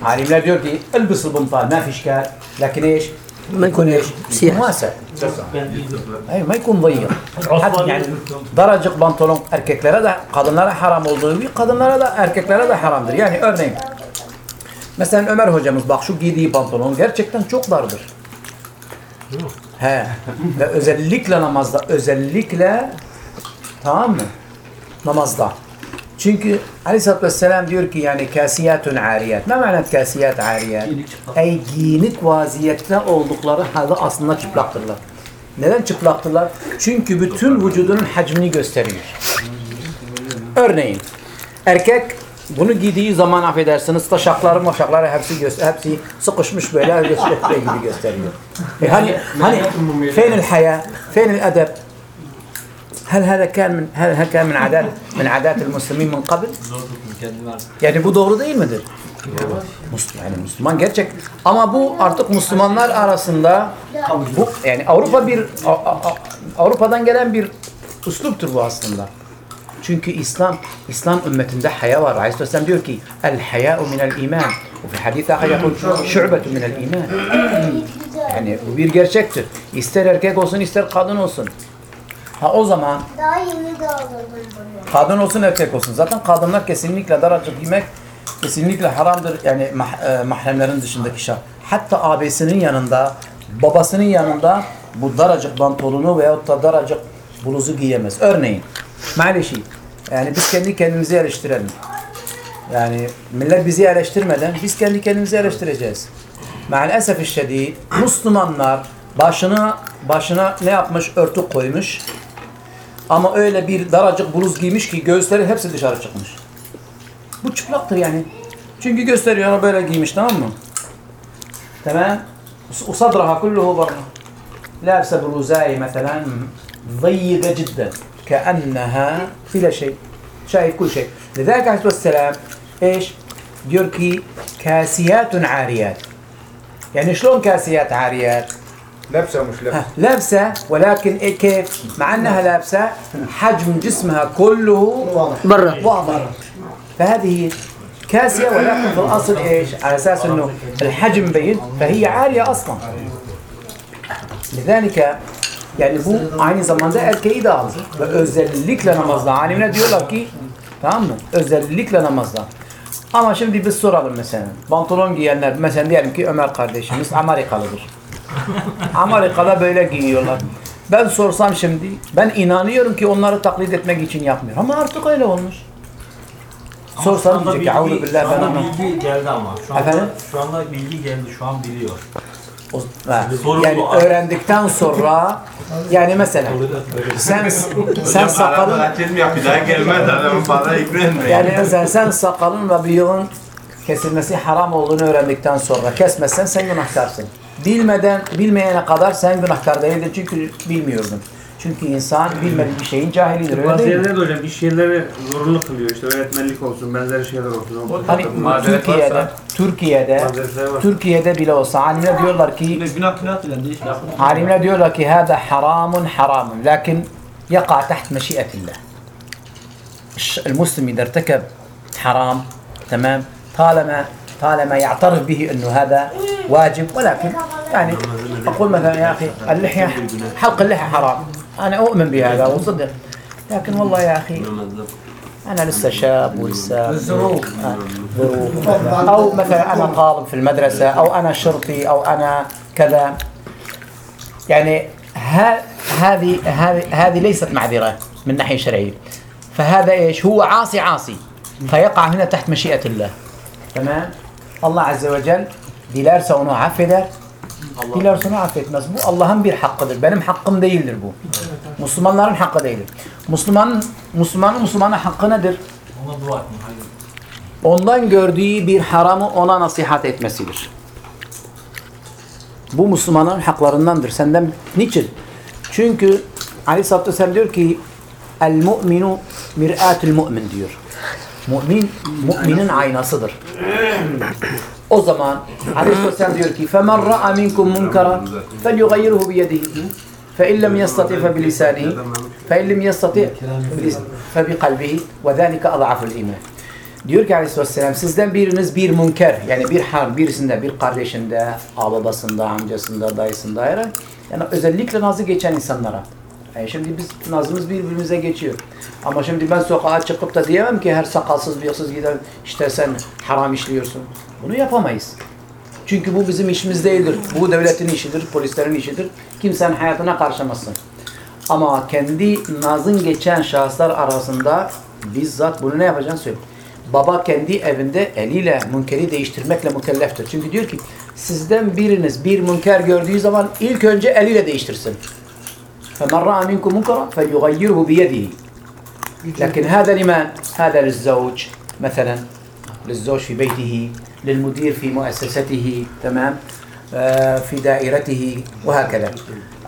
Alimler diyor ki elbis buntal, ma fişkal. Lakin eş? ما يكون ايش؟ سياح. واسع. Hayır, ما يكون ضيق. Hatta yani daracık pantolon erkeklere de kadınlara haram olduğu gibi kadınlara da erkeklere de haramdır. Yani örneğin mesela Ömer hocamız bak şu giydiği pantolon gerçekten çok dardır. He. Ve özellikle namazda, özellikle tamam mı? Namazda. Çünkü Aleyhisselatü Vesselam diyor ki yani kasiyatun ariyat. Ne manat kasiyat ariyat? Ey giyinik vaziyette oldukları halde aslında çıplaktırlar. Neden çıplaktırlar? Çünkü bütün vücudunun hacmini gösteriyor. Örneğin erkek bunu giydiği zaman affedersiniz taşakları maşakları hepsi hepsi sıkışmış böyle öyle [laughs] gibi gösteriyor. E hani hani fenil haya, fenil edep, هل هذا كان من هل هل كان من عادات من عادات المسلمين من قبل؟ Yani bu doğru değil midir? Müsl- Yani Müslüman gerçek ama bu artık Müslümanlar arasında bu yani Avrupa bir A- A- A- Avrupa'dan gelen bir üsluptur bu aslında. Çünkü İslam İslam ümmetinde haya var. Aleyhisselam diyor ki el haya'u minel iman. Ve fi hadis ahar yakul şu'betu minel iman. Yani bu bir gerçektir. İster erkek olsun ister kadın olsun. Ha o zaman Daha yeni de alırdım bunu. kadın olsun erkek olsun. Zaten kadınlar kesinlikle daracık giymek kesinlikle haramdır. Yani mah, e, mahremlerin dışındaki şart. Hatta abisinin yanında, babasının yanında bu daracık pantolonu veyahut da daracık bluzu giyemez. Örneğin, maalesef yani biz kendi kendimizi eleştirelim. Yani millet bizi eleştirmeden biz kendi kendimizi eleştireceğiz. Maalesef şiddet Müslümanlar başına başına ne yapmış? Örtü koymuş. Ama öyle bir daracık bluz giymiş ki göğüsleri hepsi dışarı çıkmış. Bu çıplaktır yani. Çünkü gösteriyor ona böyle giymiş tamam mı? Tamam. وصدرها كله برا لابسه بروزاية مثلا ضيقة جدا كأنها بلا شيء شايف كل شيء لذلك والسلام إيش diyor ki كاسيات عاريات يعني شلون كاسيات عاريات لابسه ومش لابسه لابسة ولكن إيه كيف مع أنها لابسة حجم جسمها كله برا واضح فهذه كاسية ولكن في الأصل إيش على أساس أنه الحجم بين فهي عالية أصلا لذلك yani bu aynı zamanda erkeği de alır. Ve özellikle namazda. Alimler diyorlar ki tamam mı? Özellikle namazda. Ama şimdi biz soralım mesela. Pantolon giyenler mesela diyelim ki Ömer kardeşimiz Amerikalıdır. Amerika'da böyle giyiyorlar. Ben sorsam şimdi ben inanıyorum ki onları taklit etmek için yapmıyor. Ama artık öyle olmuş. Sorsam Şu anda diyecek ki "Auzu bilgi, billahi şu ben anlamam." bilgi geldi ama. Şu anda, Efendim? şu anda bilgi geldi. Şu an biliyor. O- ha, yani bu. öğrendikten sonra yani mesela sen sen sakalın Kaçırım yap bir daha gelmez adamın para ikram yani mesela sen sakalın ve bıyığın kesilmesi haram olduğunu öğrendikten sonra kesmezsen sen günahkarsın. Bilmeden bilmeyene kadar sen günahkar değildin çünkü bilmiyordun. Çünkü insan bilmediği bir şeyin cahilidir öyle Bazı değil mi? yerlerde hocam iş yerleri zorunlu kılıyor işte öğretmenlik olsun benzeri şeyler olsun. Hani Türkiye'de, Türkiye'de, Mazeretler var. Türkiye'de bile olsa alimler diyorlar ki Günah günah dilen değil. alimler diyorlar ki hada haramun haramun lakin yaqa taht meşiyetillah. الش- المسلم إذا ارتكب حرام تمام طالما طالما يعترف به أنه هذا واجب ولكن يعني أقول مثلا يا أخي اللحية حلق اللحية حرام. أنا أؤمن بهذا وصدق لكن والله يا أخي أنا لسه شاب ولسه ظروف أو مثلا أنا طالب في المدرسة أو أنا شرطي أو أنا كذا. يعني هذه هذه هذه ليست معذرة من ناحية شرعية. فهذا إيش؟ هو عاصي عاصي فيقع هنا تحت مشيئة الله. تمام؟ الله عز وجل dilerse onu affeder dilerse onu affetmez bu Allah'ın bir hakkıdır benim hakkım değildir bu Müslümanların hakkı değildir Müslümanın Müslümanın Müslümana hakkı nedir Ona dua etme. Hayır. ondan gördüğü bir haramı ona nasihat etmesidir. Bu Müslümanların haklarındandır. Senden niçin? Çünkü Aleyhisselatü Vesselam diyor ki El mu'minu mir'atul mu'min diyor. Mümin, müminin aynasıdır. [clears throat] O zaman Aleyhisselatü Vesselam diyor ki فَمَنْ رَأَ مِنْكُمْ مُنْكَرًا فَلْيُغَيِّرْهُ بِيَدِهِ فَاِنْ لَمْ يَسْتَطِعْ فَبِلِسَانِهِ فَاِنْ لَمْ يَسْتَطِعْ فَبِقَلْبِهِ وَذَٰلِكَ أَضْعَفُ الْاِيمَانِ Diyor ki Aleyhisselam sizden biriniz bir münker yani bir har birisinde bir kardeşinde, babasında, amcasında, dayısında her yani özellikle nazı geçen insanlara. yani şimdi biz nazımız birbirimize geçiyor. Ama şimdi ben sokağa çıkıp da diyemem ki her sakalsız bıyıksız giden işte sen haram işliyorsun. Bunu yapamayız. Çünkü bu bizim işimiz değildir. Bu devletin işidir, polislerin işidir. Kimsenin hayatına karışamazsın. Ama kendi nazın geçen şahıslar arasında bizzat bunu ne yapacaksın söyle. Baba kendi evinde eliyle münkeri değiştirmekle mükelleftir. Çünkü diyor ki sizden biriniz bir münker gördüğü zaman ilk önce eliyle değiştirsin. فَمَنْ رَأَ مِنْكُمْ مُنْكَرًا فَلْيُغَيِّرْهُ بِيَدِهِ. لكن هذا لمن؟ هذا للزوج مثلا للزوج في بيته للمدير في مؤسسته تمام؟ آه، في دائرته وهكذا.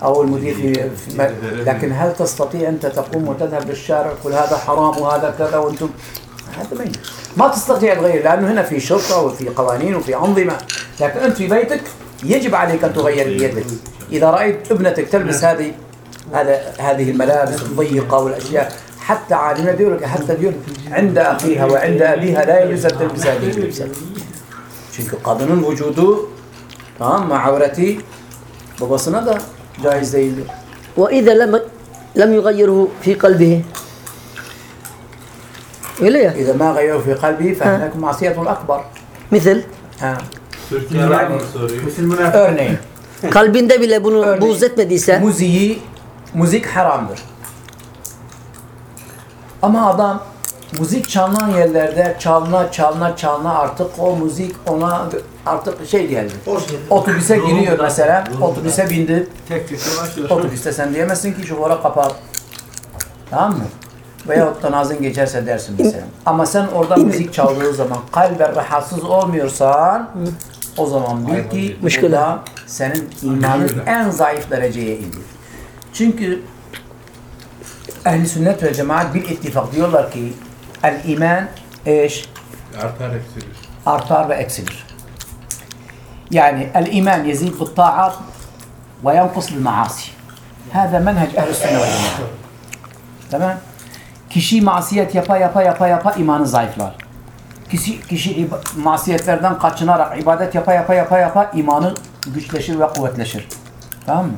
أو المدير في, في م- لكن هل تستطيع أنت تقوم وتذهب للشارع وتقول هذا حرام وهذا كذا وأنتم؟ هذا ما. ما تستطيع تغير لأنه هنا في شرطة وفي قوانين وفي أنظمة. لكن أنت في بيتك يجب عليك أن تغير بيدك. إذا رأيت ابنتك تلبس هذه هذا هذه الملابس الضيقة والأشياء. حتى عالمة ديولك حتى ديولك عند أخيها وعند أبيها لا يجوز أن تلبس هذه اللبسة شنك قانون الوجود مع عورتي. بابا سندا جاهز زي وإذا لم لم يغيره في قلبه. إليه. إذا ما غيره في قلبه آه. فهناك معصية أكبر مثل؟ آه. ها. مثل منافق قلبي ده بلا بوزت مديسة. مزيي müzik haramdır. Ama adam müzik çalınan yerlerde çalına çalına çalına artık o müzik ona artık şey geldi. Otobüse giriyor mesela, otobüse bindi. Otobüste sen diyemezsin ki şu vara kapat. Tamam mı? Veyahut da nazın geçerse dersin mesela. Ama sen orada müzik çaldığı zaman kalben rahatsız olmuyorsan o zaman bil ki Müşküle. burada senin imanın en zayıf dereceye indi. Çünkü ehli sünnet ve cemaat bir ittifak diyorlar ki el iman eş artar eksilir. Artar ve eksilir. Yani el iman yezid bu ta'at ve yankus bil maasi. Hâzâ menhec ehl-i sünnet ve cemaat. Tamam? Kişi masiyet yapa yapa yapa yapa imanı zayıflar. Kişi, kişi masiyetlerden kaçınarak ibadet yapa yapa yapa yapa imanı güçleşir ve kuvvetleşir. Tamam mı?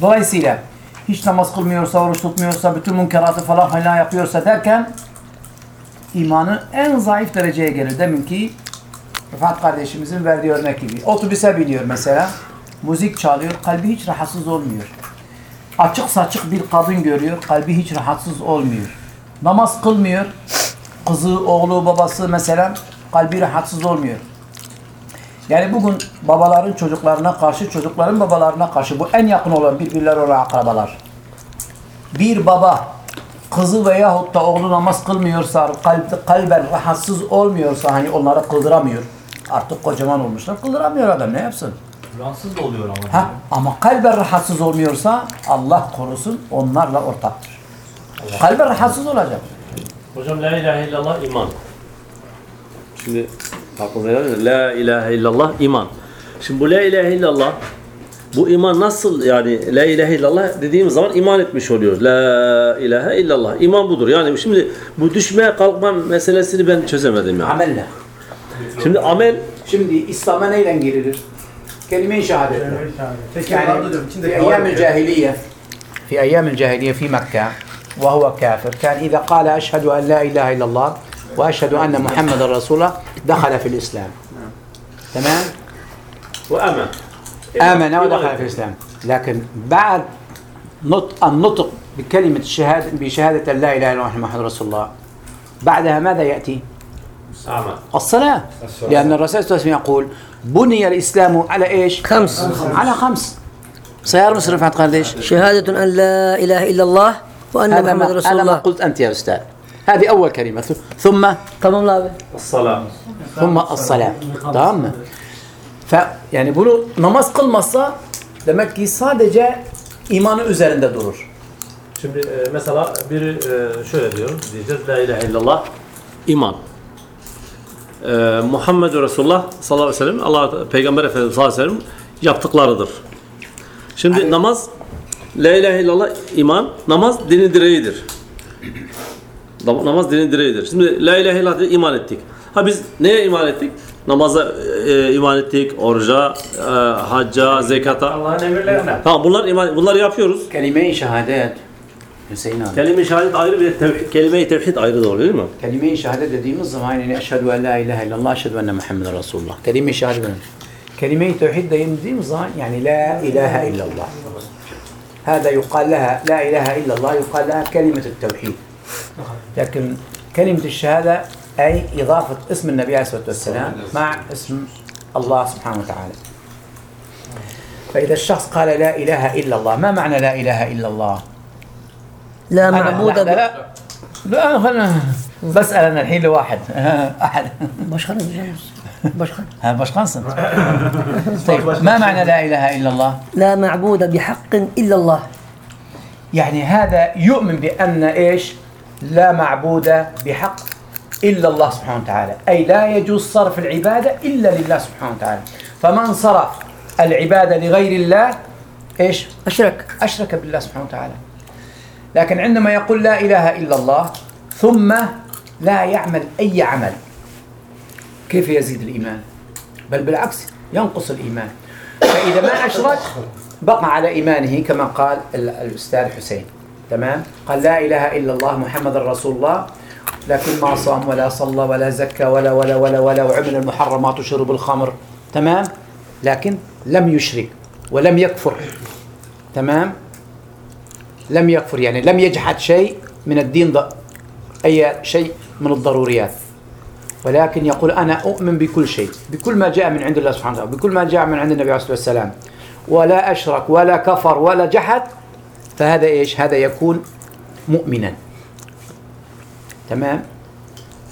Dolayısıyla hiç namaz kılmıyorsa, oruç tutmuyorsa, bütün münkeratı falan filan yapıyorsa derken imanı en zayıf dereceye gelir. Deminki Rıfat kardeşimizin verdiği örnek gibi. Otobüse biniyor mesela. Müzik çalıyor. Kalbi hiç rahatsız olmuyor. Açık saçık bir kadın görüyor. Kalbi hiç rahatsız olmuyor. Namaz kılmıyor. Kızı, oğlu, babası mesela kalbi rahatsız olmuyor. Yani bugün babaların çocuklarına karşı, çocukların babalarına karşı bu en yakın olan birbirleri olan akrabalar. Bir baba kızı veyahut da oğlu namaz kılmıyorsa, kalp, kalben rahatsız olmuyorsa hani onları kıldıramıyor. Artık kocaman olmuşlar. Kıldıramıyor adam ne yapsın? Rahatsız da oluyor ama. Ha, ama kalben rahatsız olmuyorsa Allah korusun onlarla ortaktır. Kalben rahatsız olacak. Hocam la ilahe illallah iman. Şimdi Aklınıza La ilahe illallah iman. Şimdi bu la ilahe illallah bu iman nasıl yani la ilahe illallah dediğimiz zaman iman etmiş oluyoruz. La ilahe illallah. İman budur. Yani şimdi bu düşmeye kalkma meselesini ben çözemedim yani. Amelle. Şimdi amel Şimdi İslam'a neyle girilir? Kelime-i şehadetle. Yani fi eyyamil cahiliye fi eyyamil cahiliye fi Mekke ve huve kafir. Kan iza kâle eşhedü en la ilahe illallah وأشهد أن محمد رسول الله دخل في الإسلام. تمام؟ amen. آمن ودخل في الإسلام. لكن بعد نطق النطق بكلمة الشهادة بشهادة لا إله إلا الله محمد رسول الله بعدها ماذا يأتي؟ Amen. الصلاة. لأن الرسول صلى الله عليه وسلم يقول بني الإسلام على إيش؟ خمس. على خمس. سيار مصر رفعت قرديش شهادة أن لا إله إلا الله وأن محمد رسول هذا ما الله قلت أنت يا أستاذ. Hadi evvel kelime. Thumma. Tamam abi. As-salam. Thumma salam. Tamam mı? Fe, yani bunu namaz kılmazsa demek ki sadece imanı üzerinde durur. Şimdi e, mesela bir e, şöyle diyor diyeceğiz. La ilahe illallah iman. E, Muhammed Resulullah sallallahu aleyhi ve sellem Allah Peygamber Efendimiz sallallahu aleyhi ve sellem yaptıklarıdır. Şimdi Aynen. namaz La ilahe illallah iman. Namaz dini direğidir. Namaz dilin direğidir. Şimdi la ilahe illallah iman ettik. Ha biz neye iman ettik? Namaza e, e iman ettik, oruca, e, hacca, zekata. Allah'ın emirlerine. Tamam bunlar iman, bunlar yapıyoruz. Kelime-i şehadet. Hüseyin abi. Kelime-i şehadet ayrı bir tevhid, kelime-i tevhid ayrı doğru değil mi? Kelime-i şehadet dediğimiz zaman yani eşhedü en la ilahe illallah, eşhedü enne Muhammeden Resulullah. Kelime-i şehadet. Kelime-i tevhid dediğimiz zaman yani la ilahe illallah. Hada yukal leha la ilahe illallah yukal leha kelime-i tevhid. لكن كلمة الشهادة أي إضافة اسم النبي عليه الصلاة والسلام مع اسم الله سبحانه وتعالى. فإذا الشخص قال لا إله إلا الله ما معنى لا إله إلا الله؟ لا معبود لا لا, لا. أنا بسأل أنا الحين لواحد. [laughs] أحد. diyeceğim. Başkan. [laughs] ها بشخنصن طيب ما معنى لا إله إلا الله؟ لا معبود بحق إلا الله. يعني هذا يؤمن بأن إيش؟ لا معبود بحق إلا الله سبحانه وتعالى. أي لا يجوز صرف العبادة إلا لله سبحانه وتعالى. فمن صرف العبادة لغير الله إيش؟ أشرك. أشرك بالله سبحانه وتعالى. لكن عندما يقول لا إله إلا الله ثم لا يعمل أي عمل كيف يزيد الإيمان؟ بل بالعكس ينقص الإيمان. فإذا ما أشرك بقى على إيمانه كما قال ال- الأستاذ حسين. تمام؟ قال لا إله إلا الله محمد رسول الله. لكن ما صام ولا صلى ولا زكى ولا ولا ولا ولا وعمل المحرمات وشرب الخمر تمام؟ لكن لم يشرك ولم يكفر. تمام؟ لم يكفر يعني لم يجحد شيء من الدين ض... أي شيء من الضروريات. ولكن يقول أنا أؤمن بكل شيء بكل ما جاء من عند الله سبحانه وتعالى بكل ما جاء من عند النبي عليه الصلاة والسلام. ولا أشرك ولا كفر ولا جحد فهذا إيش هذا يكون مؤمنا تمام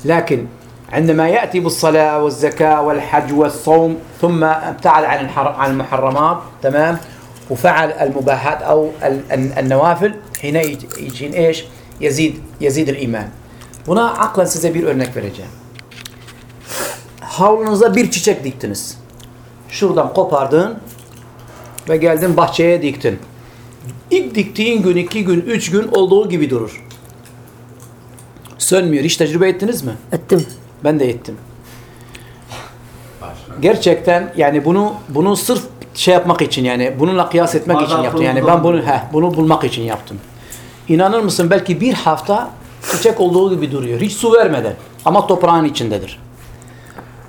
لكن عندما يأتي بالصلاة والزكاة والحج والصوم ثم ابتعد عن عن المحرمات تمام وفعل المباحات ال- النوافل حين يج- يجين إيش يزيد يزيد الإيمان Buna aklen size bir örnek vereceğim. Havlunuza bir çiçek diktiniz. Şuradan kopardın. ve geldin bahçeye diktin. İlk diktiğin gün, iki gün, üç gün olduğu gibi durur. Sönmüyor. Hiç tecrübe ettiniz mi? Ettim. Ben de ettim. Gerçekten yani bunu bunu sırf şey yapmak için yani bununla kıyas etmek için yaptım. Yani ben bunu he, bunu bulmak için yaptım. İnanır mısın belki bir hafta çiçek olduğu gibi duruyor. Hiç su vermeden. Ama toprağın içindedir.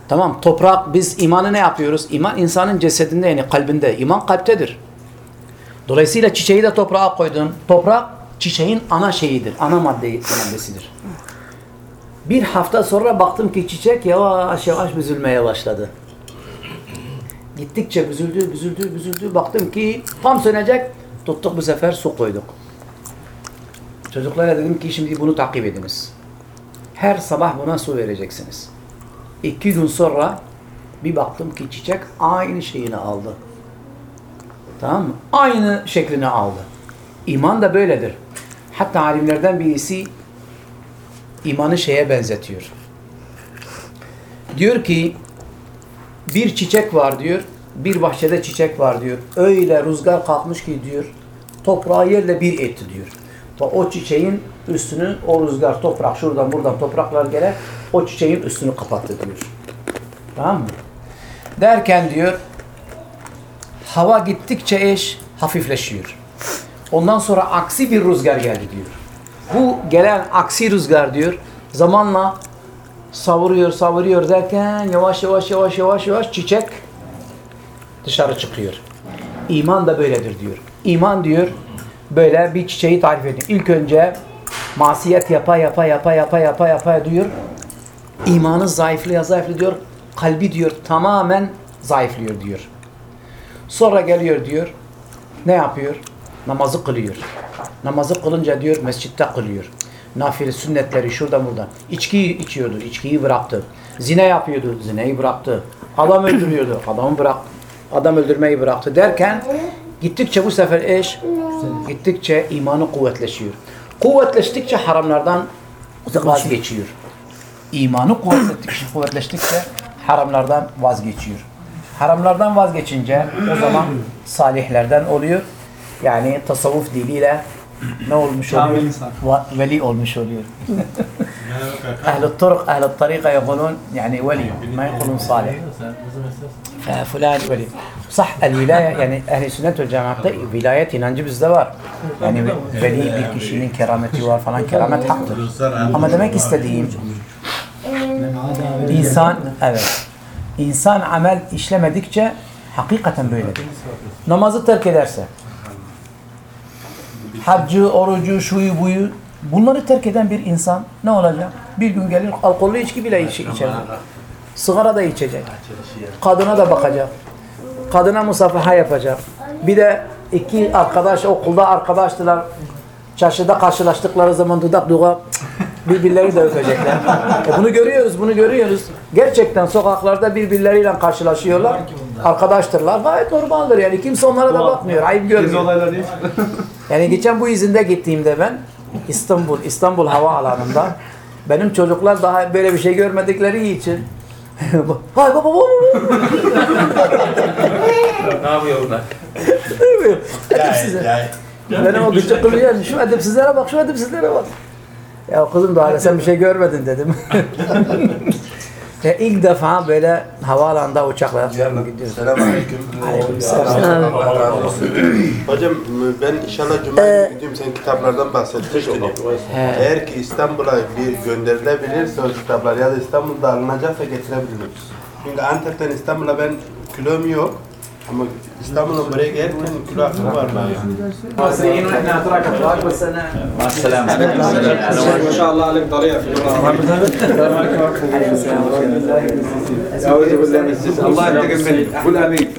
Tamam toprak biz imanı ne yapıyoruz? İman insanın cesedinde yani kalbinde. İman kalptedir. Dolayısıyla çiçeği de toprağa koydun. Toprak çiçeğin ana şeyidir. Ana madde maddesidir. Bir hafta sonra baktım ki çiçek yavaş yavaş büzülmeye başladı. Gittikçe büzüldü, büzüldü, büzüldü. Baktım ki tam sönecek. Tuttuk bu sefer su koyduk. Çocuklara dedim ki şimdi bunu takip ediniz. Her sabah buna su vereceksiniz. İki gün sonra bir baktım ki çiçek aynı şeyini aldı. Tamam mı? Aynı şeklini aldı. İman da böyledir. Hatta alimlerden birisi imanı şeye benzetiyor. Diyor ki bir çiçek var diyor. Bir bahçede çiçek var diyor. Öyle rüzgar kalkmış ki diyor. Toprağı yerle bir etti diyor. O çiçeğin üstünü o rüzgar toprak şuradan buradan topraklar gele o çiçeğin üstünü kapattı diyor. Tamam mı? Derken diyor hava gittikçe eş hafifleşiyor. Ondan sonra aksi bir rüzgar geldi diyor. Bu gelen aksi rüzgar diyor zamanla savuruyor savuruyor derken yavaş yavaş yavaş yavaş yavaş çiçek dışarı çıkıyor. İman da böyledir diyor. İman diyor böyle bir çiçeği tarif ediyor. İlk önce masiyet yapa yapa yapa yapa yapa yapa diyor. İmanı zayıflıyor zayıflıyor diyor. Kalbi diyor tamamen zayıflıyor diyor. Sonra geliyor diyor. Ne yapıyor? Namazı kılıyor. Namazı kılınca diyor mescitte kılıyor. Nafile sünnetleri şuradan buradan. İçkiyi içiyordu. içkiyi bıraktı. Zine yapıyordu. Zineyi bıraktı. Adam öldürüyordu. Adamı bıraktı. Adam öldürmeyi bıraktı derken gittikçe bu sefer eş gittikçe imanı kuvvetleşiyor. Kuvvetleştikçe haramlardan vazgeçiyor. İmanı kuvvetleştikçe, kuvvetleştikçe haramlardan vazgeçiyor Haramlardan vazgeçince o zaman [clears throat] salihlerden oluyor. Yani tasavvuf diliyle ne olmuş oluyor? Kamil insan. Va- Veli olmuş oluyor. أهل الطرق أهل الطريقة يقولون يعني ولي ما يقولون صالح فلان ولي صح الولاية yani ehli sünnet ve cemaate vilayet inancı bizde var. Yani veli bir kişinin kerameti var falan keramet haktır. Ama demek istediğim insan evet insan amel işlemedikçe hakikaten böyledir. Namazı terk ederse haccı, orucu, şuyu buyu bunları terk eden bir insan ne olacak? Bir gün gelir alkollü içki bile içe, içecek. Sigara da içecek. Kadına da bakacak. Kadına musafaha yapacak. Bir de iki arkadaş okulda arkadaştılar. Çarşıda karşılaştıkları zaman dudak dudak birbirleri de öpecekler. E bunu görüyoruz, bunu görüyoruz. Gerçekten sokaklarda birbirleriyle karşılaşıyorlar. Arkadaştırlar. Gayet normaldir yani. Kimse onlara da bakmıyor. Ayıp görmüyor. [laughs] Yani geçen bu izinde gittiğimde ben İstanbul, İstanbul Havaalanı'nda benim çocuklar daha böyle bir şey görmedikleri için [laughs] Hay baba baba. ne yapıyor bunlar? Edepsize. Benim o küçük kızı yani şu edepsizlere bak, şu edepsizlere bak. Ya kızım daha sen bir şey görmedin dedim. [laughs] ya ilk defa böyle havaalanında uçakla gidiyoruz. Selamünaleyküm. Aleykümselam. [clears throat] Hocam ben inşallah Cuma günü gideyim sen kitaplardan bahsetmiştin. Eğer ki İstanbul'a bir gönderilebilirse o kitaplar ya da İstanbul'da alınacaksa getirebilirim. Çünkü Antep'ten İstanbul'a ben kilom yok. هم اسلام الامبريه جايب كان كيلو 1040 مصريين وإحنا اتراك اتراك بس أنا مع السلامه ما شاء الله عليك ضريع في السلام عليكم ورحمه الله وبركاته اعوذ بالله من الله يتقبل قول امين